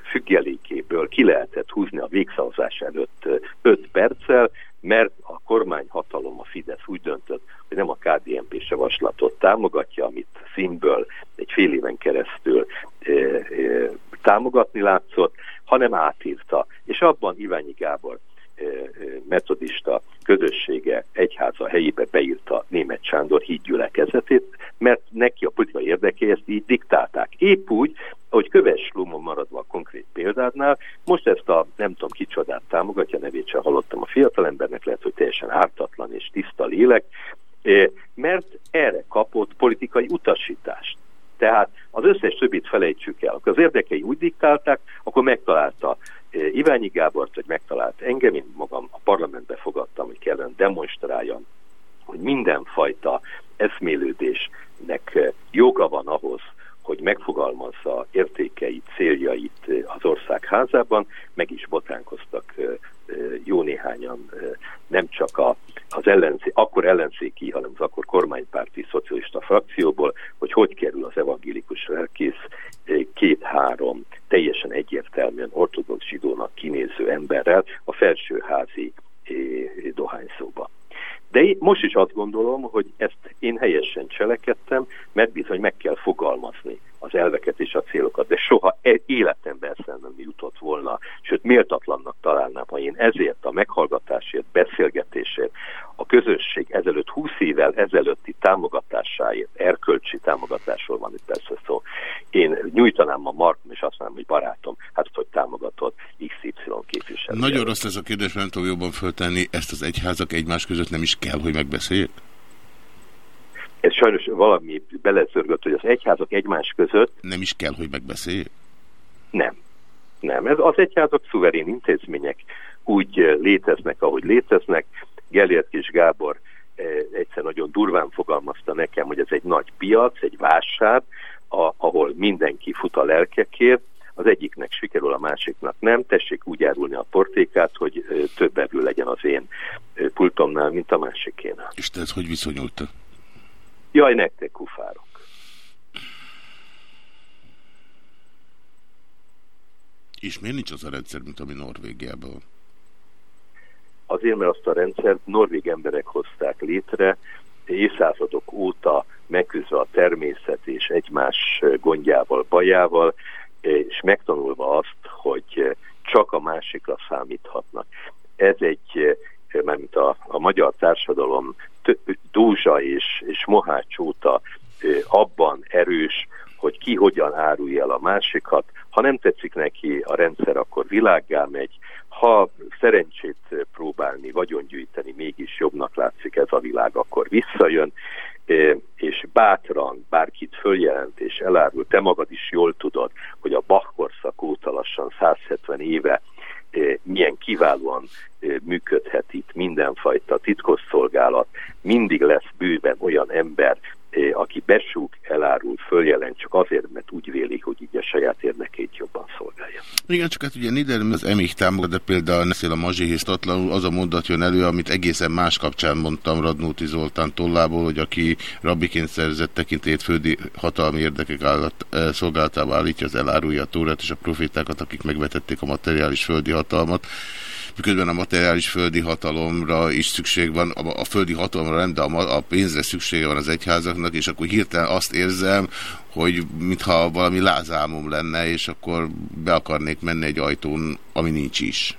függelékéből ki lehetett húzni a végszavazás előtt 5 perccel, mert a kormányhatalom, a Fidesz úgy döntött, hogy nem a KDNP-s javaslatot támogatja, amit színből egy fél éven keresztül e, e, támogatni látszott, hanem átírta. És abban Iványi Gábor metodista közössége egyháza helyébe beírta német Sándor hídgyülekezetét, mert neki a politikai érdekei ezt így diktálták. Épp úgy, hogy Köves Lumon maradva a konkrét példádnál, most ezt a nem tudom kicsodát támogatja, nevét sem hallottam a fiatalembernek, lehet, hogy teljesen ártatlan és tiszta lélek, mert erre kapott politikai utasítást. Tehát az összes többit felejtsük el. Akkor az érdekei úgy diktálták, akkor megtalálta Iványi Gábort, hogy megtalált engem, én magam a parlamentbe fogadtam, hogy kellene demonstráljam, hogy mindenfajta eszmélődésnek joga van ahhoz, hogy megfogalmazza értékeit, céljait az ország házában, meg is botánkoztak jó néhányan, nem csak a, az ellenzé, akkor ellenzéki, hanem az akkor kormánypárti szocialista frakcióból, hogy hogy kerül az evangélikus lelkész két-három teljesen egyértelműen ortodox zsidónak kinéző emberrel a felsőházi dohányszóba. De én most is azt gondolom, hogy ezt én helyesen cselekedtem, mert bizony meg kell fogalmazni az elveket és a célokat, de soha e- életemben nem jutott volna, sőt méltatlannak találnám, ha én ezért a meghallgatásért, beszélgetésért, a közösség ezelőtt 20 évvel ezelőtti támogatásáért, erkölcsi támogatásról van itt persze szó, én nyújtanám a markom, és azt mondom, hogy barátom, hát hogy támogatod XY képviselő. Nagyon rossz ez a kérdés, nem tudom jobban föltenni, ezt az egyházak egymás között nem is kell, hogy megbeszéljék? Ez sajnos valami belezörgött, hogy az egyházak egymás között... Nem is kell, hogy megbeszéljék? Nem. Nem. Ez az egyházak szuverén intézmények úgy léteznek, ahogy léteznek. Gellért Kis Gábor egyszer nagyon durván fogalmazta nekem, hogy ez egy nagy piac, egy vásár, a, ahol mindenki fut a lelkekért, az egyiknek sikerül, a másiknak nem. Tessék úgy árulni a portékát, hogy több evő legyen az én pultomnál, mint a másikénál. És te ez hogy viszonyulta? Jaj, nektek kufárok. És miért nincs az a rendszer, mint ami Norvégiában? Azért, mert azt a rendszert norvég emberek hozták létre, évszázadok óta megküzdve a természet és egymás gondjával, bajával, és megtanulva azt, hogy csak a másikra számíthatnak. Ez egy, mert a, a magyar társadalom Dózsa és, és Mohács óta abban erős, hogy ki hogyan árulja el a másikat. Ha nem tetszik neki a rendszer, akkor világgá megy. Ha szerencsét próbálni, vagyongyűjteni, mégis jobbnak látszik ez a világ, akkor visszajön, és bátran bárkit följelent és elárul. Te magad is jól tudod, hogy a Bach korszak óta lassan 170 éve milyen kiválóan működhet itt mindenfajta titkosszolgálat, mindig lesz bőven olyan ember, aki besúg, elárul, följelent csak azért, mert úgy vélik, hogy így a saját érdekeit jobban szolgálja. Igen, csak hát ugye Niederm az emig támogat, de például Neszél a mazsihisztatlanul az a mondat jön elő, amit egészen más kapcsán mondtam Radnóti Zoltán tollából, hogy aki rabbiként szerzett tekintét földi hatalmi érdekek állat, szolgálatába állítja, az elárulja a Tórát és a profétákat, akik megvetették a materiális földi hatalmat miközben a materiális földi hatalomra is szükség van, a, a földi hatalomra nem, de a, a pénzre szüksége van az egyházaknak, és akkor hirtelen azt érzem, hogy mintha valami lázámom lenne, és akkor be akarnék menni egy ajtón, ami nincs is.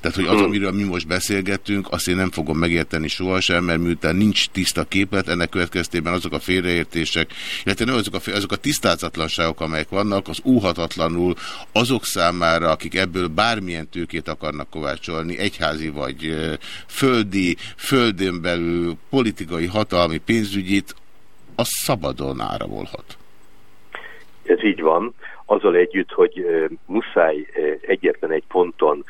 Tehát, hogy az, amiről mi most beszélgettünk, azt én nem fogom megérteni sohasem, mert miután nincs tiszta képlet, ennek következtében azok a félreértések, illetve nem azok a, azok a tisztázatlanságok, amelyek vannak, az óhatatlanul azok számára, akik ebből bármilyen tőkét akarnak kovácsolni, egyházi vagy földi, földön belül politikai, hatalmi, pénzügyit, az szabadon áramolhat. Ez így van, azzal együtt, hogy muszáj egyetlen egy ponton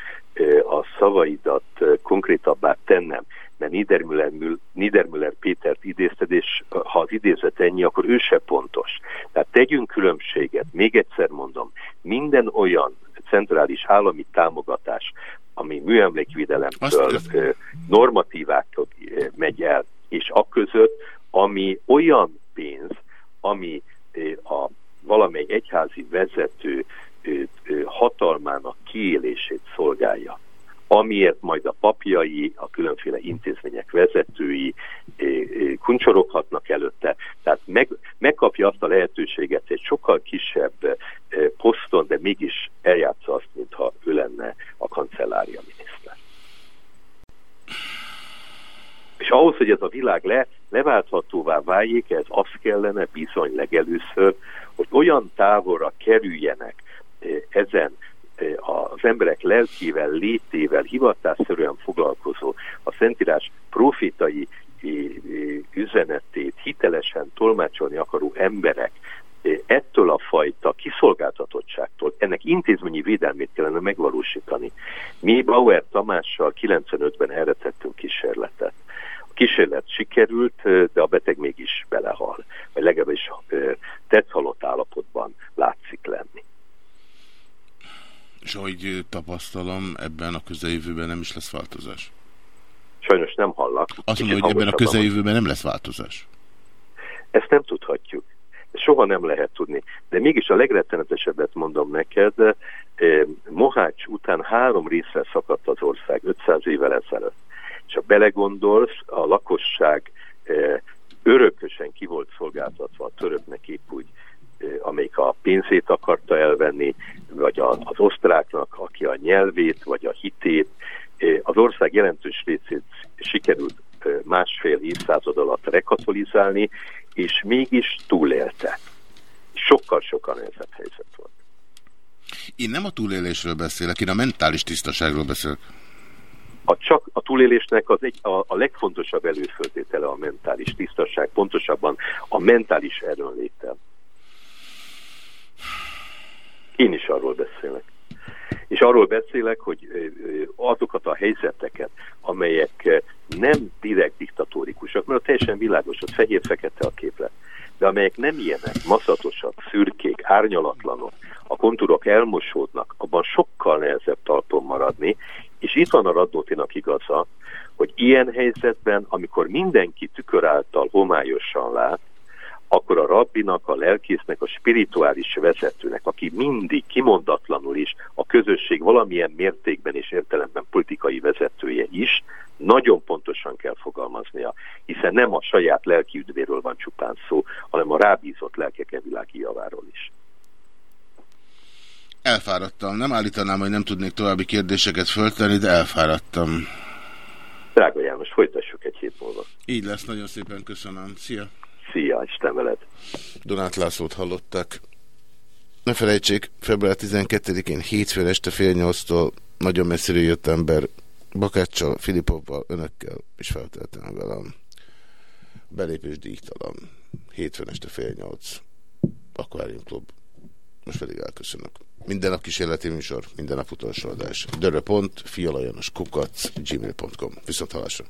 a szavaidat konkrétabbá tennem, mert Niedermüller, Niedermüller Pétert idézted, és ha az idézet ennyi, akkor ő se pontos. Tehát tegyünk különbséget, még egyszer mondom, minden olyan centrális állami támogatás, ami műemlékvédelemtől normatíváktól megy el, és a között, ami olyan pénz, ami a valamely egyházi vezető hatalmának kiélését szolgálja amiért majd a papjai, a különféle intézmények vezetői kuncsoroghatnak előtte. Tehát meg, megkapja azt a lehetőséget egy sokkal kisebb poszton, de mégis eljátsza azt, mintha ő lenne a kancellária miniszter. És ahhoz, hogy ez a világ le, leválthatóvá váljék, ez az kellene bizony legelőször, hogy olyan távolra kerüljenek ezen az emberek lelkével, létével, hivatásszerűen foglalkozó, a Szentírás profitai üzenetét hitelesen tolmácsolni akaró emberek ettől a fajta kiszolgáltatottságtól, ennek intézményi védelmét kellene megvalósítani. Mi Bauer Tamással 95-ben erre tettünk kísérletet. A kísérlet sikerült, de a beteg mégis belehal, vagy legalábbis tetszhalott állapotban látszik lenni. És ahogy tapasztalom, ebben a közeljövőben nem is lesz változás. Sajnos nem hallak. Azt mondom, hogy ebben a közeljövőben nem lesz változás. Ezt nem tudhatjuk. Soha nem lehet tudni. De mégis a legrettenetesebbet mondom neked, eh, Mohács után három részre szakadt az ország 500 évvel ezelőtt. És ha belegondolsz, a lakosság eh, örökösen ki volt szolgáltatva a töröknek épp úgy, amelyik a pénzét akarta elvenni, vagy az osztráknak, aki a nyelvét, vagy a hitét. Az ország jelentős részét sikerült másfél évszázad alatt rekatolizálni, és mégis túlélte. Sokkal-sokkal nehezebb helyzet volt. Én nem a túlélésről beszélek, én a mentális tisztaságról beszélek. A, csak a túlélésnek az egy, a, a legfontosabb előföltétele a mentális tisztaság, pontosabban a mentális erőnlétel. Én is arról beszélek. És arról beszélek, hogy azokat a helyzeteket, amelyek nem direkt diktatórikusak, mert a teljesen világos, az fehér-fekete a képlet, de amelyek nem ilyenek, maszatosak, szürkék, árnyalatlanok, a kontúrok elmosódnak, abban sokkal nehezebb talpon maradni, és itt van a Radnótinak igaza, hogy ilyen helyzetben, amikor mindenki tükör által homályosan lát, akkor a rabbinak, a lelkésznek, a spirituális vezetőnek, aki mindig kimondatlanul is a közösség valamilyen mértékben és értelemben politikai vezetője is, nagyon pontosan kell fogalmaznia, hiszen nem a saját lelki üdvéről van csupán szó, hanem a rábízott lelkeke világi javáról is. Elfáradtam. Nem állítanám, hogy nem tudnék további kérdéseket föltenni, de elfáradtam. Drága János, folytassuk egy hét múlva. Így lesz, nagyon szépen köszönöm. Szia! Szia, Isten veled! Donát Lászlót hallottak. Ne felejtsék, február 12-én hétfőn este fél nyolctól nagyon messziről jött ember Bakáccsal, Filipovval, önökkel és feltelten velem. Belépés díjtalan. Hétfőn este fél nyolc. Aquarium Club. Most pedig elköszönök. Minden nap kísérleti műsor, minden nap utolsó adás. Dörö.fialajanos kukac gmail.com. Viszont halásra.